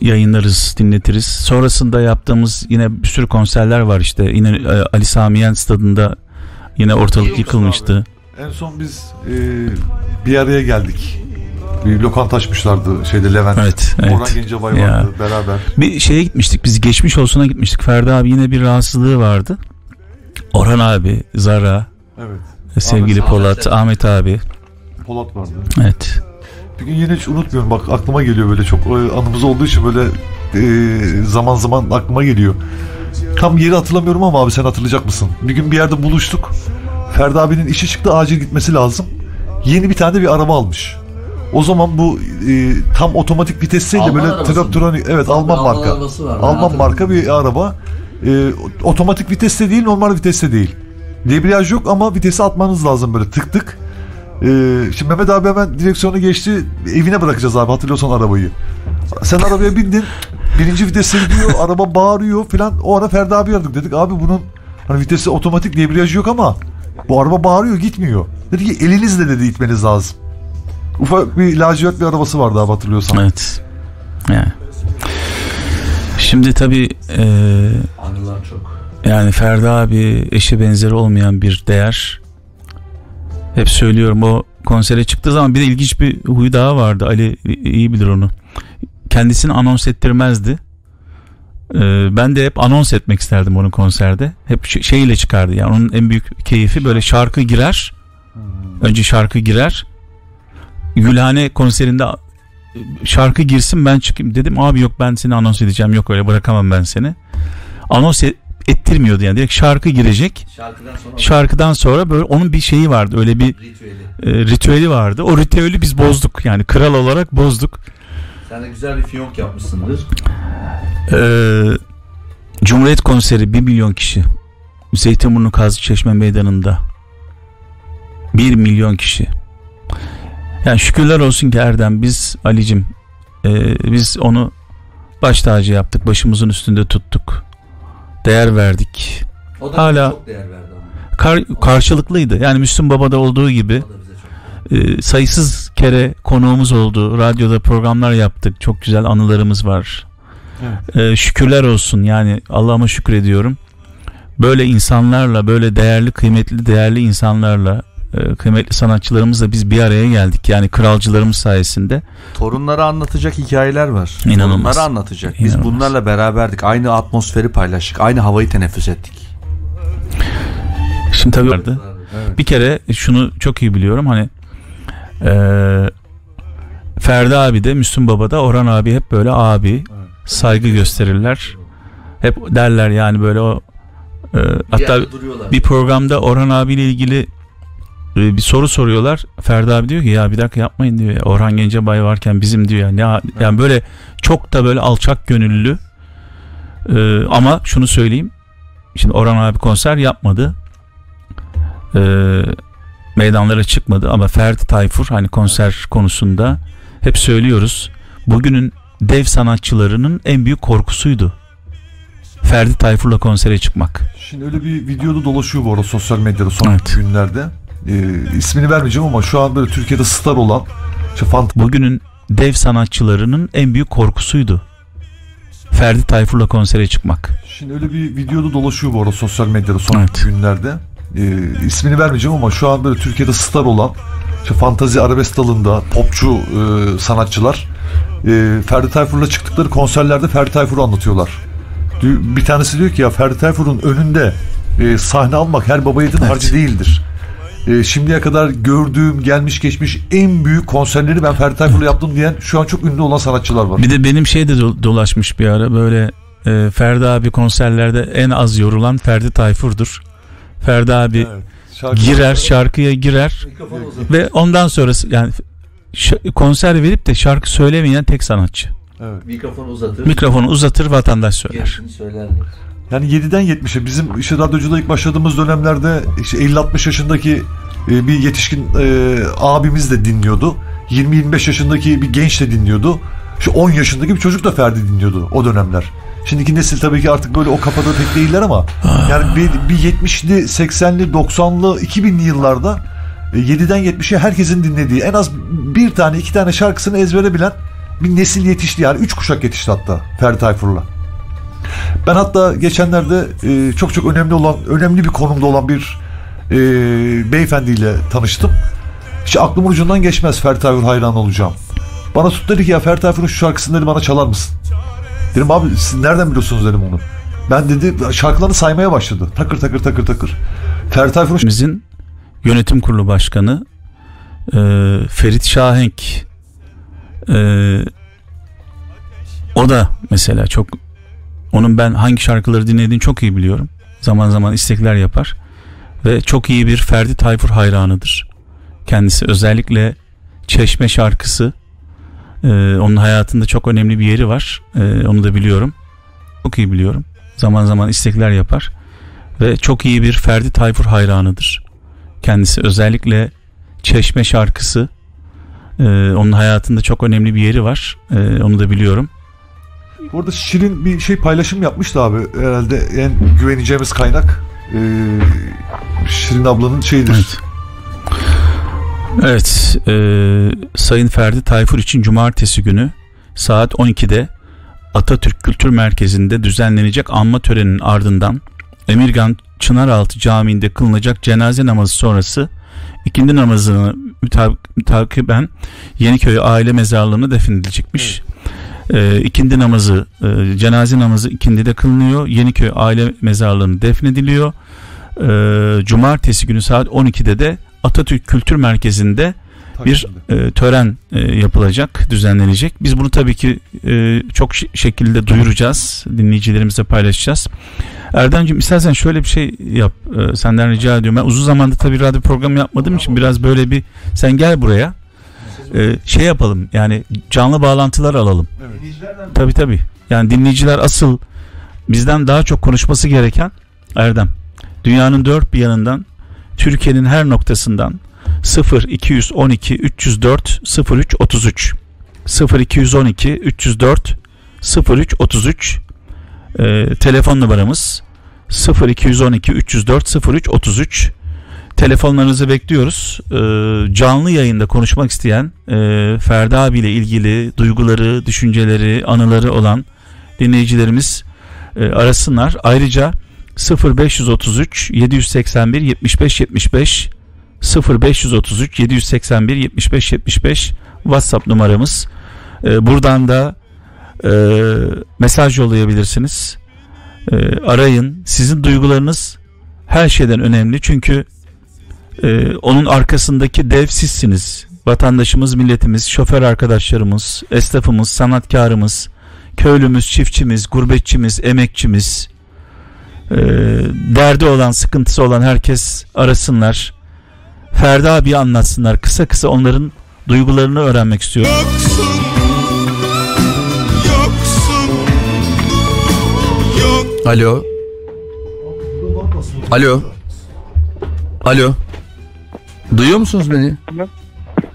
yayınlarız, dinletiriz. Sonrasında yaptığımız yine bir sürü konserler var işte. Yine e, Ali Samiyen stadında yine ortalık yıkılmıştı. En son biz e, bir araya geldik. Bir lokanta açmışlardı şeyde Levent. Evet, evet. Orhan Gencebay Ya. vardı beraber. Bir şeye gitmiştik biz geçmiş olsuna gitmiştik. Ferdi abi yine bir rahatsızlığı vardı. Orhan abi, Zara, Evet. sevgili Ahmet- Polat, Ahmet abi. Polat vardı. Evet. Bir gün yine hiç unutmuyorum bak aklıma geliyor böyle çok e, anımız olduğu için böyle e, zaman zaman aklıma geliyor. Tam yeri hatırlamıyorum ama abi sen hatırlayacak mısın? Bir gün bir yerde buluştuk. Ferdi abinin işi çıktı acil gitmesi lazım. Yeni bir tane de bir araba almış. O zaman bu e, tam otomatik vitesseydi Alman böyle traktronik evet Alman Alman marka. var, Alman marka bir araba. E, otomatik viteste değil normal viteste değil. Debriyaj yok ama vitesi atmanız lazım böyle tık tık. Ee, şimdi Mehmet abi hemen direksiyonu geçti. Evine bırakacağız abi hatırlıyorsan arabayı. Sen arabaya bindin. Birinci vitese gidiyor. araba bağırıyor falan. O ara Ferdi abi aradık. Dedik abi bunun hani vitesi otomatik debriyajı yok ama bu araba bağırıyor gitmiyor. Dedi ki elinizle dedi itmeniz lazım. Ufak bir lacivert bir arabası vardı abi hatırlıyorsan. Evet. Yani. Şimdi tabii e, Anılar çok. yani Ferdi abi eşi benzeri olmayan bir değer. Hep söylüyorum o konsere çıktığı zaman bir de ilginç bir huyu daha vardı. Ali iyi bilir onu. Kendisini anons ettirmezdi. Ee, ben de hep anons etmek isterdim onun konserde. Hep ş- şeyle çıkardı. Yani onun en büyük keyfi böyle şarkı girer. Önce şarkı girer. Gülhane konserinde şarkı girsin ben çıkayım dedim. Abi yok ben seni anons edeceğim. Yok öyle bırakamam ben seni. anons et- ettirmiyordu yani direkt şarkı girecek. Şarkıdan sonra Şarkıdan sonra böyle onun bir şeyi vardı öyle bir ritüeli. e, ritüeli vardı. O ritüeli biz bozduk yani kral olarak bozduk. Sen de güzel bir fiyonk yapmışsındır. Ee, Cumhuriyet konseri 1 milyon kişi. Zeytinburnu Kazlıçeşme Meydanı'nda. 1 milyon kişi. Yani şükürler olsun ki Erdem biz Alicim e, biz onu baş tacı yaptık. Başımızın üstünde tuttuk. Değer verdik. O da Hala- çok değer verdi ama. Kar- karşılıklıydı. Yani Müslüm Baba'da olduğu gibi e, sayısız kere konuğumuz oldu. Radyoda programlar yaptık. Çok güzel anılarımız var. E, şükürler olsun. Yani Allah'ıma şükür ediyorum. Böyle insanlarla, böyle değerli, kıymetli, değerli insanlarla, e, kıymetli sanatçılarımızla biz bir araya geldik. Yani kralcılarımız sayesinde. Torunlara anlatacak hikayeler var. İnanılmaz. Torunlara anlatacak. Biz İnanılmaz. bunlarla beraberdik. Aynı atmosferi paylaştık. Aynı havayı teneffüs ettik. Şimdi tabii vardı. Bir kere şunu çok iyi biliyorum hani e, Ferdi abi de Müslüm Baba da Orhan abi hep böyle abi saygı gösterirler. Hep derler yani böyle o e, hatta bir programda Orhan abiyle ilgili e, bir soru soruyorlar. Ferdi abi diyor ki ya bir dakika yapmayın diyor ya. Orhan Gencebay varken bizim diyor ya. Ne, yani böyle çok da böyle alçak gönüllü. E, ama şunu söyleyeyim. Şimdi Orhan abi konser yapmadı. E, meydanlara çıkmadı ama Ferdi Tayfur hani konser konusunda hep söylüyoruz. Bugünün dev sanatçılarının en büyük korkusuydu. Ferdi Tayfur'la konsere çıkmak. Şimdi öyle bir videoda dolaşıyor bu arada sosyal medyada son Evet. günlerde. Ee, ismini vermeyeceğim ama şu an böyle Türkiye'de star olan işte fant bugünün dev sanatçılarının en büyük korkusuydu. Ferdi Tayfur'la konsere çıkmak. Şimdi öyle bir videoda dolaşıyor bu arada sosyal medyada son Evet. günlerde. Ee, ismini vermeyeceğim ama şu an böyle Türkiye'de star olan işte fantazi arabesk dalında popçu e, sanatçılar e, Ferdi Tayfur'la çıktıkları konserlerde Ferdi Tayfur'u anlatıyorlar. Bir tanesi diyor ki ya Ferdi Tayfur'un önünde e, sahne almak her baba yiğidin Evet. harcı değildir. E, şimdiye kadar gördüğüm gelmiş geçmiş en büyük konserleri ben Ferdi Tayfur'la yaptım diyen şu an çok ünlü olan sanatçılar var. Bir de benim şey de do- dolaşmış bir ara böyle e, Ferdi abi konserlerde en az yorulan Ferdi Tayfur'dur. Ferdi abi Evet. Şarkı- girer şarkıya girer ve ondan sonrası yani konser verip de şarkı söylemeyen tek sanatçı. Evet. Mikrofonu uzatır. Mikrofonu uzatır vatandaş söyler. Yani 7'den 70'e bizim işte radyoculuğa ilk başladığımız dönemlerde işte 50-60 yaşındaki e, bir yetişkin e, abimiz de dinliyordu. 20-25 yaşındaki bir genç de dinliyordu. Şu 10 yaşındaki bir çocuk da Ferdi dinliyordu o dönemler. Şimdiki nesil tabii ki artık böyle o kafada pek değiller ama yani bir, bir 70'li, 80'li, 90'lı, 2000'li yıllarda e, 7'den 70'e herkesin dinlediği en az bir tane iki tane şarkısını ezbere bilen bir nesil yetişti yani 3 kuşak yetişti hatta Ferdi Tayfur'la. Ben hatta geçenlerde e, çok çok önemli olan, önemli bir konumda olan bir e, beyefendiyle tanıştım. Hiç aklımın ucundan geçmez Ferdi Tayfur hayran olacağım. Bana tut dedi ki ya Ferdi Tayfur'un şu şarkısını dedi bana çalar mısın? Dedim abi siz nereden biliyorsunuz dedim onu. Ben dedi şarkılarını saymaya başladı. Takır takır takır takır. Ferdi Tayfur'un Bizim yönetim kurulu başkanı e, Ferit Şahenk e, o da mesela çok onun ben hangi şarkıları dinlediğini çok iyi biliyorum. Zaman zaman istekler yapar ve çok iyi bir Ferdi Tayfur hayranıdır. Kendisi özellikle Çeşme şarkısı e, onun hayatında çok önemli bir yeri var. E, onu da biliyorum. Çok iyi biliyorum. Zaman zaman istekler yapar ve çok iyi bir Ferdi Tayfur hayranıdır. Kendisi özellikle Çeşme şarkısı e, onun hayatında çok önemli bir yeri var. E, onu da biliyorum. burada Şirin bir şey paylaşım yapmıştı abi. Herhalde en güveneceğimiz kaynak e, Şirin ablanın şeyidir. Evet. Evet, e, Sayın Ferdi Tayfur için cumartesi günü saat 12'de Atatürk Kültür Merkezi'nde düzenlenecek anma töreninin ardından Emirgan Çınaraltı Camii'nde kılınacak cenaze namazı sonrası ikindi namazını mütakiben Yeniköy aile mezarlığına defnedilecekmiş. E, ikindi namazı, e, cenaze namazı ikindide kılınıyor. Yeniköy aile mezarlığına defnediliyor. E, cumartesi günü saat 12'de de Atatürk Kültür Merkezi'nde bir e, tören e, yapılacak, düzenlenecek. Biz bunu tabii ki e, çok şekilde duyuracağız, dinleyicilerimizle paylaşacağız. Erdemciğim istersen şöyle bir şey yap, e, senden rica ediyorum. Ben uzun zamandır tabii radyo programı yapmadığım için biraz böyle bir sen gel buraya. E, şey yapalım yani canlı bağlantılar alalım. Tabii tabii. Yani dinleyiciler asıl bizden daha çok konuşması gereken Erdem. Dünyanın dört bir yanından Türkiye'nin her noktasından 0 212 304 03 33 0 212 304 03 33 Ee, telefon numaramız 0 212 304 03 33 telefonlarınızı bekliyoruz. Ee, canlı yayında konuşmak isteyen e, Ferdi abiyle ilgili duyguları, düşünceleri, anıları olan dinleyicilerimiz e, arasınlar. Ayrıca 0533 781 75 75 0533 781 75 75 WhatsApp numaramız. E, buradan da e, mesaj yollayabilirsiniz. E, arayın. Sizin duygularınız her şeyden önemli. Çünkü e, onun arkasındaki dev sizsiniz. Vatandaşımız, milletimiz, şoför arkadaşlarımız, esnafımız, sanatkarımız, köylümüz, çiftçimiz, gurbetçimiz, emekçimiz, e, derdi olan, sıkıntısı olan herkes arasınlar. Ferdi abi anlatsınlar. Kısa kısa onların duygularını öğrenmek istiyorum. Alo. Alo. Alo. Duyuyor musunuz beni?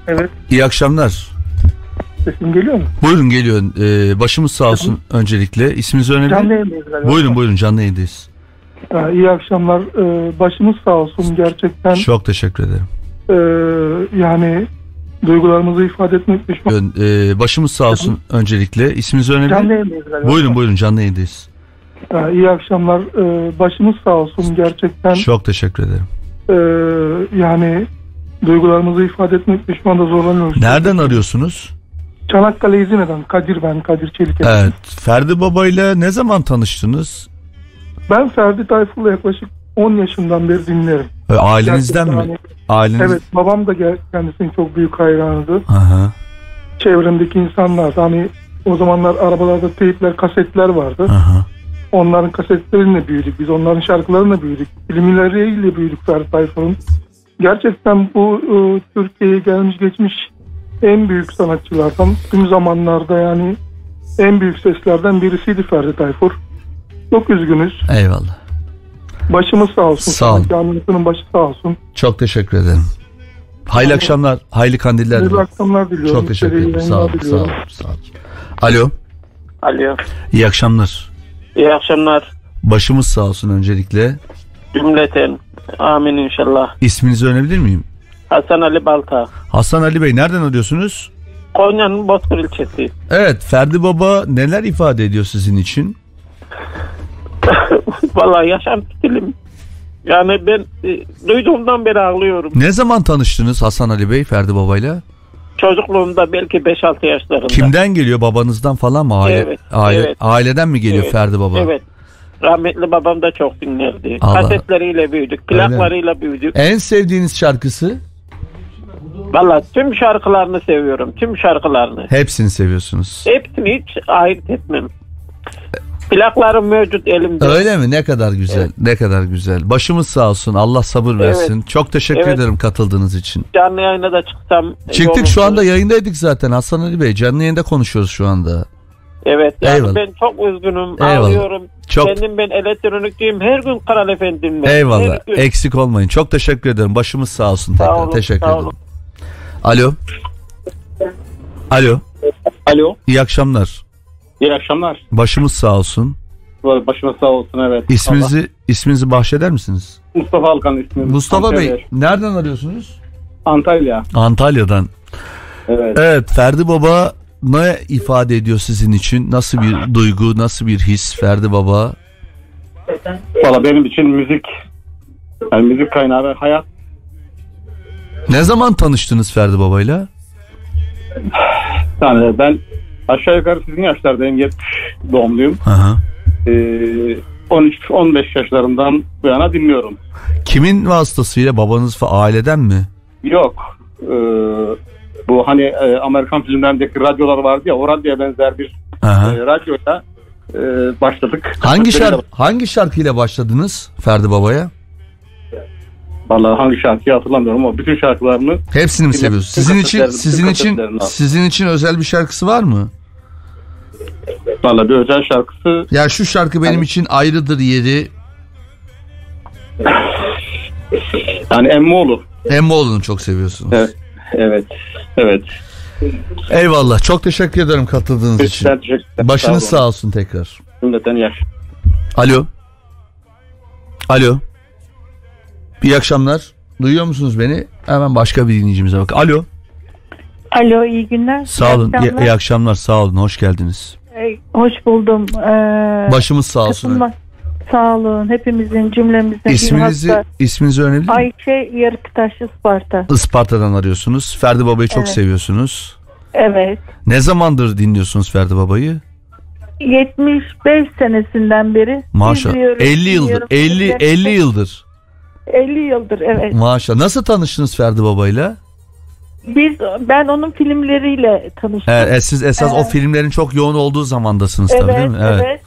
Evet. İyi akşamlar. Sesim geliyor mu? Buyurun geliyor. Ee, başımız sağ olsun öncelikle. İsminizi önemli. Canlı yayındayız galiba. Buyurun buyurun canlı yayındayız. İyi akşamlar. Ee, başımız sağ olsun gerçekten. Çok teşekkür ederim. Ee, yani duygularımızı ifade etmek düşman. Ee, başımız sağ olsun öncelikle. İsminizi önemli. Canlı yayındayız galiba. Buyurun buyurun canlı yayındayız. Ee, iyi akşamlar. Ee, başımız sağ olsun gerçekten. Çok teşekkür ederim. Ee, yani duygularımızı ifade etmek düşmanda zorlanıyoruz. Nereden arıyorsunuz? Çanakkale İzmir'den. Kadir ben. Kadir Çelik. Evet. Ferdi Baba ile ne zaman tanıştınız? Ben Ferdi Tayfur'la yaklaşık 10 yaşından beri dinlerim. Ee, Ailenizden Gerçekten mi? hani- Aileniz... Evet babam da kendisinin çok büyük hayranıydı. Aha. Çevremdeki insanlar da hani o zamanlar arabalarda teypler, kasetler vardı. Aha. Onların kasetleriyle büyüdük. Biz onların şarkılarıyla büyüdük. Filmleriyle büyüdük Ferdi Tayfur'un. Gerçekten bu e, Türkiye'ye gelmiş geçmiş en büyük sanatçılardan. Tüm zamanlarda yani en büyük seslerden birisiydi Ferdi Tayfur. Çok üzgünüz. Eyvallah. Başımız sağ olsun. Sağ olun. Canlısının başı sağ olsun. Çok teşekkür ederim. Hayırlı akşamlar, hayırlı kandiller. Hayırlı akşamlar diliyorum. Çok teşekkür ederim. Sağ olun, sağ olun, sağ olun. Alo, Alo. iyi akşamlar. İyi akşamlar. Başımız sağ olsun öncelikle. Cümleten. Amin inşallah. İsminizi öğrenebilir miyim? Hasan Ali Balta. Hasan Ali Bey nereden arıyorsunuz? Konya'nın Bozkır ilçesi. Evet, Ferdi Baba neler ifade ediyor sizin için? (laughs) Vallahi yaşam stilim. Yani ben e, duyduğumdan beri ağlıyorum. Ne zaman tanıştınız Hasan Ali Bey Ferdi Baba'yla? Çocukluğumda belki 5-6 yaşlarında. Kimden geliyor? Babanızdan falan mı? Aile, Evet, aile, evet. Aileden mi geliyor Evet, Ferdi Baba? Evet. Rahmetli babam da çok dinlerdi. Allah. Kasetleriyle büyüdük. Plaklarıyla büyüdük. En sevdiğiniz şarkısı? Vallahi tüm şarkılarını seviyorum. Tüm şarkılarını. Hepsini seviyorsunuz. Hepsini hiç ayırt etmem. Plaklarım mevcut elimde. Öyle mi? Ne kadar güzel. Ne kadar güzel. Başımız sağ olsun. Allah sabır Evet. versin. Çok teşekkür Evet. ederim katıldığınız için. Canlı yayına da çıksam. Çıktık şu anda yayındaydık zaten Hasan Ali Bey. Canlı yayında konuşuyoruz şu anda. Evet yani Eyvallah. ben çok üzgünüm. Eyvallah. Ağlıyorum. Çok- Kendim ben elektronikçiyim. Her gün Kral Efendi dinlerim. Eyvallah. Eksik olmayın. Çok teşekkür ederim. Başımız sağ olsun Sağ tekrar. olun, teşekkür sağ ederim. olun. Alo. Alo. Alo. İyi akşamlar. İyi akşamlar. Başımız sağ olsun. Başıma sağ olsun evet. İsminizi isminizi bahşeder misiniz? Allah- Mustafa Alkan ismim. Mustafa Antalya. Bey nereden arıyorsunuz? Antalya. Antalya'dan. Evet. Evet Ferdi Baba ne ifade ediyor sizin için? Nasıl bir duygu, nasıl bir his Ferdi Baba? Valla benim için müzik yani müzik kaynağı ve hayat Ne zaman tanıştınız Ferdi Baba'yla? yani ben aşağı yukarı sizin yaşlardayım 70 doğumluyum. Aha. Ee, 13-15 yaşlarından bu yana dinliyorum. Kimin vasıtasıyla babanız fa aileden mi? Yok. Ee, Bu hani e, Amerikan filmlerindeki radyolar vardı ya o radyoya benzer bir Aha. e, radyoyla e, başladık. Hangi şarkı hangi şarkıyla başladınız Ferdi Baba'ya? Vallahi hangi şarkıyı hatırlamıyorum ama bütün şarkılarını Hepsini mi seviyorsunuz? Sizin için sizin için sizin için özel bir şarkısı var mı? Vallahi bir özel şarkısı Ya şu şarkı benim için ayrıdır yeri. (laughs) yani Emmoğlu. Emmoğlu'nu çok seviyorsunuz. Evet. Evet. Evet. Eyvallah. Çok teşekkür ederim katıldığınız için. Teşekkür ederim. Başınız Sağ olsun tekrar. Alo. Alo. İyi akşamlar. Duyuyor musunuz beni? Hemen başka bir dinleyicimize bak. Alo. Alo iyi günler. Sağ olun. İyi akşamlar. İyi, iyi akşamlar. Sağ olun. Hoş geldiniz. Ee, Hoş buldum. Ee, Başımız sağ olsun. katılma- Sağ olun. Hepimizin cümlemizin. İsminizi bilhassa isminizi miyim? Ayşe Yarıktaş Isparta. Isparta'dan arıyorsunuz. Ferdi Baba'yı çok Evet. seviyorsunuz. Evet. Ne zamandır dinliyorsunuz Ferdi Baba'yı? 75 senesinden beri. Maşallah. izliyorum, 50 yıldır. dinliyorum. 50 50 yıldır. 50 yıldır evet. Maşallah. Nasıl tanıştınız Ferdi Baba'yla? Biz ben onun filmleriyle tanıştım. Evet, e, siz esas o Evet. filmlerin çok yoğun olduğu zamandasınız tabii değil mi? Evet.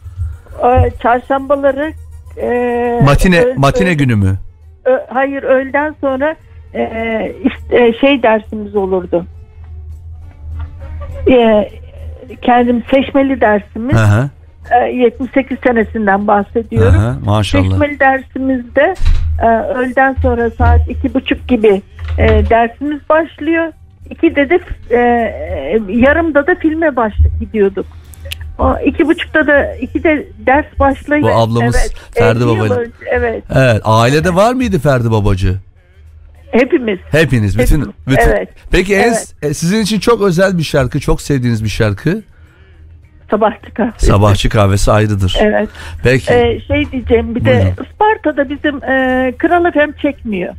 Ee, Çarşambaları e, Matine öğ- matine günü mü? Ö- hayır öğleden sonra e, işte, e, şey dersimiz olurdu. E, kendim seçmeli dersimiz. Hı hı. E, 78 senesinden bahsediyorum. Hı, maşallah. Seçmeli dersimizde e, öğleden sonra saat iki buçuk gibi e, dersimiz başlıyor. İkide de e, yarımda da filme baş gidiyorduk. O iki buçukta da ikide ders başlayınca Bu ablamız Ferdi 50 yıl Baba'yla- önce, evet Evet. Ailede var mıydı Ferdi Babacı? hepimiz Hepiniz. Bütün, Hepimiz, bütün. evet. Peki en, Evet. e, sizin için çok özel bir şarkı, çok sevdiğiniz bir şarkı. Sabahçı kahvesi. Sabahçı kahvesi ayrıdır. Evet. Peki. Ee, şey diyeceğim bir de Isparta'da bizim e, Kral Efem çekmiyor.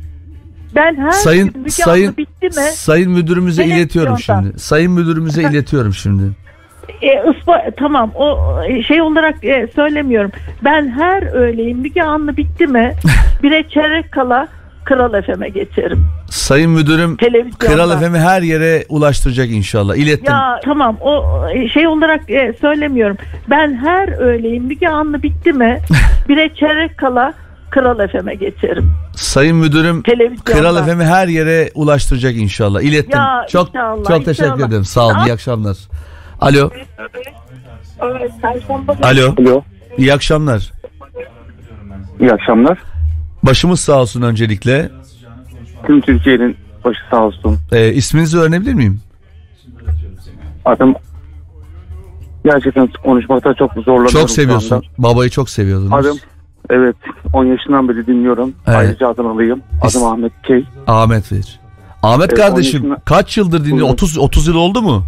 Ben her sayın gün Müge sayın bitti mi? sayın müdürümüze iletiyorum şimdi. Sayın müdürümüze (laughs) iletiyorum şimdi. E, Ispa- tamam o e, şey olarak e, söylemiyorum. Ben her öğleyin Müge Anlı bitti mi? (laughs) Bire çeyrek kala Kral Efem'e geçerim. Sayın müdürüm. Kral FM'i her yere ulaştıracak inşallah. İlettim. Ya tamam o e, şey olarak e, söylemiyorum. Ben her öğleyin Müge Anlı bitti mi? (laughs) Bire çeyrek kala Kral Efem'e geçerim. Sayın müdürüm. Kral FM'i her yere ulaştıracak inşallah. İlettim. Ya, çok inşallah, çok teşekkür inşallah. ederim. Sağ olun. Ya. İyi akşamlar. Alo. Alo. Alo. İyi akşamlar. İyi akşamlar. Başımız sağ olsun öncelikle. Tüm Türkiye'nin başı sağ olsun. Ee, isminizi öğrenebilir miyim? Adım gerçekten konuşmakta çok zorlanıyorum. Çok seviyorsun. Babayı çok seviyordunuz. Adım evet 10 yaşından beri dinliyorum. Evet. Ayrıca Adanalıyım. Adım İs- Ahmet Key. Ahmet Ver. Ahmet Evet, kardeşim 10 yaşında- kaç yıldır dinliyor? Buyurun. 30 30 yıl oldu mu?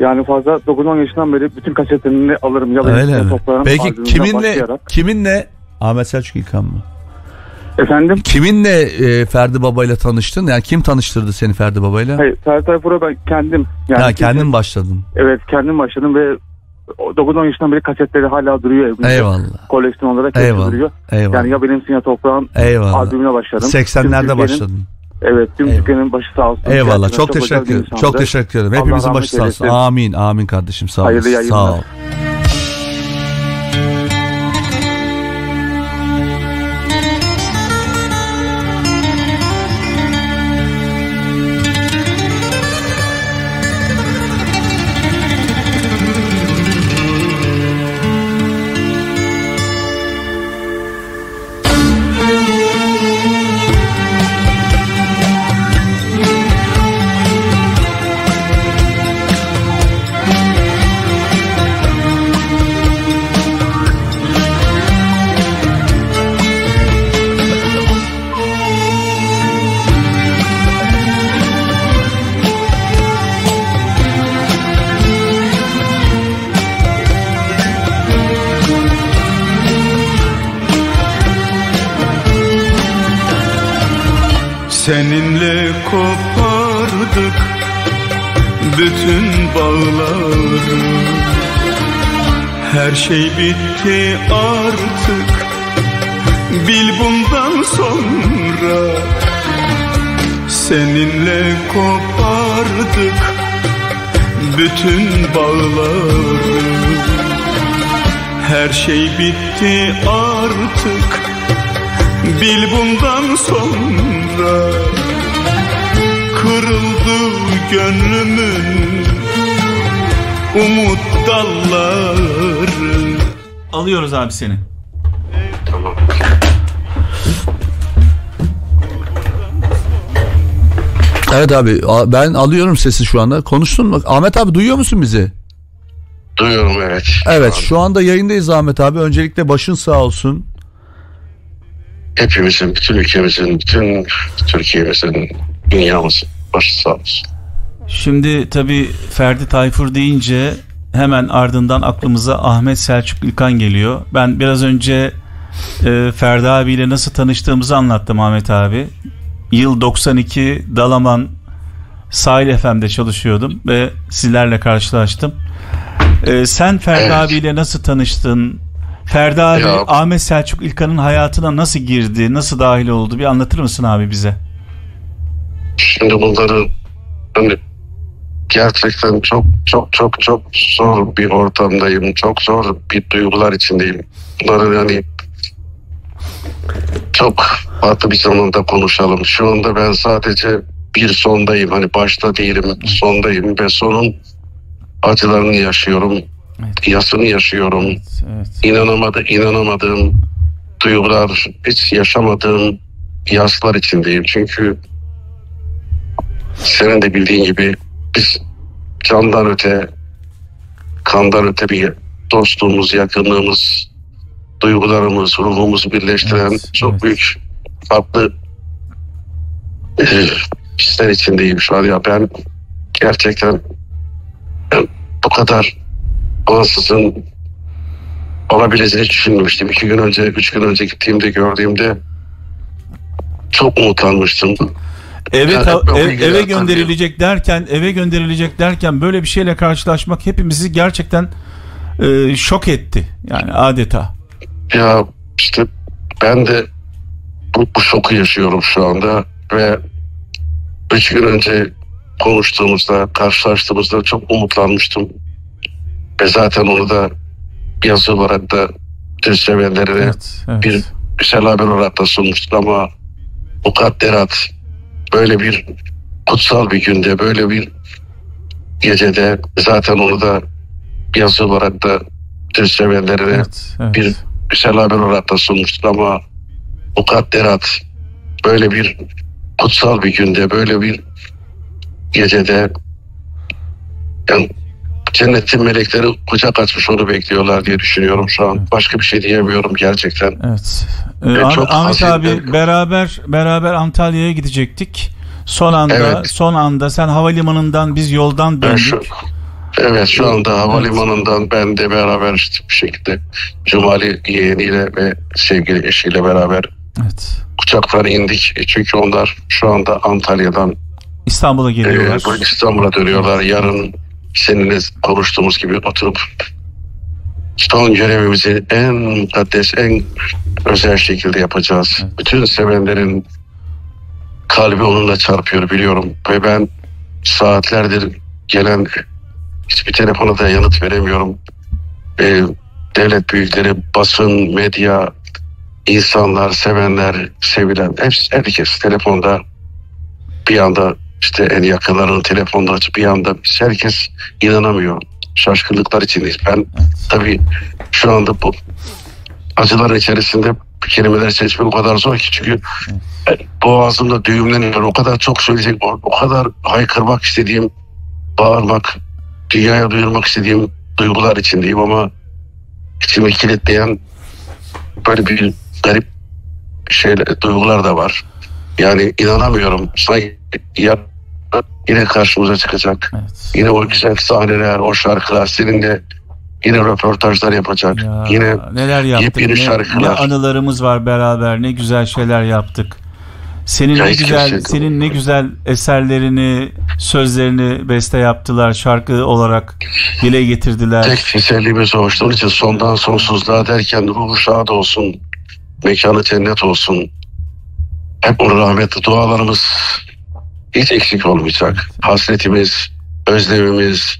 Yani fazla 9-10 yaşından beri bütün kasetlerini alırım. Yalayıp Öyle mi? toplarım. Peki kiminle kiminle Ahmet Selçuk İlkan mı? Efendim? Kiminle e, Ferdi Baba'yla tanıştın? Yani kim tanıştırdı seni Ferdi Baba'yla? Hayır Ferdi Tayfur'a ben kendim. Yani ha kendin başladın. Evet kendim başladım ve 9-10 yaşından beri kasetleri hala duruyor evimde. Eyvallah. Koleksiyon olarak Eyvallah. duruyor. Eyvallah. Yani ya benimsin ya toprağın Eyvallah. albümüne başladım. 80'lerde Tüm Türkiye'nin- başladın. Evet tüm Eyvallah. Türkiye'nin başı sağ olsun. Eyvallah. Çok özel teşekkür ederim. Çok teşekkür ederim. Hepimizin başı sağ olsun. Amin. Amin kardeşim. Sağ Hayırlı olasın. yayınlar. Sağ ol. Bütün bağları. Her şey bitti artık. Bil bundan sonra seninle kopardık bütün bağları. Her şey bitti artık. Bil bundan sonra Kırıldı gönlümün Umut dalları Alıyoruz abi seni. Evet abi ben alıyorum sesi şu anda. Konuştun mu? Ahmet abi duyuyor musun bizi? Duyuyorum evet. Evet şu anda yayındayız Ahmet abi. Öncelikle başın sağ olsun. Hepimizin, bütün ülkemizin, bütün Türkiye'mizin, dünyamızın başı sağ olsun. Şimdi tabii Ferdi Tayfur deyince hemen ardından aklımıza Ahmet Selçuk İlkan geliyor. Ben biraz önce e, Ferdi abiyle nasıl tanıştığımızı anlattım Ahmet abi. Yıl 92 Dalaman Sahil FM'de çalışıyordum ve sizlerle karşılaştım. E, sen Ferdi Evet. abiyle nasıl tanıştın? Ferdi abi Ya- Ahmet Selçuk İlkan'ın hayatına nasıl girdi? Nasıl dahil oldu? Bir anlatır mısın abi bize? Şimdi bunları hani gerçekten çok çok çok çok zor bir ortamdayım. Çok zor bir duygular içindeyim. Bunları yani çok farklı bir zamanda konuşalım. Şu anda ben sadece bir sondayım. Hani başta değilim, sondayım ve sonun acılarını yaşıyorum. Yasını yaşıyorum. İnanamadı, inanamadığım duygular, hiç yaşamadığım yaslar içindeyim. Çünkü senin de bildiğin gibi biz candan öte, kandan öte bir dostluğumuz, yakınlığımız, duygularımız, ruhumuzu birleştiren çok büyük farklı e, hisler içindeyim şu an. Ya ben gerçekten ben bu kadar ansızın olabileceğini hiç düşünmemiştim. İki gün önce, üç gün önce gittiğimde gördüğümde çok umutlanmıştım. Eve ev- eve gönderilecek derken eve gönderilecek derken böyle bir şeyle karşılaşmak hepimizi gerçekten e, şok etti. Yani adeta. Ya işte ben de bu, bu şoku yaşıyorum şu anda ve üç gün önce konuştuğumuzda, karşılaştığımızda çok umutlanmıştım. Ve zaten onu da yazı olarak da tüm sevenlerine bir güzel haber olarak da sunmuştuk ama mukadderat böyle bir kutsal bir günde, böyle bir gecede zaten onu da yazı olarak da tüm sevenlerine bir güzel haber olarak da sunmuştuk ama mukadderat böyle bir kutsal bir günde, böyle bir gecede yani cennetin melekleri kucak açmış onu bekliyorlar diye düşünüyorum şu an. Başka bir şey diyemiyorum gerçekten. Evet. Ee, Ah- çok Ahmet abi beraber beraber Antalya'ya gidecektik. Son anda Evet. son anda sen havalimanından biz yoldan Ben şu- döndük. Evet şu anda havalimanından ben de beraber işte bir şekilde Cumali yeğeniyle ve sevgili eşiyle beraber uçaktan indik. E, Çünkü onlar şu anda Antalya'dan İstanbul'a geliyorlar. e, bu İstanbul'a dönüyorlar. Yarın seninle konuştuğumuz gibi oturup son görevimizi en mukaddes, en özel şekilde yapacağız. Bütün sevenlerin kalbi onunla çarpıyor biliyorum. Ve ben saatlerdir gelen hiçbir telefona da yanıt veremiyorum. Ee, devlet büyükleri, basın, medya, insanlar, sevenler, sevilen hepsi, herkes telefonda bir anda işte en yakınlarının telefonunu açıp bir anda biz herkes inanamıyor. Şaşkınlıklar içindeyiz. Ben tabii şu anda bu acılar içerisinde kelimeler seçmek o kadar zor ki çünkü boğazımda düğümleniyor. O kadar çok söyleyecek, o kadar haykırmak istediğim, bağırmak, dünyaya duyurmak istediğim duygular içindeyim ama içimi kilitleyen böyle bir garip şeyler, duygular da var. Yani inanamıyorum. Sanki ya, yine karşımıza çıkacak. Yine o güzel sahneler, o şarkılar seninle yine röportajlar yapacak. yine Neler yaptık? yepyeni Ne, şarkılar. ne anılarımız var beraber. Ne güzel şeyler yaptık. Senin Ya ne güzel senin ne güzel eserlerini, sözlerini beste yaptılar, şarkı olarak dile getirdiler. Tek teselimiz o. İşte onun için sondan sonsuzluğa derken ruhu şad olsun. Mekanı cennet olsun. Hep onun rahmetli dualarımız hiç eksik olmayacak. Hasretimiz, özlemimiz.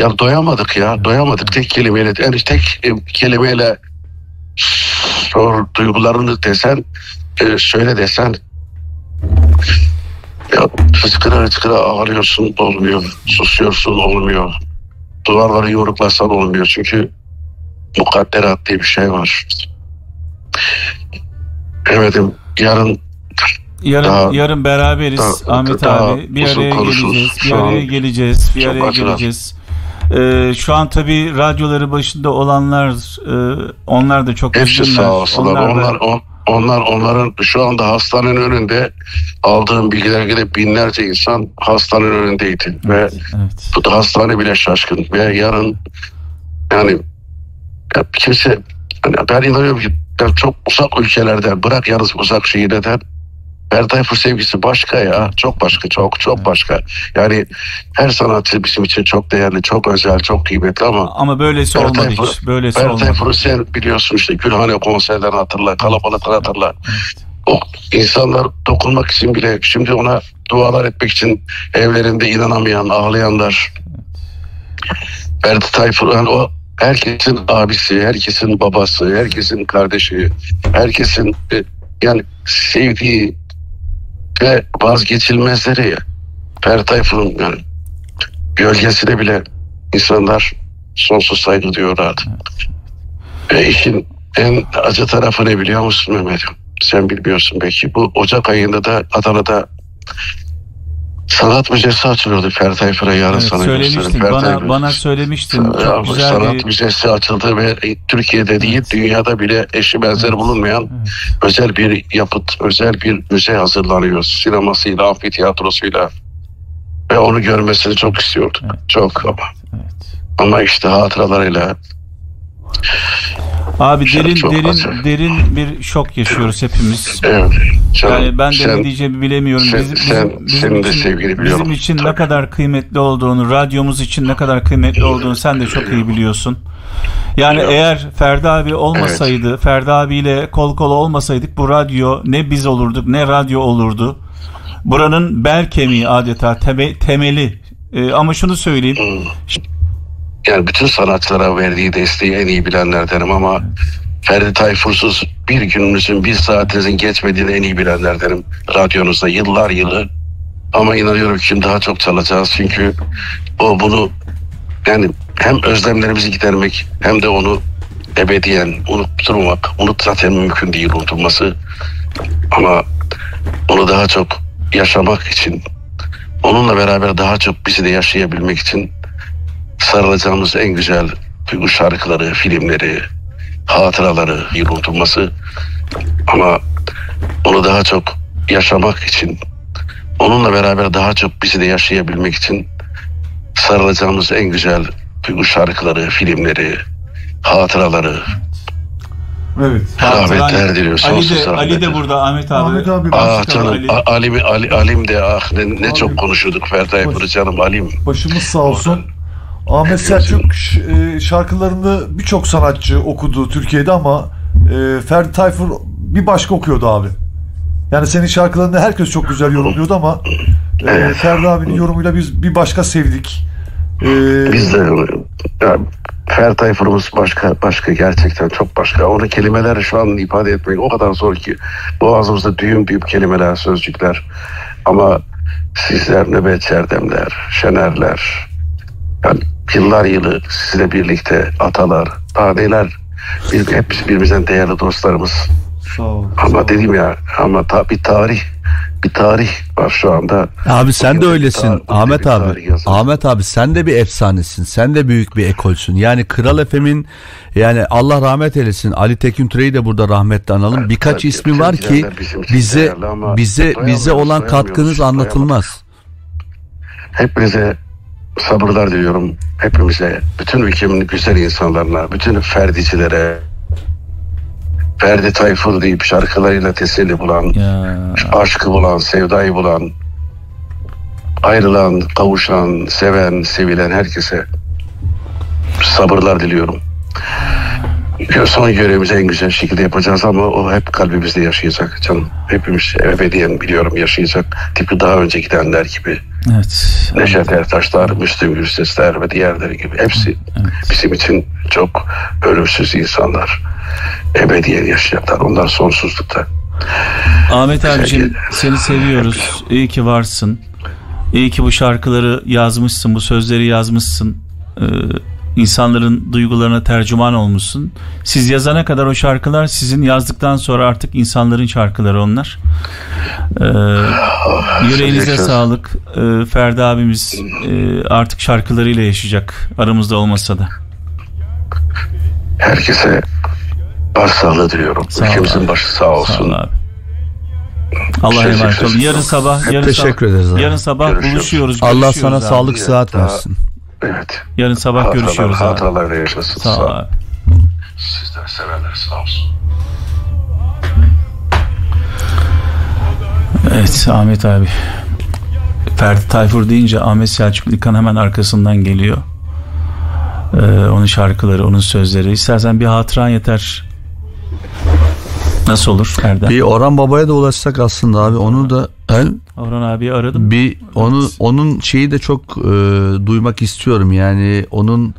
Ya doyamadık ya, doyamadık tek kelimeyle. Yani tek e, kelimeyle sor duygularını desen, e, söyle desen ya hıçkıra hıçkıra ağlıyorsun olmuyor. Susuyorsun olmuyor. Duvarları yumruklasan olmuyor. Çünkü mukadderat diye bir şey var. Evet'im yarın Yarın Daha- yarın beraberiz daha- Ahmet daha abi. Bir araya geleceğiz. Bir araya geleceğiz. Bir araya geleceğiz. Ee, şu an tabii radyoları başında olanlar e, onlar da çok hepsi üzgünler. sağ olsunlar. Onlar da- Onlar, on- onlar onların şu anda hastanenin önünde aldığım bilgiler göre binlerce insan hastanenin önündeydi ve bu da hastane bile şaşkın ve yarın yani ya kimse hani ben inanıyorum ki ya çok uzak ülkelerden bırak yalnız uzak şehirlerden Bertayfur sevgisi başka ya. Çok başka, çok çok başka. Yani her sanatçı bizim için çok değerli, çok özel, çok kıymetli ama ama böylesi olmadı Bertayfur- hiç. Böylesi olmadı. Bertayfur'u sen biliyorsun işte Gülhane konserlerini hatırla, kalabalıkları hatırla. O insanlar dokunmak için bile şimdi ona dualar etmek için evlerinde inanamayan, ağlayanlar. Berdi Tayfur yani o herkesin abisi, herkesin babası, herkesin kardeşi, herkesin e, yani sevdiği ve vazgeçilmezleri ya. Ferdi Tayfur'un yani gölgesine bile insanlar sonsuz saygı duyuyorlardı. Ve işin en acı tarafı ne biliyor musun Mehmet'im? Sen bilmiyorsun belki. Bu Ocak ayında da Adana'da sanat müzesi açılıyordu Ferdi Tayfur'a yarın Evet, sana söylemiştin. Bana Tayfur. bana söylemiştin. Ya, Çok güzel sanat bir müzesi açıldı ve Türkiye'de değil dünyada bile eşi benzeri bulunmayan özel bir yapıt, özel bir müze hazırlanıyor. Sinemasıyla, amfiteyatrosuyla. Ve onu görmesini çok istiyorduk. Çok ama. Ama işte hatıralarıyla Abi derin çok derin acı. derin bir şok yaşıyoruz hepimiz. Evet. Canım, yani ben de sen- ne diyeceğimi bilemiyorum. sen- bizim, sen- bizim, bizim senin de için, sevgini biliyorum. Bizim için ne kadar kıymetli olduğunu, radyomuz için ne kadar kıymetli olduğunu sen de çok iyi biliyorsun. Yani eğer Ferdi abi olmasaydı, Ferdi abiyle kol kola olmasaydık bu radyo ne biz olurduk ne radyo olurdu. Buranın bel kemiği adeta teme- temeli. Ee, ama şunu söyleyeyim. Yani bütün sanatçılara verdiği desteği en iyi bilenlerdenim ama Ferdi Tayfursuz bir gününüzün bir saatinizin geçmediğini en iyi bilenlerdenim. Radyonuzda yıllar yılı. Ama inanıyorum ki şimdi daha çok çalacağız. Çünkü o bunu yani hem özlemlerimizi gidermek hem de onu ebediyen unutturmak unut zaten mümkün değil unutulması. Ama onu daha çok yaşamak için onunla beraber daha çok bizi de yaşayabilmek için sarılacağımız en güzel duygu şarkıları, filmleri, hatıraları, yıl unutulması. Ama onu daha çok yaşamak için, onunla beraber daha çok bizi de yaşayabilmek için sarılacağımız en güzel duygu şarkıları, filmleri, hatıraları, Evet. rahmetler diliyoruz. Ali de, Ali rahmetler. de burada Ahmet abi. Ahmet abi Ah başka- canım Ali. A- Alim, Ali, Alim de ah ne, ne çok konuşuyorduk Ferdi Aypır'ı canım Alim. Başımız sağ olsun. Ahmet Selçuk e, şarkılarını birçok sanatçı okudu Türkiye'de ama e, Ferdi Tayfur bir başka okuyordu abi. Yani senin şarkılarını herkes çok güzel yorumluyordu ama e, Ferdi abinin yorumuyla biz bir başka sevdik. E, Biz de yani, Ferdi Tayfur'umuz başka başka gerçekten çok başka. Onu kelimeler şu an ifade etmek o kadar zor ki boğazımızda düğüm düğüm kelimeler, sözcükler. Ama sizler nöbet çerdemler, şenerler, yani yıllar yılı sizle birlikte atalar, daha neler biz hepsi birbirimizden değerli dostlarımız. Sağ ol. Ama dedim ya ama ta, bir tarih bir tarih var şu anda. Abi sen de Bugün bir öylesin tarih- Ahmet bir abi. Ahmet abi sen de bir efsanesin. Sen de büyük bir ekolsün. Yani Kral FM'in yani Allah rahmet eylesin. Ali Tekin Türe'yi de burada rahmetle analım. Birkaç tabii, ismi var ki bize bize bize olan katkınız anlatılmaz. Hepinize sabırlar diliyorum. Hepimize, bütün ülkemin güzel insanlarına, bütün ferdicilere, Ferdi Tayfur deyip şarkılarıyla teselli bulan, aşkı bulan, sevdayı bulan, ayrılan, kavuşan, seven, sevilen herkese sabırlar diliyorum. Son görevimizi en güzel şekilde yapacağız ama o hep kalbimizde yaşayacak canım. Hepimiz ebediyen biliyorum yaşayacak. Tıpkı daha önce gidenler gibi. Evet. Neşet Ertaşlar, Müslüm Gürsesler ve diğerleri gibi. Hepsi bizim için çok ölümsüz insanlar. Ebediyen yaşayacaklar. Onlar sonsuzlukta. Ahmet abicim seni seviyoruz. İyi ki varsın. İyi ki bu şarkıları yazmışsın, bu sözleri yazmışsın. Ee, insanların duygularına tercüman olmuşsun. Siz yazana kadar o şarkılar sizin yazdıktan sonra artık insanların şarkıları onlar. Ee, yüreğinize sağlık. Ee, Ferdi abimiz e, artık şarkılarıyla yaşayacak aramızda olmasa da. Herkese başsağlığı diliyorum. Sağ Ülkemizin abi. başı sağ olsun. Sağ ol abi. Allah'a Şey emanet olun. Yarın sabah, Hep yarın teşekkür sabah, ederiz abi. yarın sabah Görüşürüz. buluşuyoruz. Allah sana abi. sağlık sıhhat Daha- versin. Evet. Yarın sabah Hatıralar- görüşüyoruz abi. Hatıralar yaşasın. Sağ ol abi. Sizler severler sağ olsun. Evet Ahmet abi. Ferdi Tayfur deyince Ahmet Selçuk İlkan hemen arkasından geliyor. Ee, onun şarkıları, onun sözleri. İstersen bir hatıran yeter. Nasıl olur Erdem? Bir Orhan Baba'ya da ulaşsak aslında abi onu da he? Orhan abiyi aradım. bir onu onun şeyi de çok e, duymak istiyorum yani onun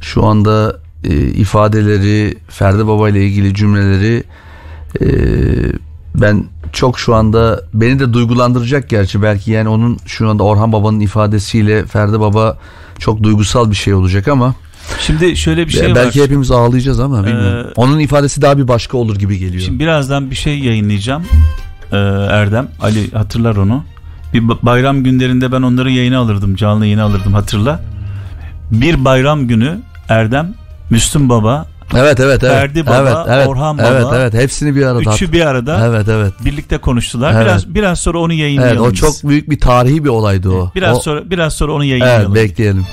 şu anda e, ifadeleri Ferdi Baba ile ilgili cümleleri e, ben çok şu anda beni de duygulandıracak gerçi belki yani onun şu anda Orhan Baba'nın ifadesiyle Ferdi Baba çok duygusal bir şey olacak ama Şimdi şöyle bir şey belki var. hepimiz ağlayacağız ama bilmiyorum. Ee, onun ifadesi daha bir başka olur gibi geliyor. Şimdi birazdan bir şey yayınlayacağım. Ee, Erdem, Ali hatırlar onu. Bir ba- bayram günlerinde ben onları yayına alırdım. Canlı yayına alırdım hatırla. Bir bayram günü Erdem, Müslüm Baba, Evet evet evet. Ferdi Baba, evet, evet, Orhan Baba. Evet evet hepsini bir arada. üçü bir arada Evet evet. birlikte konuştular. Evet. Biraz biraz sonra onu Evet yayınlayalım. o biz. çok büyük bir tarihi bir olaydı o. biraz O- sonra biraz sonra onu Evet yayınlayalım. bekleyelim.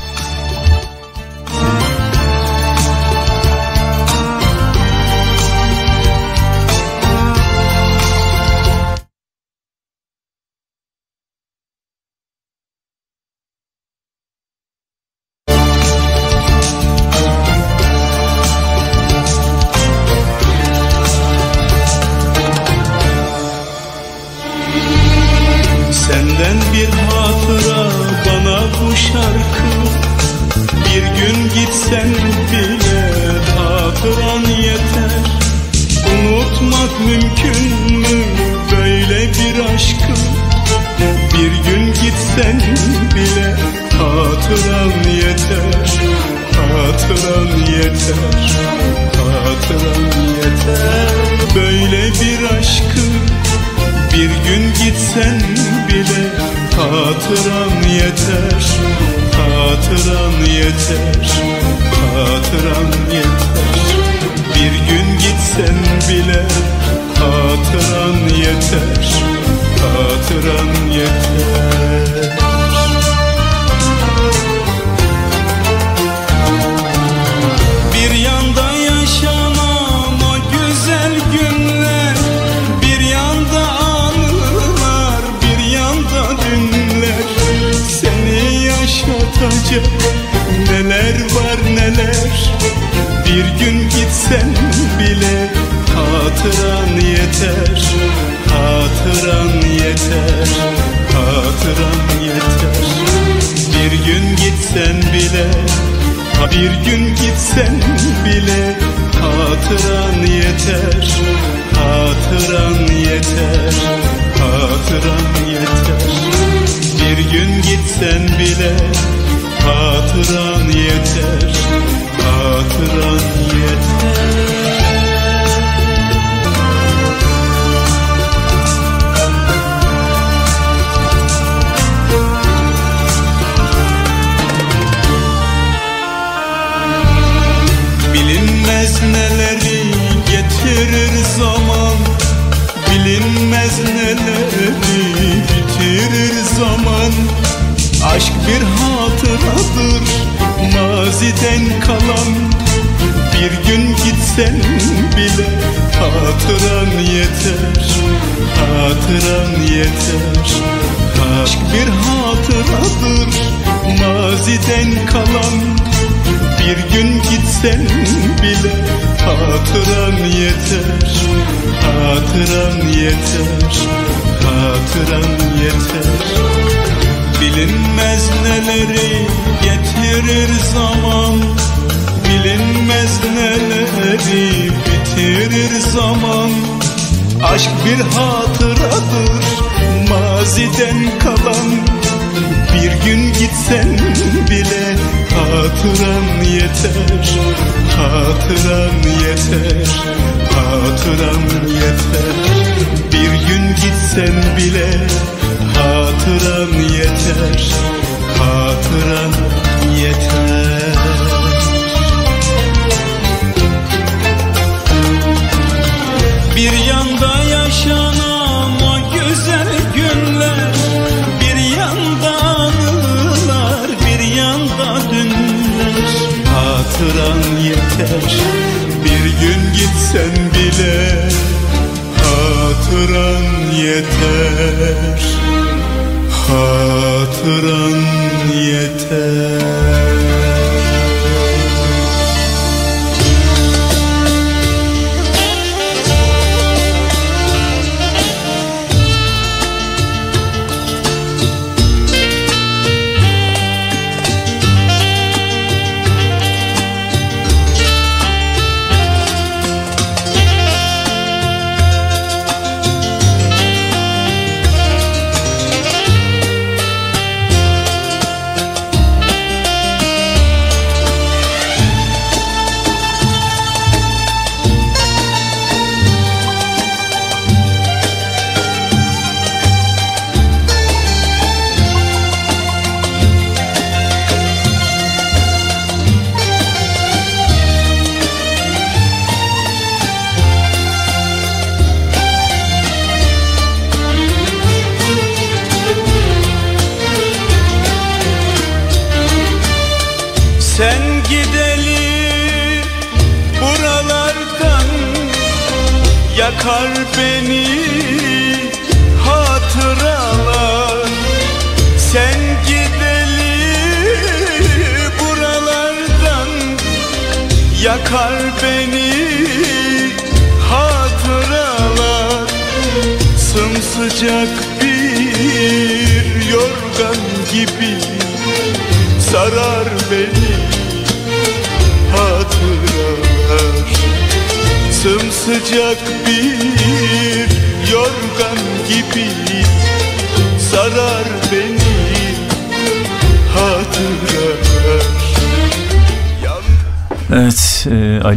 Yaşatacak neler var neler? Bir gün gitsen bile hatıran yeter Hatıran yeter Hatıran yeter. Bir gün gitsen bile Ha bir gün gitsen bile hatıran yeter Hatıran yeter Hatıran yeter. Bir gün gitsen bir hatıradır. Maziden kalan Bir gün gitsen bile hatıran yeter Hatıran yeter. Aşk bir hatıradır. Maziden kalan Bir gün gitsen bile hatıran yeter Hatıran yeter Hatıran yeter Bilinmez neleri getirir zaman. Bilinmez neleri bitirir zaman. Aşk bir hatıradır maziden kalan. Bir gün gitsen bile hatıran yeter. Hatıran yeter, hatıran yeter. Bir gün gitsen bile hatıran yeter Hatıran yeter. Bir yanda yaşanan o güzel günler Bir yanda anılar bir yanda dünler. Hatıran yeter bir gün gitsen bile Hatıran yeter Hatıran yeter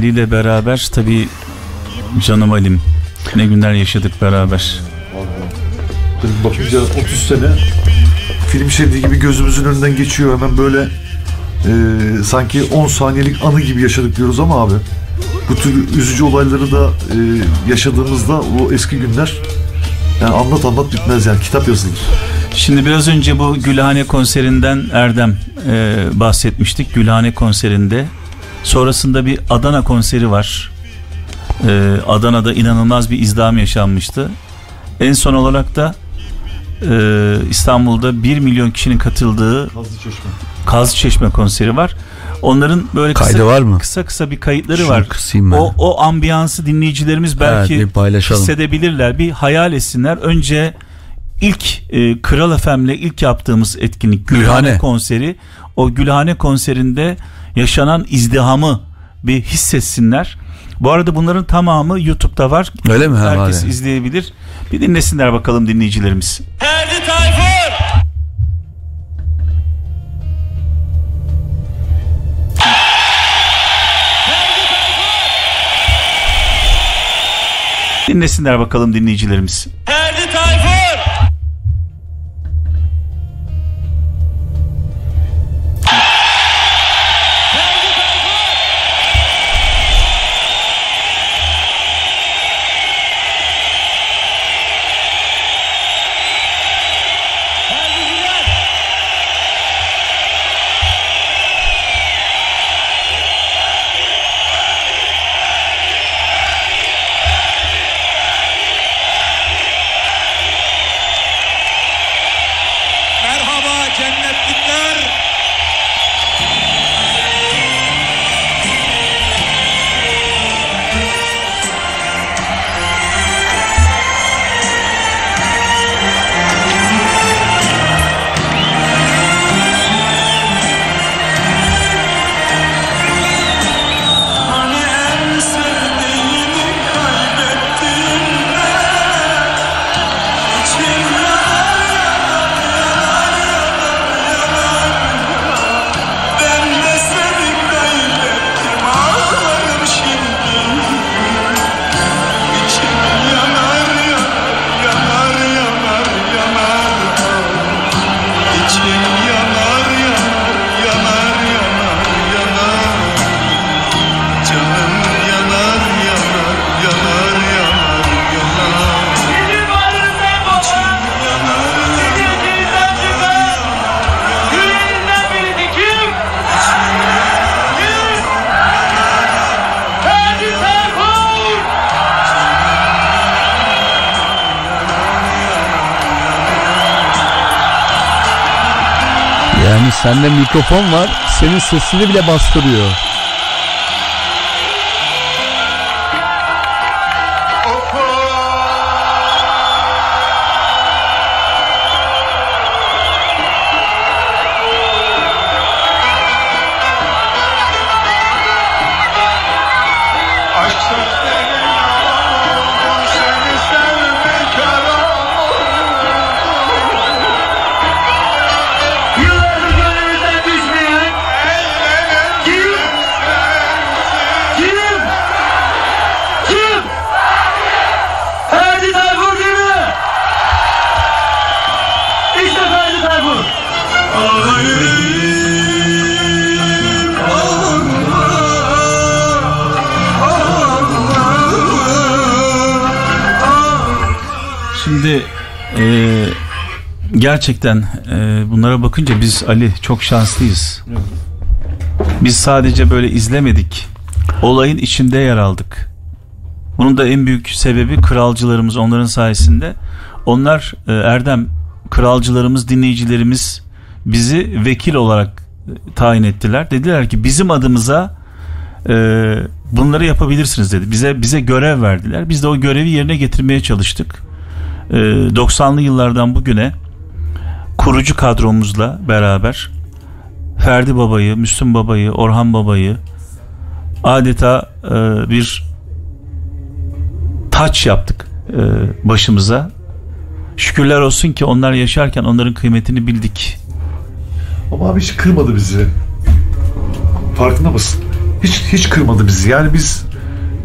ile beraber tabi canım Alim ne günler yaşadık beraber. Bakınca 30 sene film şeridi gibi gözümüzün önünden geçiyor hemen böyle e, sanki 10 saniyelik anı gibi yaşadık diyoruz ama abi bu tür üzücü olayları da e, yaşadığımızda o eski günler yani anlat anlat bitmez yani kitap yazılır. Şimdi biraz önce bu Gülhane konserinden Erdem e, bahsetmiştik. Gülhane konserinde. Sonrasında bir Adana konseri var. E, Adana'da inanılmaz bir izdiham yaşanmıştı. En son olarak da e, İstanbul'da 1 milyon kişinin katıldığı Kazlıçeşme. Kazlıçeşme konseri var. Onların böyle kısa, Kaydı var mı? kısa kısa bir kayıtları Şunu var. kısayım ben. O, o ambiyansı dinleyicilerimiz belki Evet, bir paylaşalım. hissedebilirler. Bir hayal etsinler. Önce ilk e, Kral FM'le ilk yaptığımız etkinlik Gülhane, Gülhane. konseri. O Gülhane konserinde yaşanan izdihamı bir hissetsinler. Bu arada bunların tamamı YouTube'da var. Öyle mi? Herkes ya. izleyebilir. Bir dinlesinler bakalım dinleyicilerimiz. Ferdi Tayfur Dinlesinler bakalım dinleyicilerimiz. Ferdi sende mikrofon var senin sesini bile bastırıyor. Gerçekten e, bunlara bakınca biz Ali çok şanslıyız. Biz sadece böyle izlemedik. Olayın içinde yer aldık. Bunun da en büyük sebebi kralcılarımız onların sayesinde. Onlar e, Erdem kralcılarımız, dinleyicilerimiz bizi vekil olarak e, tayin ettiler. Dediler ki bizim adımıza e, bunları yapabilirsiniz dedi. Bize bize görev verdiler. Biz de o görevi yerine getirmeye çalıştık. E, 90'lı yıllardan bugüne kurucu kadromuzla beraber Ferdi Baba'yı, Müslüm Baba'yı, Orhan Baba'yı adeta e, bir taç yaptık e, başımıza. Şükürler olsun ki onlar yaşarken onların kıymetini bildik. Ama abi hiç kırmadı bizi. Farkında mısın? Hiç hiç kırmadı bizi. Yani biz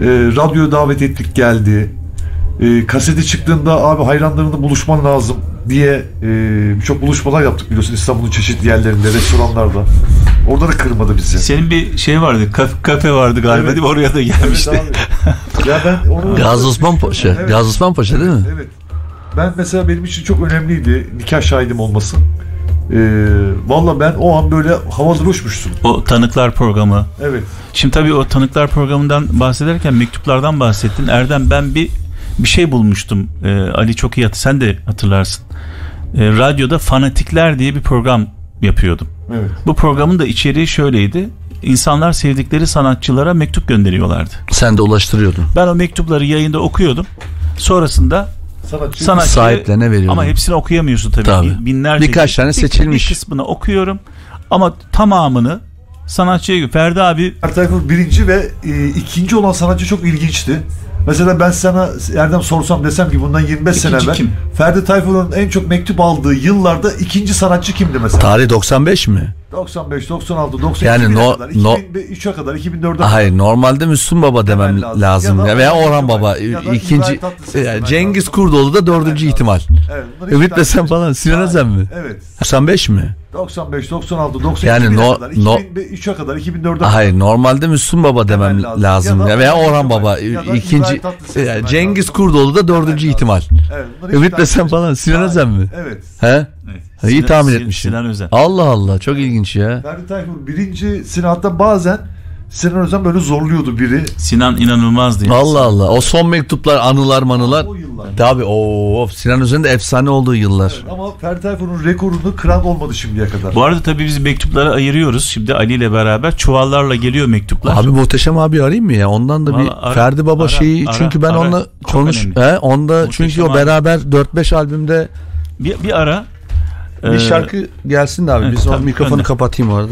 e, radyoya davet ettik geldi. E, kaseti çıktığında abi hayranlarınla buluşman lazım diye e, birçok buluşmalar yaptık biliyorsun İstanbul'un çeşitli yerlerinde, restoranlarda. Orada da kırmadı bizi. Senin bir şey vardı, kafe, kafe vardı galiba Evet. değil mi? Oraya da gelmişti. Evet Ya ben onu... Gazi Osman Paşa. Evet. Gazi Osman Paşa değil mi? Evet. Ben mesela benim için çok önemliydi nikah şahidim olması. Ee, Valla ben o an böyle havalı uçmuştum. O tanıklar programı. Evet. Şimdi tabii o tanıklar programından bahsederken mektuplardan bahsettin. Erdem ben bir bir şey bulmuştum. Ee, Ali çok iyi hat sen de hatırlarsın. Ee, radyoda Fanatikler diye bir program yapıyordum. Evet. Bu programın da içeriği şöyleydi. İnsanlar sevdikleri sanatçılara mektup gönderiyorlardı. Sen de ulaştırıyordun. Ben o mektupları yayında okuyordum. Sonrasında Sanatçı sanatçıya- Sahiplerine veriyordun. Ama hepsini okuyamıyorsun tabii. Tabii. Binlerce. Birkaç tane Bir- seçilmiş. Bir kısmını okuyorum ama tamamını sanatçıya Ferdi abi Ferdi Tayfur birinci ve e, ikinci olan sanatçı çok ilginçti. Mesela ben sana Erdem sorsam desem ki bundan 25 sene İkinci evvel kim? Ferdi Tayfur'un en çok mektup aldığı yıllarda ikinci sanatçı kimdi mesela? Tarih 95 mi? 95, 96, 92 Yani no- kadar, no- 2003'e kadar, 2004'e kadar. Hayır normalde Müslüm Baba demem lazım. lazım. Ya da Ya veya Orhan. Baba. Ya ikinci yani Cengiz lazım. Kurdoğlu da dördüncü ihtimal. Evet, Ümit Besen falan. Sinan Özen mi? Evet. 95 mi? 95, 96, 92 Yani no- kadar, no- 2003'e kadar, 2004'e kadar. Hayır normalde Müslüm Baba demem lazım. lazım. Ya da Ya veya Orhan. Baba. Ya da ikinci yani Cengiz lazım. Kurdoğlu da dördüncü ihtimal. Evet, Ümit Besen falan. Sinan Özen mi? Evet. He? İyi Sinan- tahmin Sin- etmişsin. Sinan Özen. Allah Allah çok ilginç ya. Ferdi Tayfur birinci Sinan hatta bazen Sinan Özen böyle zorluyordu biri. Sinan inanılmazdı. yani. Allah Allah. O son mektuplar, anılar, manılar. Tabii o Sinan Özen'in de efsane olduğu yıllar. Ama Ferdi Tayfur'un rekorunu kıran olmadı şimdiye kadar. Bu arada tabii biz mektupları ayırıyoruz. Şimdi Ali ile beraber çuvallarla geliyor mektuplar. Abi muhteşem abi arayayım mı ya? Ondan da bir ara- Ferdi Baba ara- şeyi ara- çünkü ben ara. onunla konuş önemli. he onda Muhteşem çünkü o beraber 4-5 albümde bir, bir ara bir Ee, şarkı gelsin de abi evet, biz o mikrofonu gönder. kapatayım orada.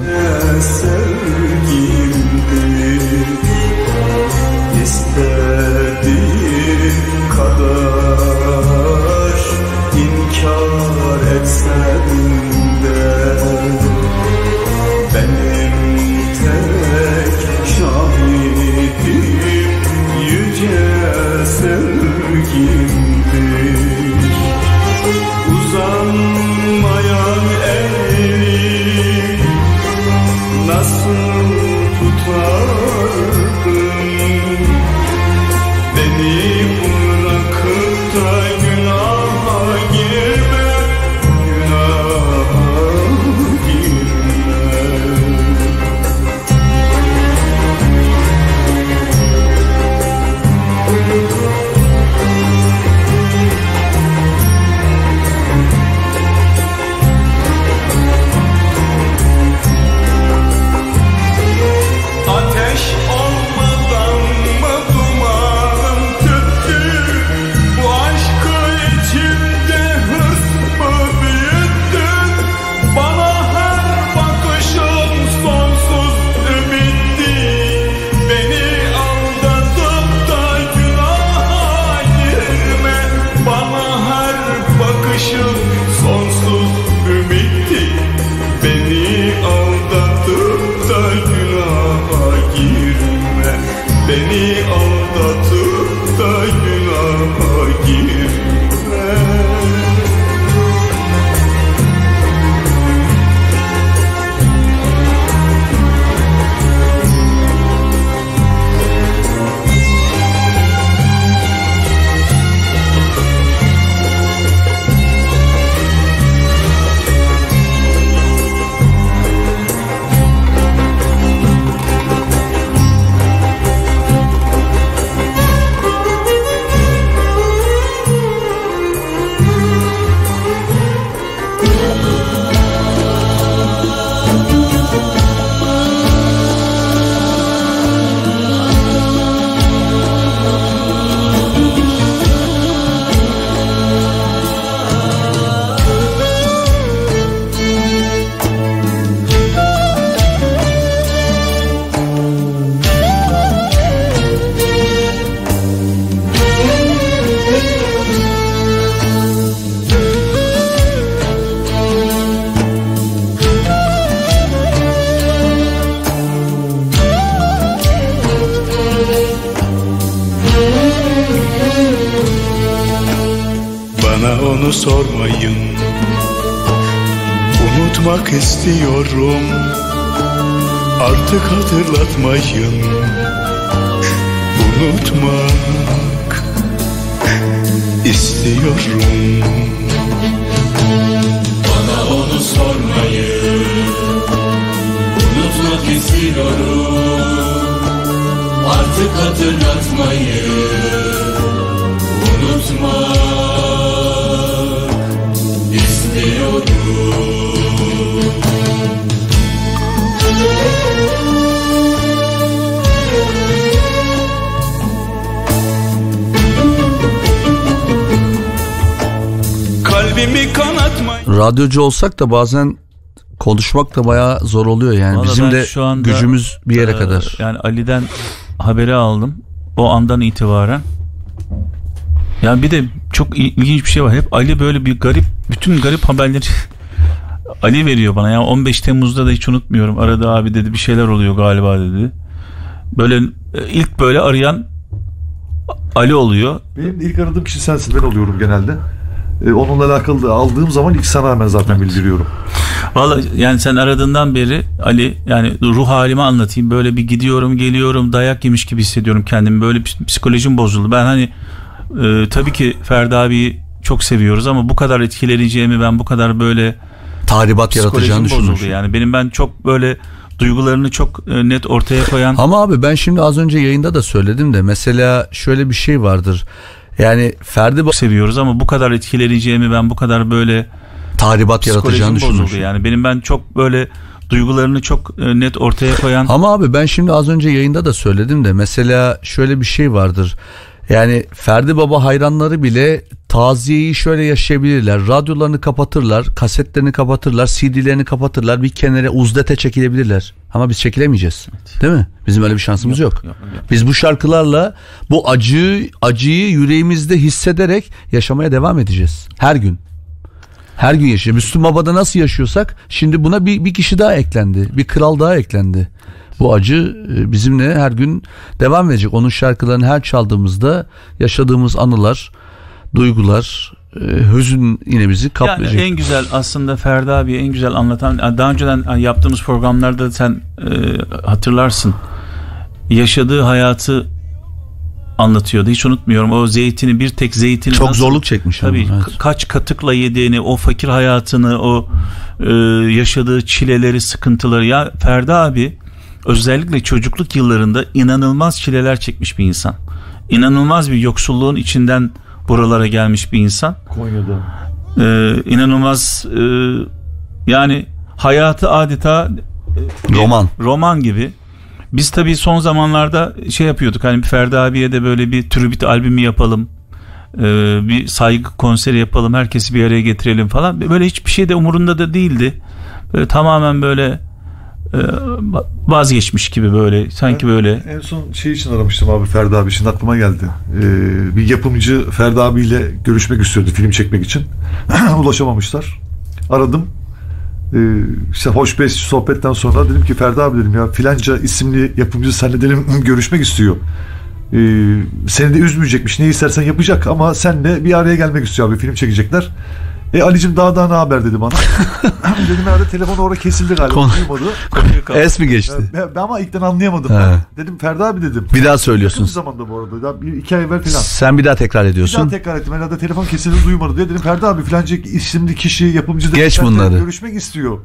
Radyocu olsak da bazen konuşmak da bayağı zor oluyor yani. Vallahi Bizim de şu anda, gücümüz bir yere e, kadar. Yani Ali'den haberi aldım. O andan itibaren. Yani bir de çok il- ilginç bir şey var. Hep Ali böyle bir garip, bütün garip haberleri (laughs) Ali veriyor bana. Yani 15 Temmuz'da da hiç unutmuyorum. Aradı abi dedi bir şeyler oluyor galiba dedi. Böyle e, ilk böyle arayan Ali oluyor. Benim de ilk aradığım kişi sensin ben oluyorum genelde. Ee, onunla alakalı da aldığım zaman ilk sana hemen zaten bildiriyorum. Vallahi yani sen aradığından beri Ali yani ruh halimi anlatayım. Böyle bir gidiyorum geliyorum dayak yemiş gibi hissediyorum kendimi. Böyle ps- psikolojim bozuldu. Ben hani e, tabii ki Ferdi abiyi çok seviyoruz ama bu kadar etkileneceğimi ben bu kadar böyle tahribat yaratacağını bozuldu düşünmüşüm. yani. Benim ben çok böyle duygularını çok e, net ortaya koyan Ama abi ben şimdi az önce yayında da söyledim de mesela şöyle bir şey vardır. Yani Ferdi seviyoruz ama bu kadar etkileneceğimi ben bu kadar böyle tahribat yaratacağını düşünmüşüm. yani. Benim ben çok böyle duygularını çok e, net ortaya koyan Ama abi ben şimdi az önce yayında da söyledim de mesela şöyle bir şey vardır. Yani Ferdi Baba hayranları bile taziyeyi şöyle yaşayabilirler. Radyolarını kapatırlar, kasetlerini kapatırlar, CD'lerini kapatırlar. Bir kenara uzdete çekilebilirler. Ama biz çekilemeyeceğiz. Değil mi? Bizim öyle bir şansımız yok. Biz bu şarkılarla bu acıyı acıyı yüreğimizde hissederek yaşamaya devam edeceğiz. Her gün. Her gün yaşayacağız. Müslüm Baba'da nasıl yaşıyorsak şimdi buna bir, bir kişi daha eklendi. Bir kral daha eklendi. Bu acı e, bizimle her gün devam edecek. Onun şarkılarını her çaldığımızda yaşadığımız anılar, duygular, e, hüzün yine bizi kaplayacak. Yani en güzel aslında Ferdi abi en güzel anlatan daha önceden yaptığımız programlarda sen e, hatırlarsın yaşadığı hayatı anlatıyordu. Hiç unutmuyorum. O zeytini bir tek zeytini Çok nasıl- zorluk çekmiş Tabii ama, evet. ka- kaç katıkla yediğini, o fakir hayatını, o e, yaşadığı çileleri, sıkıntıları. Ya Ferdi abi özellikle çocukluk yıllarında inanılmaz çileler çekmiş bir insan. İnanılmaz bir yoksulluğun içinden buralara gelmiş bir insan. Konya'da. Ee, inanılmaz e, yani hayatı adeta e, Roman. roman gibi. Biz tabii son zamanlarda şey yapıyorduk hani Ferdi abiye de böyle bir tribüt albümü yapalım. Ee, bir saygı konseri yapalım. Herkesi bir araya getirelim falan. Böyle hiçbir şey de umurunda da değildi. Böyle tamamen böyle vazgeçmiş gibi böyle sanki böyle En son şey için aramıştım abi Ferdi abi şimdi aklıma geldi. Ee, bir yapımcı Ferdi abiyle görüşmek istiyordu film çekmek için. (clears throat) Ulaşamamışlar. Aradım. Ee, işte hoş bir sohbetten sonra dedim ki Ferdi abi dedim ya filanca isimli yapımcı seninle dedim görüşmek istiyor. Ee, seni de üzmeyecekmiş ne istersen yapacak ama senle bir araya gelmek istiyor abi film çekecekler. E Ali'cim daha daha ne haber dedi bana. (laughs) dedim herhalde telefon orada kesildi galiba. Konu- Duymadı. Es mi geçti? Ben, ben ama ilkten anlayamadım. He. Ben. Dedim Ferdi abi dedim. Bir daha söylüyorsun. Yakın zamanda bu arada. Daha bir iki ay evvel falan. Sen bir daha tekrar Bir daha ediyorsun. tekrar ettim. Herhalde telefon kesildi duymadı diye. Dedim Ferdi abi filanca isimli kişi yapımcı dedi. Geç bunları. Görüşmek istiyor.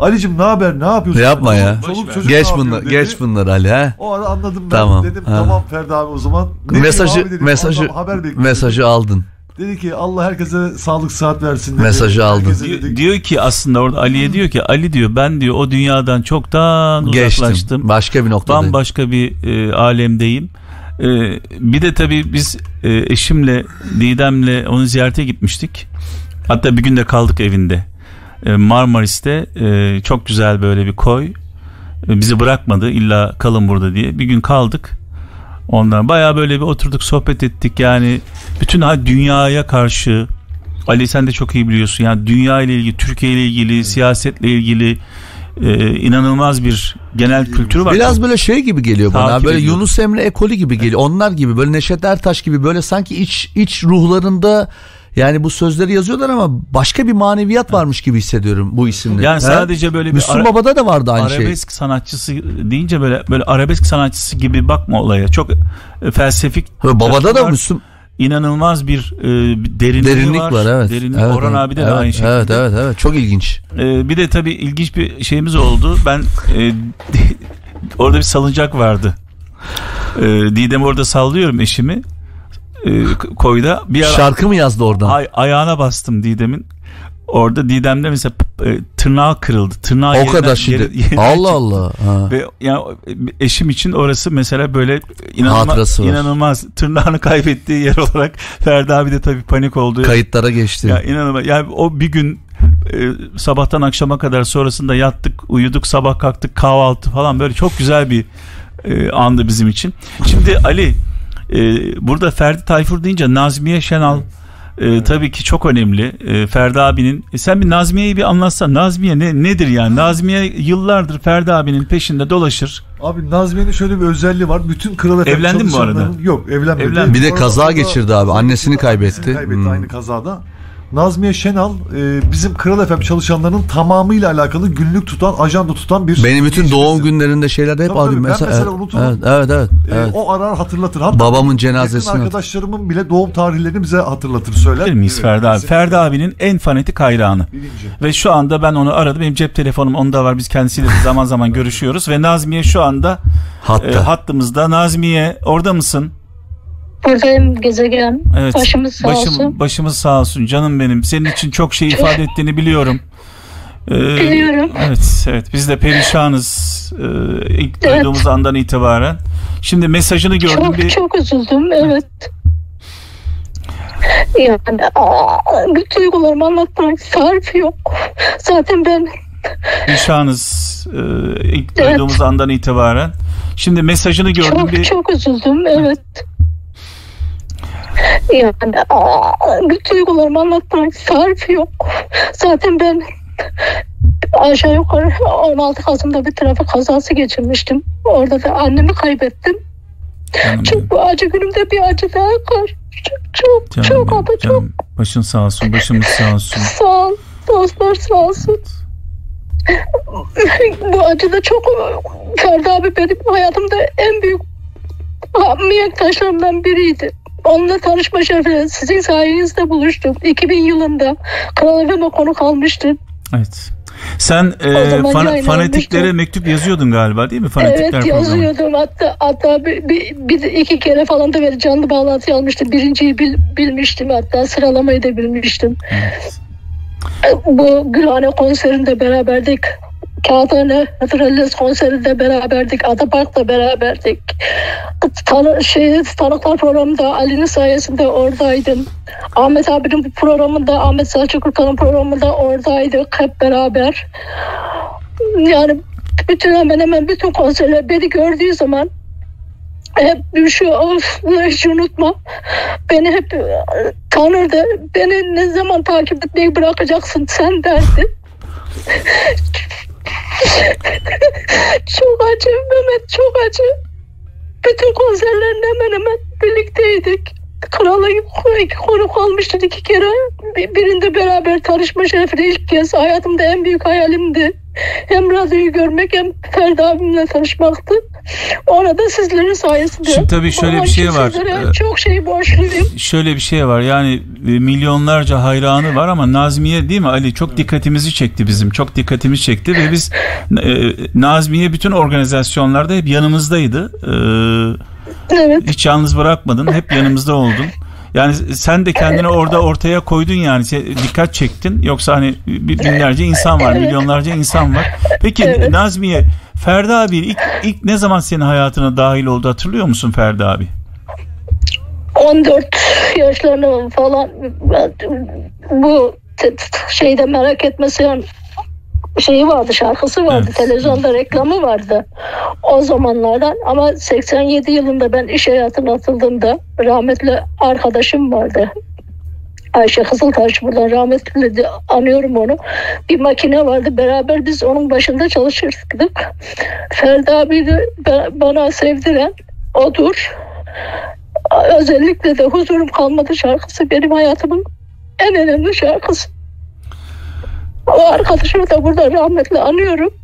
Ali'cim ne haber ne yapıyorsun? Yapma ya. Çoluk çocuk Geç ne yapıyor bunlar, dedi. geç bunlar Ali ha. O ara anladım ben. Tamam, Dedim ha. tamam Ferdi abi o zaman. Ne Mesajı abi dedim. mesajı mesajı aldın. Dedi ki Allah herkese sağlık sıhhat versin dedi. Mesajı. Herkese Diyor, dedi. diyor ki aslında orada Ali'ye diyor ki Ali diyor ben diyor o dünyadan çoktan Geçtim. uzaklaştım. Başka bir noktadayım. Bambaşka bir e, alemdeyim. E, bir de tabii biz e, eşimle Didem'le onu ziyarete gitmiştik. Hatta bir gün de kaldık evinde. E, Marmaris'te e, çok güzel böyle bir koy. E, bizi bırakmadı illa kalın burada diye. Bir gün kaldık. Ondan bayağı böyle bir oturduk sohbet ettik yani bütün dünyaya karşı Ali sen de çok iyi biliyorsun yani dünya ile ilgili Türkiye ile ilgili siyasetle ilgili e, inanılmaz bir genel kültür var. Biraz böyle şey gibi geliyor bana. Takip Böyle ediyorum. Yunus Emre ekolü gibi geliyor. Onlar gibi böyle Neşet Ertaş gibi böyle sanki iç iç ruhlarında Yani bu sözleri yazıyorlar ama başka bir maneviyat varmış gibi hissediyorum bu isimde. Yani He? sadece böyle bir Müslüm Baba'da da vardı aynı şey. arabesk sanatçısı deyince böyle böyle arabesk sanatçısı gibi bakma olaya. Çok e, felsefik. Ha, babada da. Müslüm- inanılmaz bir, e, derinliği Derinlik var, evet. Derinlik. Evet, Orhan evet. abi de, Evet, aynı şekilde. Evet evet evet çok ilginç. Ee, bir de tabii ilginç bir şeyimiz oldu. Ben e, (laughs) orada bir salıncak vardı. Ee, Didem orada sallıyorum eşimi. Ee, koyda bir ara Şarkı mı yazdı oradan? ay- ayağına bastım Didem'in. Orada Didem'de mesela e, tırnağı kırıldı. Tırnağı O yerinden- kadar şiddet. yeri- yerinden Allah. Allah. Ha. Ve yani eşim için orası mesela böyle inanılmaz, inanılmaz tırnağını kaybettiği yer olarak (laughs) Ferdi abi de tabii panik oldu. Kayıtlara geçti. Ya inanılmaz. Yani o bir gün e, sabahtan akşama kadar sonrasında yattık, uyuduk, sabah kalktık, kahvaltı falan böyle çok güzel bir e, andı bizim için. Şimdi Ali e, burada Ferdi Tayfur deyince Nazmiye Şenal e, tabii ki çok önemli. E, Ferdi abinin e, sen bir Nazmiye'yi bir anlatsan. Nazmiye ne nedir yani? Nazmiye yıllardır Ferdi abinin peşinde dolaşır. Abi Nazmiye'nin şöyle bir özelliği var. Bütün Kral FM Evlendi mi bu arada? Yok evlenmedi. Evlenmedi. Bir de kaza geçirdi abi. Annesini kaybetti. Kaybetti Hmm. aynı kazada. Nazmiye Şenal e, bizim Kral FM çalışanlarının tamamıyla alakalı günlük tutan, ajanda tutan bir Benim bütün doğum günlerinde şeyler hep Tabii, alayım tabii. Ben mesela. evet, unuturum. evet, evet, evet, E, evet. o arar hatırlatır. Hatta Babamın cenazesini arkadaşlarımın bile doğum tarihlerini bize hatırlatır söyler. Bilir miyiz Evet, Ferdi abi? Ferdi abinin en fanatik hayranı. Ve şu anda ben onu aradım. Benim cep telefonum onda var. Biz kendisiyle de zaman zaman görüşüyoruz. Ve Nazmiye şu anda Hatta. e, hattımızda. Nazmiye orada mısın? Buradayım gezegen. Evet. Başımız sağ Başım- olsun. Başımız sağ olsun canım benim. Senin için çok şey ifade ettiğini biliyorum. Ee, Biliyorum. Evet, evet. Biz de perişanız e, ilk Evet. duyduğumuz andan itibaren. Şimdi mesajını gördüm. Çok bir çok üzüldüm evet. Yani aa, bu duygularımı anlatmak tarif yok. Zaten ben perişanız e, ilk Evet. duyduğumuz andan itibaren. Şimdi mesajını gördüm. çok bir çok üzüldüm evet. Yani aa, duygularımı anlatmak tarif yok. Zaten ben aşağı yukarı 16 Kasım'da bir trafik kazası geçirmiştim. Orada da annemi kaybettim. Çok bu acı günümde bir acı daha var. Çok çok Canım çok benim, çok canım. Başın sağ olsun, başımız sağ olsun. (laughs) Sağ ol. Dostlar sağ olsun. Bu acıda çok Ferdi abi benim hayatımda en büyük mihenk taşlarımdan biriydi. Onunla tanışma şerefine sizin sayenizde buluştum. 2000 yılında Kral FM'e konuk almıştım. Evet. Sen e, fan- fanatiklere mektup yazıyordun galiba değil mi? Fanatikler evet programı. yazıyordum hatta hatta bir, bir, bir- iki kere falan da böyle canlı bağlantı almıştım. Birinciyi bil- bilmiştim hatta sıralamayı da bilmiştim. Bu Gülhane konserinde beraberdik. Kağıthane Hatıralles konserinde beraberdik. Adapark'ta beraberdik. Tanı, şey, tanıklar programında Ali'nin sayesinde oradaydım. Ahmet abinin bu programında, Ahmet Selçuk Urkan'ın programında oradaydık hep beraber. Yani bütün hemen hemen bütün konserler beni gördüğü zaman hep bir şu of hiç unutma. Beni hep tanırdı. Beni ne zaman takip etmeyi bırakacaksın sen derdi. Çok acı Mehmet çok acı. Bütün konserlerinde hemen hemen birlikteydik. Krala konuk almıştık iki kere. Bir- Birinde beraber tanışma şerefine ilk kez hayatımda en büyük hayalimdi. Hem radyoyu görmek hem Ferdi abimle tanışmaktı. Ona da sizlerin sayesinde. Şimdi tabii şöyle bir şey var. Çok şey borçluyum. Şöyle bir şey var yani e, milyonlarca hayranı var ama Nazmiye değil mi Ali çok dikkatimizi çekti bizim çok dikkatimizi çekti ve biz e, Nazmiye bütün organizasyonlarda hep yanımızdaydı. Ee, evet. Hiç yalnız bırakmadın hep yanımızda oldun. Yani sen de kendini orada ortaya koydun yani dikkat çektin yoksa hani bi- binlerce insan var milyonlarca insan var. Peki Evet. Nazmiye Ferdi abi ilk, ilk ne zaman senin hayatına dahil oldu hatırlıyor musun Ferdi abi? 14 yaşlarında falan bu şeyde merak etmesen şeyi vardı şarkısı vardı televizyonda reklamı vardı o zamanlardan. Ama 87 yılında ben iş hayatına atıldığımda rahmetli arkadaşım vardı Ayşe Kızıltaş buradan rahmetli de anıyorum onu. Bir makine vardı beraber biz onun başında çalışırdık. Ferdi abi de bana sevdiren odur. Özellikle de huzurum kalmadı şarkısı benim hayatımın en önemli şarkısı. O arkadaşımı da burada rahmetle anıyorum.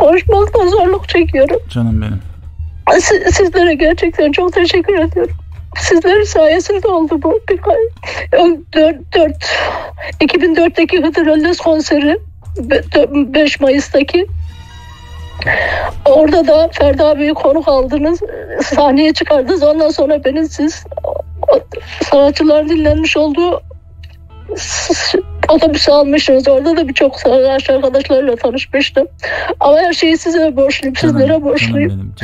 Konuşmakta zorluk çekiyorum. Canım benim. Si- Sizlere gerçekten çok teşekkür ediyorum. Sizlerin sayesinde oldu bu. Bir- 4, 4, 2004'teki Hıdır Öllez konseri 5 Mayıs'taki Orada da Ferdi abiyi konuk aldınız. Sahneye çıkardınız. Ondan sonra beni siz sanatçıların dinlenmiş olduğu otobüse almışsınız. Orada da birçok sanatçı arkadaşlarla tanışmıştım. Ama her şeyi size borçluyum. Sizlere borçluyum.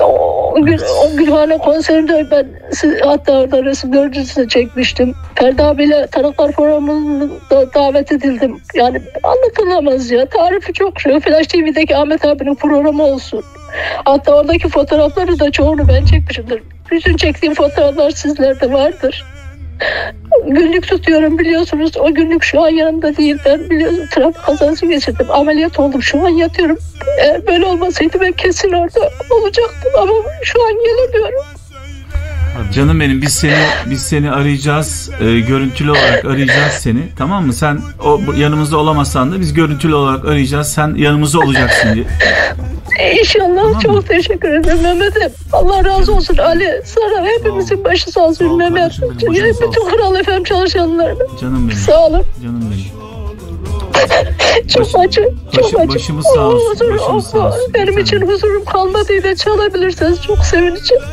O, gün, o Gülhane konserinde ben siz, hatta orada resimlerinizi de çekmiştim. Ferdi abiyle Tanıklar Programı'nda davet edildim. Yani anlatılamaz ya. Tarifi çok şey. Flash TV'deki Ahmet abinin programı olsun. Hatta oradaki fotoğrafları da çoğunu ben çekmişimdir. Bütün çektiğim fotoğraflar sizlerde vardır. Günlük tutuyorum biliyorsunuz. O günlük şu an yanımda değil. Ben biliyorsunuz trafik kazası geçirdim. Ameliyat oldum. Şu an yatıyorum. Eğer böyle olmasaydı ben kesin orada olacaktım ama şu an gelemiyorum. Canım benim biz seni biz seni arayacağız. e, görüntülü olarak arayacağız seni. Tamam mı? Sen o yanımızda olamazsan da biz görüntülü olarak arayacağız. Sen yanımızda olacaksın diye. İnşallah çok teşekkür ederim Mehmet'im. Allah razı olsun Ali. Sana hepimizin başı sağ olsun Mehmet. Bütün Kral FM çalışanlarına. Canım benim. Sağ olun. Canım benim. Çok acı. Çok başı- acı. başımız sağ olsun, Huzur, başımız sağ olsun. Benim için huzurum kalmadıydı. Çalabilirseniz çok sevineceğim.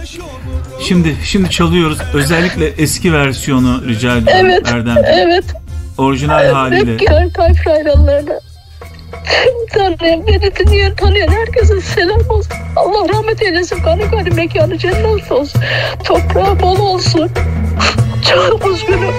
Şimdi şimdi çalıyoruz. Özellikle eski versiyonu rica ediyorum Evet. Erdem. Evet. Orijinal haliyle. Gel kalp hayranlarına. Tanıyan, beni dinleyen, tanıyan herkese selam olsun. Allah rahmet eylesin. Kanı kanı mekanı cennet olsun. Toprağı bol olsun. Çok üzgünüm.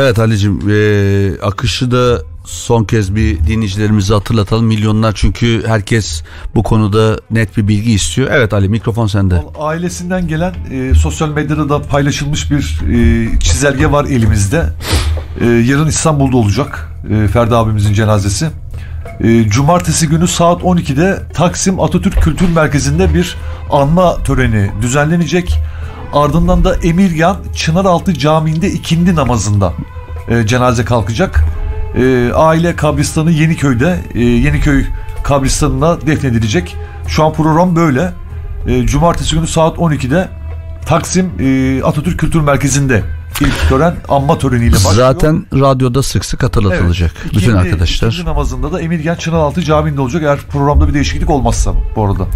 Evet Ali'cim eee, akışı da son kez bir dinleyicilerimizi hatırlatalım. Milyonlar çünkü herkes bu konuda net bir bilgi istiyor. Evet Ali mikrofon sende. Ailesinden gelen e, sosyal medyada da paylaşılmış bir e, çizelge var elimizde. E, yarın İstanbul'da olacak e, Ferdi abimizin cenazesi. E, Cumartesi günü saat 12'de Taksim Atatürk Kültür Merkezi'nde bir anma töreni düzenlenecek. Ardından da Emirgan Çınaraltı Camii'nde ikindi namazında e, cenaze kalkacak. E, aile kabristanı Yeniköy'de e, Yeniköy kabristanına defnedilecek. Şu an program böyle. E, Cumartesi günü saat 12'de Taksim e, Atatürk Kültür Merkezi'nde ilk tören anma töreniyle başlıyor. Zaten radyoda sık sık hatırlatılacak. Evet. Bütün İkindi- arkadaşlar. ikindi namazında da Emirgan Çınaraltı Camii'nde olacak eğer programda bir değişiklik olmazsa bu arada.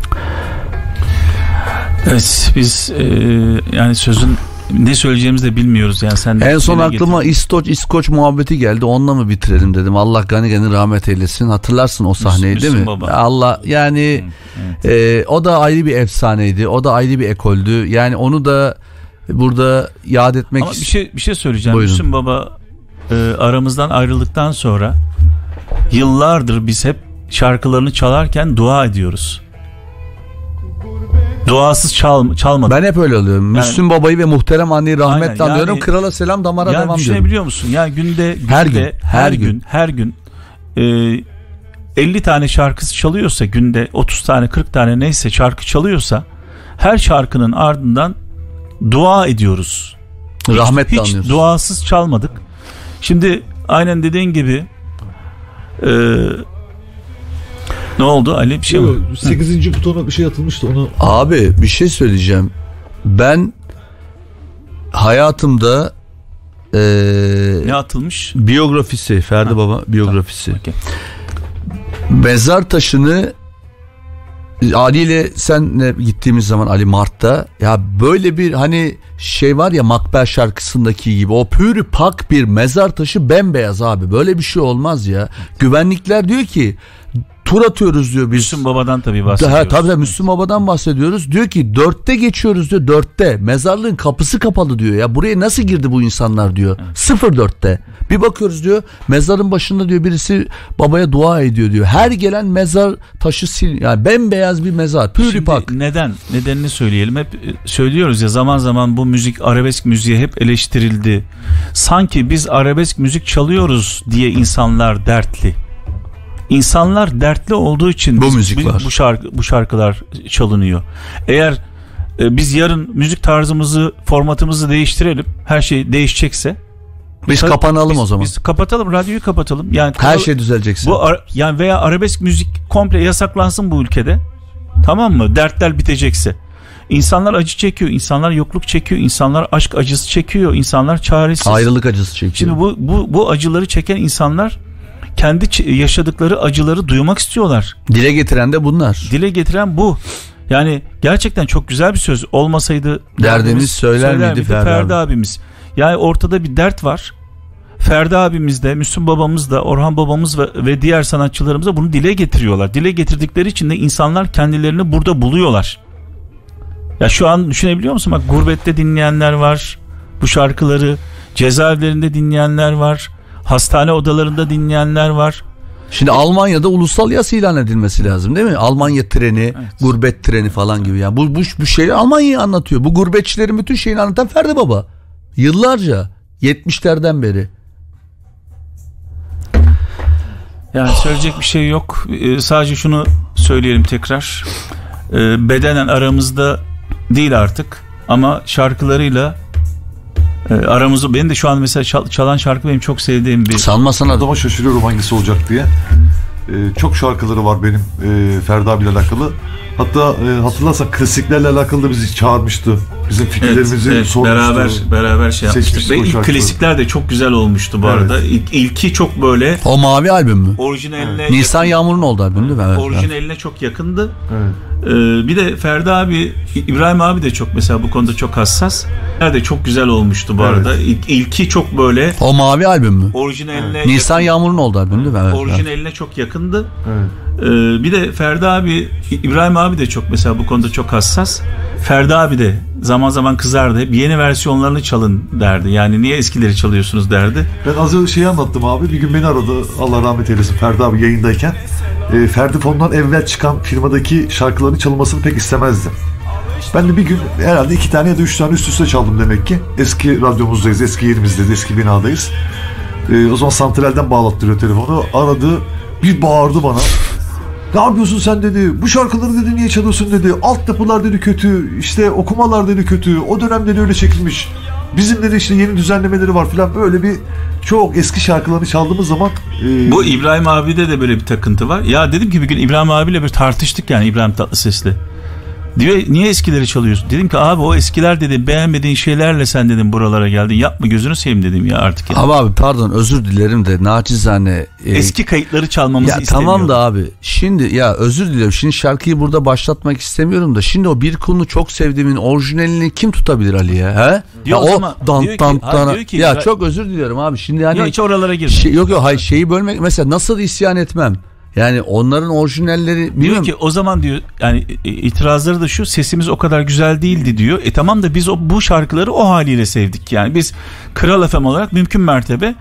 Evet biz e, yani sözün ne söyleyeceğimizi de bilmiyoruz yani sen En son aklıma İstoç İskoç muhabbeti geldi. Onunla mı bitirelim dedim. Allah gani gani rahmet eylesin. Hatırlarsın o sahneyi değil mi? Müslüm Baba. Allah yani e, o da ayrı bir efsaneydi. O da ayrı bir ekoldü. Yani onu da burada yad etmek Ama bir şey bir şey söyleyeceğim. Buyurun. Müslüm Baba e, aramızdan ayrıldıktan sonra yıllardır biz hep şarkılarını çalarken dua ediyoruz. Duasız çal, çalmadık. Ben hep öyle alıyorum. Müslüm Baba'yı ve muhterem anneyi rahmetle Aynen, anıyorum. yani- Krala selam damara ya devam diyorum. düşünebiliyor musun? Ya günde, Her günde, gün, her, her gün, her gün e, 50 tane şarkısı çalıyorsa günde 30 tane 40 tane neyse şarkı çalıyorsa her şarkının ardından dua ediyoruz. Hiç- Rahmetle hiç anıyoruz. duasız çalmadık. Şimdi aynen dediğin gibi e, ne oldu Ali bir şey mi? 8. butona bir şey atılmıştı onu. Abi bir şey söyleyeceğim. Ben hayatımda Ee, Ne atılmış? Biyografisi Ferdi Baba biyografisi. Mezar taşını Ali ile senle gittiğimiz zaman Ali Mart'ta ya böyle bir hani şey var ya Makber şarkısındaki gibi o pürü pak bir mezar taşı bembeyaz abi böyle bir şey olmaz ya. Güvenlikler diyor ki tur atıyoruz diyor biz. Müslüm Baba'dan tabii Ha, bahsediyoruz. tabii tabii Müslüm Baba'dan bahsediyoruz. Diyor ki dörtte geçiyoruz diyor dörtte. Mezarlığın kapısı kapalı diyor ya. Buraya nasıl girdi bu insanlar diyor. Sıfır dörtte. Bir bakıyoruz diyor mezarın başında diyor birisi babaya dua ediyor diyor. Her gelen mezar taşı sil yani bembeyaz bir mezar. Pürüpak. Neden? Nedenini söyleyelim. Hep e, söylüyoruz ya zaman zaman bu müzik arabesk müziğe hep eleştirildi. Sanki biz arabesk müzik çalıyoruz diye insanlar dertli. İnsanlar dertli olduğu için Bu biz- müzik var. bu şarkı bu şarkılar çalınıyor. Eğer e, biz yarın müzik tarzımızı, formatımızı değiştirelim. Her şey değişecekse Biz Tabii kapanalım biz- o zaman. Biz kapatalım, radyoyu kapatalım. Yani Her şey düzelecekse. Bu ara- yani veya arabesk müzik komple yasaklansın bu ülkede. Tamam mı? Dertler bitecekse. İnsanlar acı çekiyor, insanlar yokluk çekiyor, insanlar aşk acısı çekiyor, insanlar çaresiz. Ayrılık acısı çekiyor. Şimdi bu bu bu acıları çeken insanlar kendi yaşadıkları acıları duymak istiyorlar. Dile getiren de bunlar. Dile getiren bu. Yani gerçekten çok güzel bir söz. Olmasaydı Derdimiz söyler miydi Ferdi Ferdi, abi? abimiz. Yani ortada bir dert var. Ferdi abimiz de, Müslüm babamız da, Orhan babamız ve, ve diğer sanatçılarımız da bunu dile getiriyorlar. Dile getirdikleri için de insanlar kendilerini burada buluyorlar. Ya şu an düşünebiliyor musun? Bak gurbette dinleyenler var. Bu şarkıları cezaevlerinde dinleyenler var. Hastane odalarında dinleyenler var. Şimdi Almanya'da ulusal yasa ilan edilmesi lazım değil mi? Almanya treni, gurbet treni falan gibi. Yani bu bu, bu şeyi Almanya'yı anlatıyor. Bu gurbetçilerin bütün şeyini anlatan Ferdi Baba. Yıllarca 70'lerden beri. Yani söyleyecek bir şey yok. Ee, sadece şunu söyleyelim tekrar. Ee, bedenen aramızda değil artık ama şarkılarıyla aramızda benim de şu an mesela çal- çalan şarkı benim çok sevdiğim bir Sanmasana Adama şaşırıyorum hangisi olacak diye. Ee, çok şarkıları var benim e, Ferdi abiyle alakalı. Hatta e, hatırlarsan klasiklerle alakalı da bizi çağırmıştı. Bizim fikirlerimizi Evet, evet, sormuştu. beraber beraber şey yapmıştık. Ve ilk şarkıları. klasikler de çok güzel olmuştu bu Evet. arada. İlk, ilki çok böyle O mavi albüm mü? orijinaline Nisan Yağmur'un oldu albüm değil mi? Evet. orijinaline çok yakındı. Ee, bir de Ferdi abi, İbrahim abi de çok mesela bu konuda çok hassas. de çok güzel olmuştu bu Evet. arada. İlk, ilki çok böyle O mavi albüm mü? orijinaline Nisan Yağmur'un oldu albüm değil mi? Evet. orijinaline çok yakındı. Ee, bir de Ferdi abi, İbrahim abi de çok mesela bu konuda çok hassas. Ferdi abi de zaman zaman kızardı. Hep yeni versiyonlarını çalın derdi. Yani niye eskileri çalıyorsunuz derdi. Ben az önce şeyi anlattım abi. Bir gün beni aradı. Allah rahmet eylesin Ferdi abi yayındayken. E, Ferdi Fon'dan evvel çıkan firmadaki şarkıların çalınmasını pek istemezdim. Ben de bir gün herhalde iki tane ya da üç tane üst üste çaldım demek ki. Eski radyomuzdayız, eski yerimizdeyiz, eski binadayız. E, o zaman santralden bağlattırıyor telefonu. Aradı, bir bağırdı bana. Ne yapıyorsun sen dedi. Bu şarkıları dedi niye çalıyorsun dedi. Altyapılar dedi kötü. işte okumalar dedi kötü. O dönem dedi öyle çekilmiş. Bizim dedi işte yeni düzenlemeleri var filan. Böyle bir çok eski şarkılarını çaldığımız zaman e, Bu İbrahim abide de böyle bir takıntı var. Ya dedim ki bir gün İbrahim abiyle bir tartıştık yani İbrahim Tatlıses'le. Diyor niye eskileri çalıyorsun? Dedim ki abi o eskiler dedim beğenmediğin şeylerle sen dedim buralara geldin. Yapma gözünü seveyim dedim ya artık. Ya. Ama abi pardon özür dilerim de naçizane. e, Eski kayıtları çalmamızı ya istemiyor. tamam da abi şimdi ya özür diliyorum şimdi şarkıyı burada başlatmak istemiyorum da şimdi o bir kulunu çok sevdiğimin orijinalini kim tutabilir Ali ya he? Diyor ya o zaman- dan diyor ki- dan dan diyor ki- ya çok özür diliyorum abi şimdi hani Yok, hiç oralara girme. Şey, yok yok hayır şeyi bölmek mesela nasıl isyan etmem yani onların orijinalleri Diyor bilmiyorum ki o zaman diyor yani e, itirazları da şu sesimiz o kadar güzel değildi diyor. E tamam da biz o bu şarkıları o haliyle sevdik yani. Biz Kral FM olarak mümkün mertebe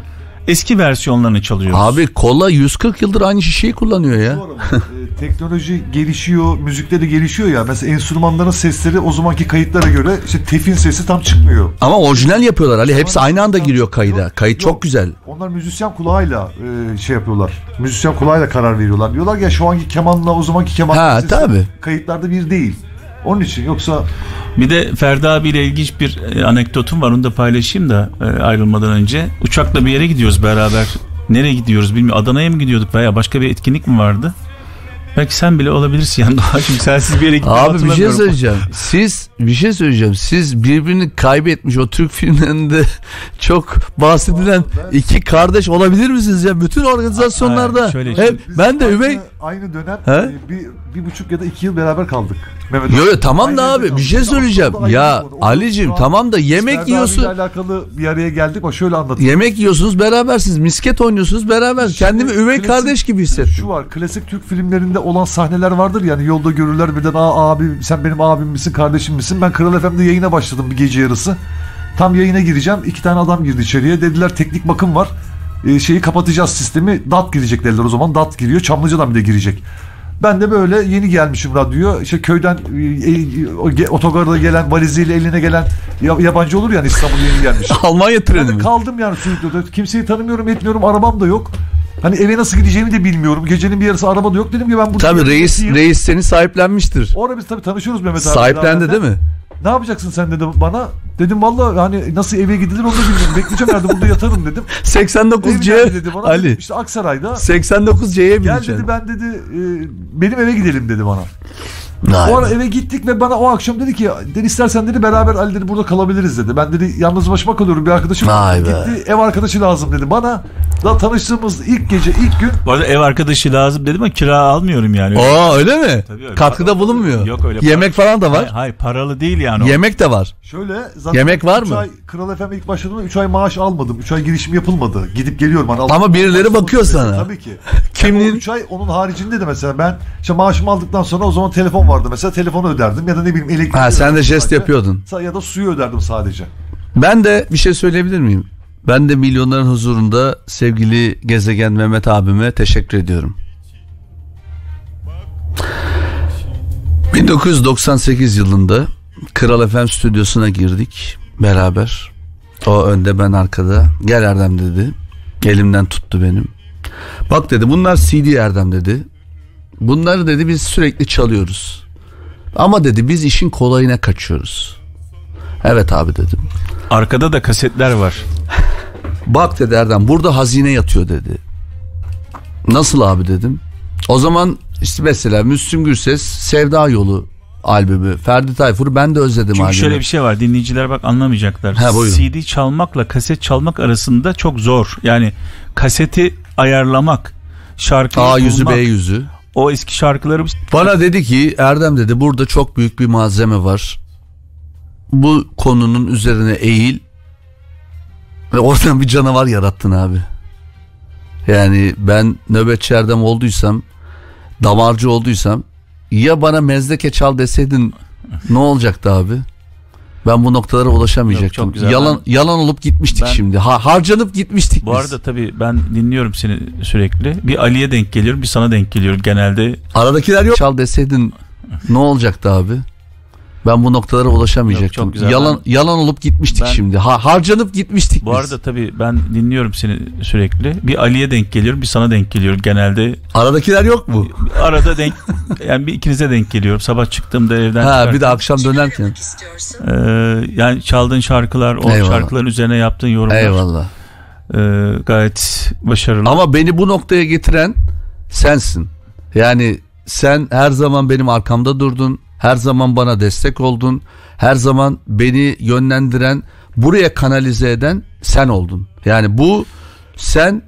eski versiyonlarını çalıyoruz. abi kola 140 yıldır aynı şişeyi kullanıyor ya. e, teknoloji gelişiyor, müzikleri gelişiyor ya. Mesela enstrümanların sesleri o zamanki kayıtlara göre işte tefin sesi tam çıkmıyor. Ama orijinal yapıyorlar Ali hepsi aynı anda giriyor kayda. Kayıt çok güzel. Onlar müzisyen kulağıyla e, şey yapıyorlar. Müzisyen kulağıyla karar veriyorlar. Diyorlar ya şu anki kemanla o zamanki keman Ha, sesi tabii. kayıtlarda bir değil. Onun için yoksa Bir de Ferdi abiyle ilginç bir e, anekdotum var onu da paylaşayım da e, ayrılmadan önce. Uçakla bir yere gidiyoruz beraber. Nereye gidiyoruz bilmiyorum. Adana'ya mı gidiyorduk veya başka bir etkinlik mi vardı? Belki sen bile olabilirsin yani Doğacığım. Sensiz bir yere gitmeyi Abi bir şey söyleyeceğim. Siz bir şey söyleyeceğim. Siz birbirini kaybetmiş o Türk filmlerinde (laughs) çok bahsedilen iki kardeş olabilir misiniz ya? Bütün organizasyonlarda. Ha, şöyle hep ben de aynı- üvey Aynı dönem He? e, bir, bir buçuk ya da iki yıl beraber kaldık. Mehmet Yo yo tamam da abi bir şey söyleyeceğim. Ya Ali'cim tamam da yemek yiyorsun. alakalı bir araya geldik. O şöyle anlatayım. Yemek yiyorsunuz berabersiniz. Misket oynuyorsunuz beraber. Kendimi üvey klasik- kardeş gibi hissettim. Şu var klasik Türk filmlerinde olan sahneler vardır yani yolda görürler birden Aa, abi sen benim abim misin kardeşim misin ben Kral FM'de yayına başladım bir gece yarısı tam yayına gireceğim iki tane adam girdi içeriye dediler teknik bakım var Ee, şeyi kapatacağız sistemi DAT girecek dediler o zaman DAT giriyor Çamlıca'dan bir de girecek ben de böyle yeni gelmişim radyoya işte köyden e, e, otogarda gelen valiziyle eline gelen ya- yabancı olur yani İstanbul'a yeni gelmiş. (laughs) Almanya treni de mi? kaldım yani stüdyoda. Kimseyi tanımıyorum etmiyorum arabam da yok. Hani eve nasıl gideceğimi de bilmiyorum. Gecenin bir yarısı araba da yok. Dedim ki ben burada Tabii reis reis seni sahiplenmiştir. Orada biz tabii tanışıyoruz Mehmet abi. Sahiplendi değil mi? Ne yapacaksın sen dedi bana. Dedim valla hani nasıl eve gidilir onu da bilmiyorum. Bekleyeceğim nerede burada yatarım dedim. (laughs) 89C Ev nerede dedi bana. Ali. İşte Aksaray'da. 89C'ye Gel bineceksin. dedi ben dedi e, benim eve gidelim dedi bana. Vay o ara be. eve gittik ve bana o akşam dedi ki dedi istersen dedi beraber Ali dedi burada kalabiliriz dedi. Ben dedi yalnız başıma kalıyorum bir arkadaşım Vay be. gitti ev arkadaşı lazım dedi bana. Da tanıştığımız ilk gece ilk gün Bu arada ev arkadaşı lazım dedim ama kira almıyorum yani. Aa öyle mi? Tabii öyle. Katkıda bulunmuyor. Yok öyle. Yemek falan da var. Hayır, hayır, paralı değil yani o. Yemek de var. Şöyle zaten Yemek var üç mı? Ay, Kral FM ilk başladığımda 3 ay maaş almadım. 3 ay girişim yapılmadı. Gidip geliyorum. Hani Ama birileri bakıyor sana. Tabii ki. (laughs) Kimliğin- 3 ay onun haricinde de mesela ben işte maaşımı aldıktan sonra o zaman telefon vardı. Mesela telefonu öderdim ya da ne bileyim elektrik. Ha, sen de jest sadece. yapıyordun. Ya da suyu öderdim sadece. Ben de bir şey söyleyebilir miyim? Ben de milyonların huzurunda sevgili gezegen Mehmet abime teşekkür ediyorum. 1998 yılında Kral FM stüdyosuna girdik beraber. O önde ben arkada. Gel Erdem dedi. Elimden tuttu benim. Bak dedi bunlar CD Erdem dedi. Bunları dedi biz sürekli çalıyoruz. Ama dedi biz işin kolayına kaçıyoruz. Evet abi dedim. Arkada da kasetler var. Bak dedi Erdem burada hazine yatıyor dedi. Nasıl abi dedim. O zaman işte mesela Müslüm Gürses Sevda Yolu albümü. Ferdi Tayfur'u ben de özledim Çünkü albümü. şöyle bir şey var dinleyiciler bak anlamayacaklar. Ha, buyurun. CD çalmakla kaset çalmak arasında çok zor. Yani kaseti ayarlamak, şarkıyı A yüzü bulmak, B yüzü. O eski şarkıları Bana dedi ki Erdem dedi burada çok büyük bir malzeme var. Bu konunun üzerine eğil ve oradan bir canavar yarattın abi. Yani ben nöbetçi Erdem olduysam, damarcı olduysam ya bana mezdeke çal deseydin ne olacaktı abi? Ben bu noktalara ulaşamayacaktım. Yok, çok güzel. yalan Ben- yalan olup gitmiştik Ben- şimdi. Ha, harcanıp gitmiştik Bu biz. arada tabii ben dinliyorum seni sürekli. Bir Ali'ye denk geliyorum, bir sana denk geliyorum genelde. Aradakiler yok. Çal deseydin ne olacaktı abi? Ben bu noktalara ulaşamayacaktım. çok güzel. Yalan Ben- yalan olup gitmiştik Ben- şimdi. Ha, harcanıp gitmiştik Bu biz. arada tabii ben dinliyorum seni sürekli. Bir Ali'ye denk geliyorum, bir sana denk geliyorum genelde. Aradakiler yok mu? Arada denk yani bir ikinize denk geliyorum. Sabah çıktığımda evden Ha çıkarken. bir de akşam dönerken. Ee, yani çaldığın şarkılar, o Eyvallah. şarkıların üzerine yaptığın yorumlar. Eyvallah. Ee, gayet başarılı. Ama beni bu noktaya getiren sensin. Yani sen her zaman benim arkamda durdun. Her zaman bana destek oldun. Her zaman beni yönlendiren, buraya kanalize eden sen oldun. Yani bu sen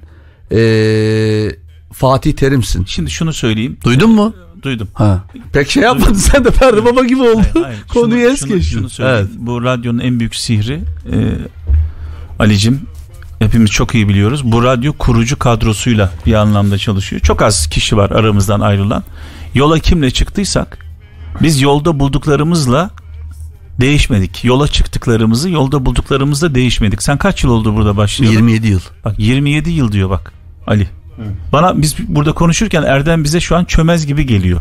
eee, Fatih Terim'sin. Şimdi şunu söyleyeyim. Duydun mu? Duydum. Ha. Pek şey yapmadın sen de Ferdi Baba gibi oldu. Hayır, hayır. Konuyu Şunu- es şunu- geçtin. şunu söyleyeyim. Bu radyonun en büyük sihri e, Ali'cim hepimiz çok iyi biliyoruz. Bu radyo kurucu kadrosuyla bir anlamda çalışıyor. Çok az kişi var aramızdan ayrılan. Yola kimle çıktıysak biz yolda bulduklarımızla değişmedik. Yola çıktıklarımızı yolda bulduklarımızla değişmedik. Sen kaç yıl oldu burada başlayalım? 27 yıl. Bak 27 yıl diyor bak Ali. Bana biz burada konuşurken Erdem bize şu an çömez gibi geliyor.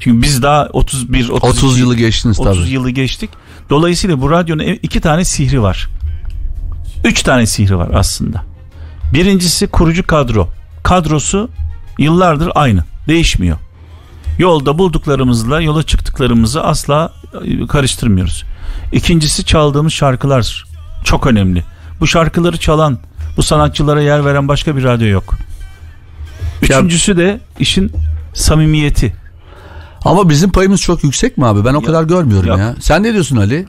Çünkü biz daha 31 32, 30 yılı geçtiniz 30 tabii. yılı geçtik. Dolayısıyla bu radyonun e- iki tane sihri var. Üç tane sihri var aslında. Birincisi kurucu kadro. Kadrosu yıllardır aynı. Değişmiyor. Yolda bulduklarımızla yola çıktıklarımızı asla e, karıştırmıyoruz. İkincisi çaldığımız şarkılar çok önemli. Bu şarkıları çalan, bu sanatçılara yer veren başka bir radyo yok. Üçüncüsü de işin samimiyeti. Ama bizim payımız çok yüksek mi abi? Ben o kadar görmüyorum yok. ya. Sen ne diyorsun Ali?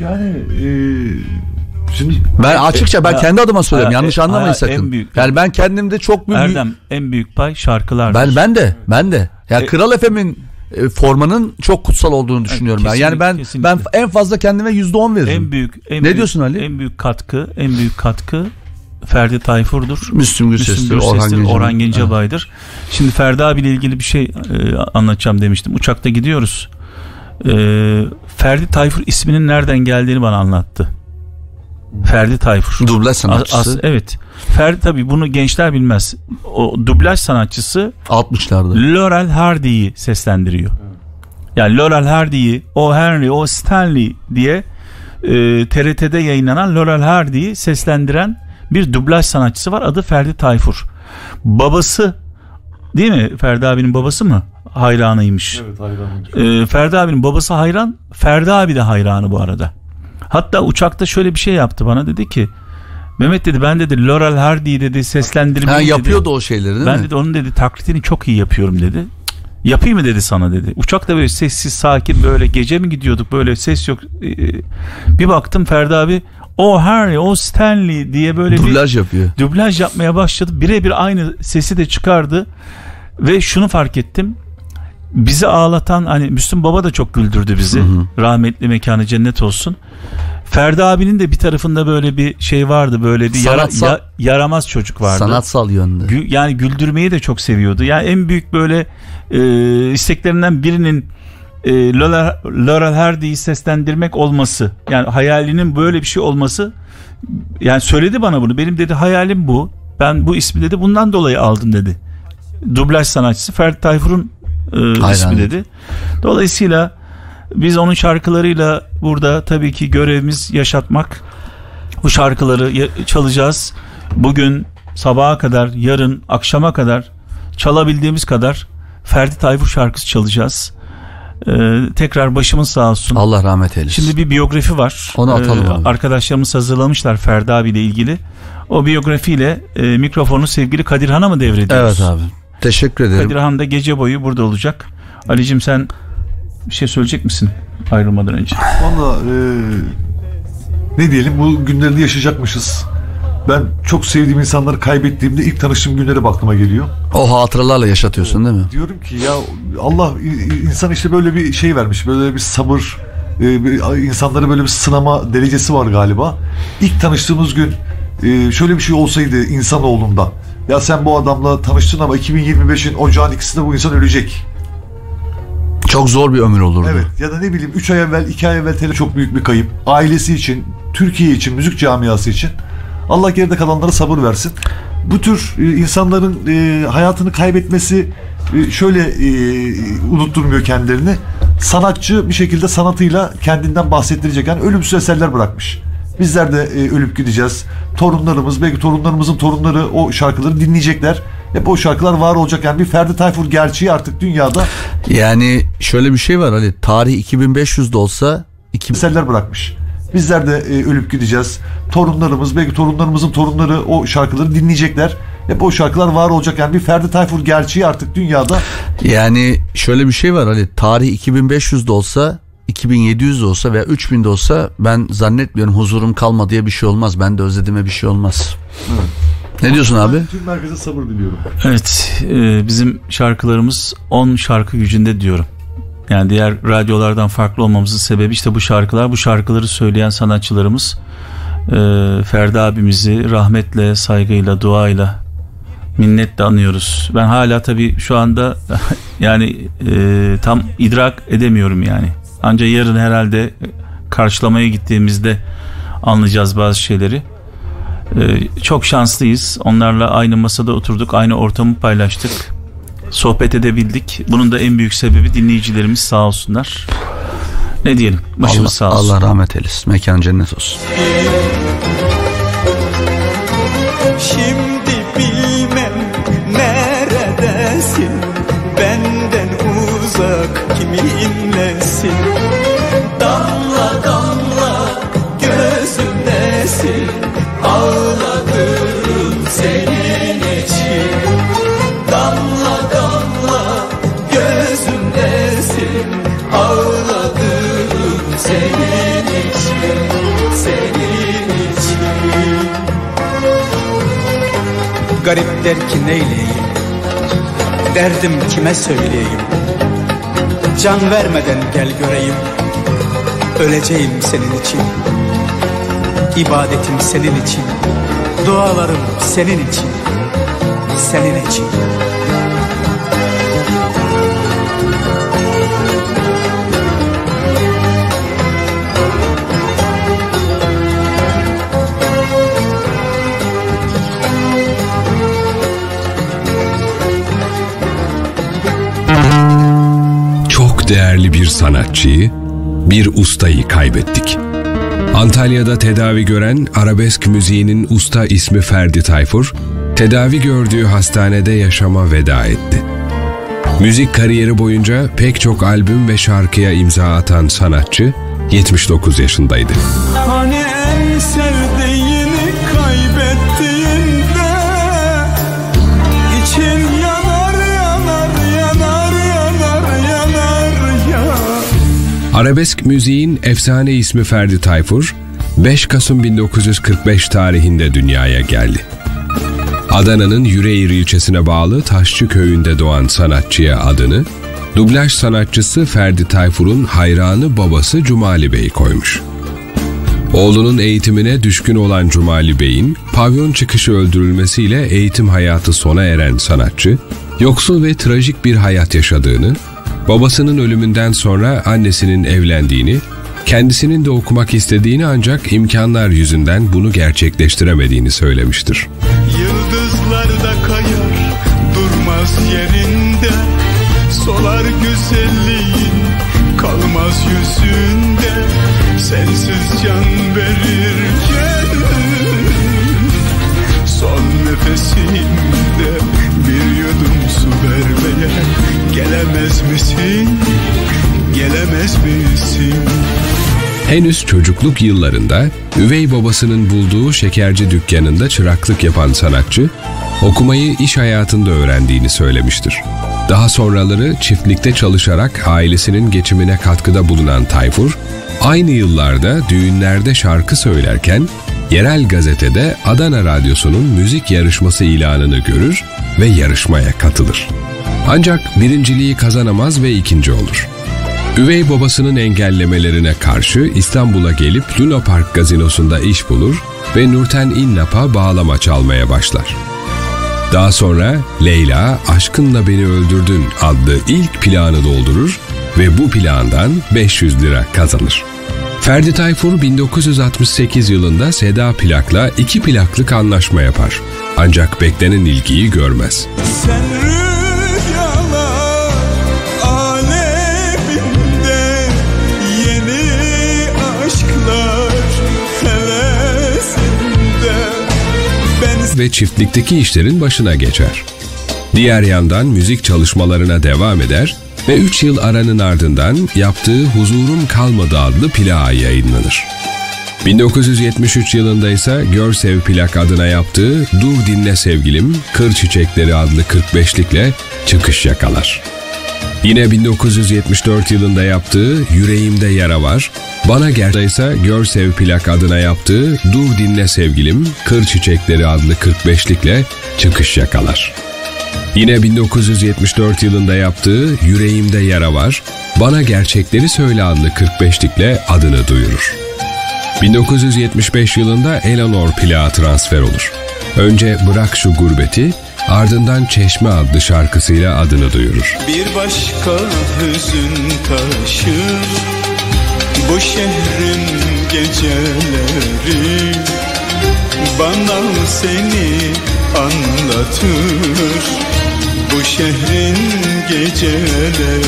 Yani e, şimdi Ben açıkça ben Ya- kendi adıma söylüyorum. Ya, Yanlış e, anlamayın ya, sakın. en büyük- yani ben kendimde çok büyük Erdem en büyük pay şarkılardır. Ben ben de ben de. Ya E- Kral FM'in e, formanın çok kutsal olduğunu düşünüyorum ben. Yani ben kesinlikle. ben en fazla kendime yüzde on veririm. en büyük en ne büyük- diyorsun Ali? En büyük katkı, en büyük katkı Ferdi Tayfur'dur. Müslüm Gürses'tir, Orhan Gencebay. Orhan Gencebay'dır. Şimdi Ferdi abiyle ilgili bir şey e, anlatacağım demiştim. Uçakta gidiyoruz. E, Ferdi Tayfur isminin nereden geldiğini bana anlattı. Ferdi Tayfur. Dublaj sanatçısı. As- as- evet. Ferdi tabii bunu gençler bilmez. O dublaj sanatçısı 60'larda. Laurel Hardy'yi seslendiriyor. Yani Laurel Hardy'yi, o Henry, o Stanley diye e, TRT'de yayınlanan Laurel Hardy'yi seslendiren bir dublaj sanatçısı var. Adı Ferdi Tayfur. Babası değil mi? Ferdi abinin babası mı? Hayranıymış. Evet hayranım. E, Ferdi abinin babası hayran. Ferdi abi de hayranı bu arada. Hatta uçakta şöyle bir şey yaptı bana dedi ki Mehmet dedi ben dedi Laurel Hardy'yi dedi seslendirmeyi Ha, dedi. yapıyordu o şeyleri değil ben mi? dedi onun dedi taklitini çok iyi yapıyorum dedi. Yapayım mı dedi sana dedi. Uçakta böyle sessiz sakin böyle gece mi gidiyorduk böyle ses yok. Ee, bir baktım Ferdi abi o Harry o Stanley diye böyle Dublaj bir yapıyor. dublaj yapmaya başladı. Birebir aynı sesi de çıkardı. Ve şunu fark ettim. Bizi ağlatan hani Müslüm Baba da çok güldürdü bizi. Rahmetli mekanı cennet olsun. Ferdi abinin de bir tarafında böyle bir şey vardı. Böyle bir yara- Sanatsal- ya- yaramaz çocuk vardı. Sanatsal yönde. Gü- yani güldürmeyi de çok seviyordu. Yani en büyük böyle e, isteklerinden birinin e, Laurel Hardy'yi seslendirmek olması. Yani hayalinin böyle bir şey olması. Yani söyledi bana bunu. Benim dedi hayalim bu. Ben bu ismi dedi bundan dolayı aldım dedi. Dublaj sanatçısı Ferdi Tayfur'un e, ismi dedi. Dolayısıyla biz onun şarkılarıyla burada tabii ki görevimiz yaşatmak. Bu şarkıları çalacağız. Bugün sabaha kadar, yarın akşama kadar çalabildiğimiz kadar Ferdi Tayfur şarkısı çalacağız. Ee, tekrar başımız sağ olsun. Allah rahmet eylesin. Şimdi bir biyografi var. Onu atalım Ee, abi. Arkadaşlarımız hazırlamışlar Ferdi abiyle ilgili. O biyografiyle e, mikrofonu sevgili Kadirhan'a mı devrediyoruz? Evet abi. Teşekkür ederim. Kadirhan da gece boyu burada olacak. Alicim sen bir şey söyleyecek misin ayrılmadan önce? Valla e, ne diyelim bu günleri yaşayacakmışız. Ben çok sevdiğim insanları kaybettiğimde ilk tanıştığım günlere bak aklıma geliyor. O hatıralarla yaşatıyorsun değil mi? Diyorum ki ya Allah insan işte böyle bir şey vermiş. Böyle bir sabır e, insanlara böyle bir sınama derecesi var galiba. İlk tanıştığımız gün e, şöyle bir şey olsaydı insanoğlunda. Ya sen bu adamla tanıştın ama 2025'in ocağın ikisinde bu insan ölecek. Çok zor bir ömür olurdu. Evet ya da ne bileyim 3 ay evvel 2 ay evvel tele çok büyük bir kayıp. Ailesi için, Türkiye için, müzik camiası için. Allah geride kalanlara sabır versin. Bu tür e, insanların e, hayatını kaybetmesi e, şöyle unutturmuyor kendilerini. Sanatçı bir şekilde sanatıyla kendinden bahsettirecek. Yani ölümsüz eserler bırakmış. Bizler de e, ölüp gideceğiz. Torunlarımız, belki torunlarımızın torunları o şarkıları dinleyecekler. Hep o şarkılar var olacak. Yani bir Ferdi Tayfur gerçeği artık dünyada Yani şöyle bir şey var Ali. Tarih 2500'de olsa iki... eserler bırakmış. Bizler de e, ölüp gideceğiz. Torunlarımız, belki torunlarımızın torunları o şarkıları dinleyecekler. Hep o şarkılar var olacak. Yani bir Ferdi Tayfur gerçeği artık dünyada Yani şöyle bir şey var Ali. Tarih 2500'de olsa 2700 de olsa veya 3000'de olsa ben zannetmiyorum huzurum kalma diye bir şey olmaz. Ben de özlediğime bir şey olmaz. Ne diyorsun abi? tüm herkese sabır diliyorum. Evet e, bizim şarkılarımız 10 şarkı gücünde diyorum. Yani diğer radyolardan farklı olmamızın sebebi işte bu şarkılar. Bu şarkıları söyleyen sanatçılarımız e, Ferdi abimizi rahmetle, saygıyla, duayla, minnetle anıyoruz. Ben hala tabii şu anda (laughs) yani e, tam idrak edemiyorum yani. Ancak yarın herhalde karşılamaya gittiğimizde anlayacağız bazı şeyleri. Ee, çok şanslıyız. Onlarla aynı masada oturduk, aynı ortamı paylaştık. Sohbet edebildik. Bunun da en büyük sebebi dinleyicilerimiz sağ olsunlar. Ne diyelim? Başımız Allah, sağ olsun. Allah rahmet eylesin. Mekan cennet olsun. Şimdi bilmem neredesin Benden uzak kiminlesin Garip der ki neyleyeyim Derdim kime söyleyeyim? Can vermeden gel göreyim. Öleceğim senin için. İbadetim senin için. Dualarım senin için. Senin için Değerli bir sanatçıyı, bir ustayı kaybettik. Antalya'da tedavi gören arabesk müziğinin usta ismi Ferdi Tayfur, tedavi gördüğü hastanede yaşama veda etti. Müzik kariyeri boyunca pek çok albüm ve şarkıya imza atan sanatçı 79 yaşındaydı. Arabesk müziğin efsane ismi Ferdi Tayfur, 5 Kasım 1945 tarihinde dünyaya geldi. Adana'nın Yüreğir ilçesine bağlı Taşçı köyünde doğan sanatçıya adını, dublaj sanatçısı Ferdi Tayfur'un hayranı babası Cumali Bey koymuş. Oğlunun eğitimine düşkün olan Cumali Bey'in pavyon çıkışı öldürülmesiyle eğitim hayatı sona eren sanatçı, yoksul ve trajik bir hayat yaşadığını, babasının ölümünden sonra annesinin evlendiğini, kendisinin de okumak istediğini ancak imkanlar yüzünden bunu gerçekleştiremediğini söylemiştir. Yıldızlar da kayar durmaz yerinde. Solar güzelliğin kalmaz yüzünde. Sensiz can verirken Son nefesimde bir yudum su vermeye Gelemez misin, gelemez misin? Henüz çocukluk yıllarında üvey babasının bulduğu şekerci dükkanında çıraklık yapan sanatçı, okumayı iş hayatında öğrendiğini söylemiştir. Daha sonraları çiftlikte çalışarak ailesinin geçimine katkıda bulunan Tayfur, aynı yıllarda düğünlerde şarkı söylerken yerel gazetede Adana Radyosu'nun müzik yarışması ilanını görür ve yarışmaya katılır. Ancak birinciliği kazanamaz ve ikinci olur. Üvey babasının engellemelerine karşı İstanbul'a gelip Luna Park gazinosunda iş bulur ve Nurten İnnap'a bağlama çalmaya başlar. Daha sonra Leyla Aşkınla Beni Öldürdün adlı ilk planı doldurur ve bu plandan 500 lira kazanır. Ferdi Tayfur 1968 yılında Seda Plak'la iki plaklık anlaşma yapar. Ancak beklenen ilgiyi görmez. Sen ve çiftlikteki işlerin başına geçer. Diğer yandan müzik çalışmalarına devam eder ve 3 yıl aranın ardından yaptığı Huzurum Kalmadı adlı plağı yayınlanır. 1973 yılında ise Görsev plak adına yaptığı Dur Dinle Sevgilim, Kır Çiçekleri adlı 45'likle çıkış yakalar. Yine 1974 yılında yaptığı Yüreğimde Yara Var, Bana Gerda ise Görsev plak adına yaptığı Dur Dinle Sevgilim, Kır Çiçekleri adlı 45'likle çıkış yakalar. Yine 1974 yılında yaptığı Yüreğimde Yara Var, Bana Gerçekleri Söyle adlı 45'likle adını duyurur. 1975 yılında Eleanor plağı transfer olur. Önce Bırak Şu Gurbeti, ardından Çeşme adlı şarkısıyla adını duyurur. Bir başka hüzün taşır Bu şehrin geceleri Bana seni anlatır Bu şehrin geceleri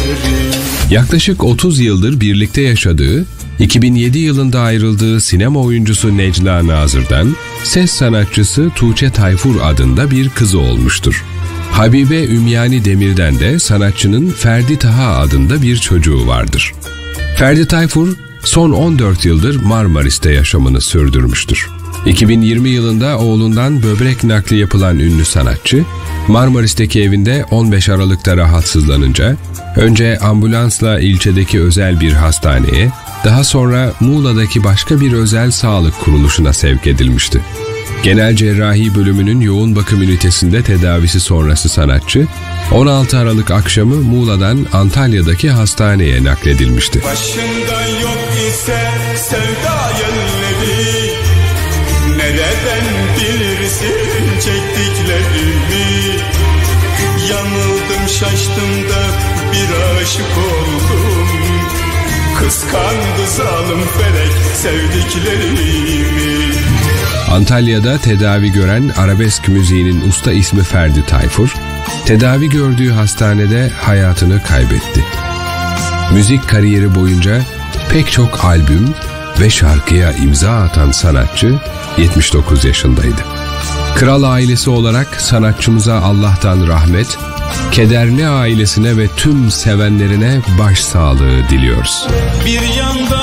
Yaklaşık 30 yıldır birlikte yaşadığı, 2007 yılında ayrıldığı sinema oyuncusu Necla Nazır'dan ses sanatçısı Tuğçe Tayfur adında bir kızı olmuştur. Habibe Ümyani Demir'den de sanatçının Ferdi Taha adında bir çocuğu vardır. Ferdi Tayfur son 14 yıldır Marmaris'te yaşamını sürdürmüştür. 2020 yılında oğlundan böbrek nakli yapılan ünlü sanatçı, Marmaris'teki evinde 15 Aralık'ta rahatsızlanınca önce ambulansla ilçedeki özel bir hastaneye, daha sonra Muğla'daki başka bir özel sağlık kuruluşuna sevk edilmişti. Genel cerrahi bölümünün yoğun bakım ünitesinde tedavisi sonrası sanatçı 16 Aralık akşamı Muğla'dan Antalya'daki hastaneye nakledilmişti. Başında yok ise sevda yelleri Nereden bilirsin çektiklerimi Yanıldım şaştım da bir aşık oldum Kıskandı zalim felek sevdiklerimi Antalya'da tedavi gören arabesk müziğinin usta ismi Ferdi Tayfur, tedavi gördüğü hastanede hayatını kaybetti. Müzik kariyeri boyunca pek çok albüm ve şarkıya imza atan sanatçı 79 yaşındaydı. Kral ailesi olarak sanatçımıza Allah'tan rahmet, kederli ailesine ve tüm sevenlerine başsağlığı diliyoruz. Bir yanda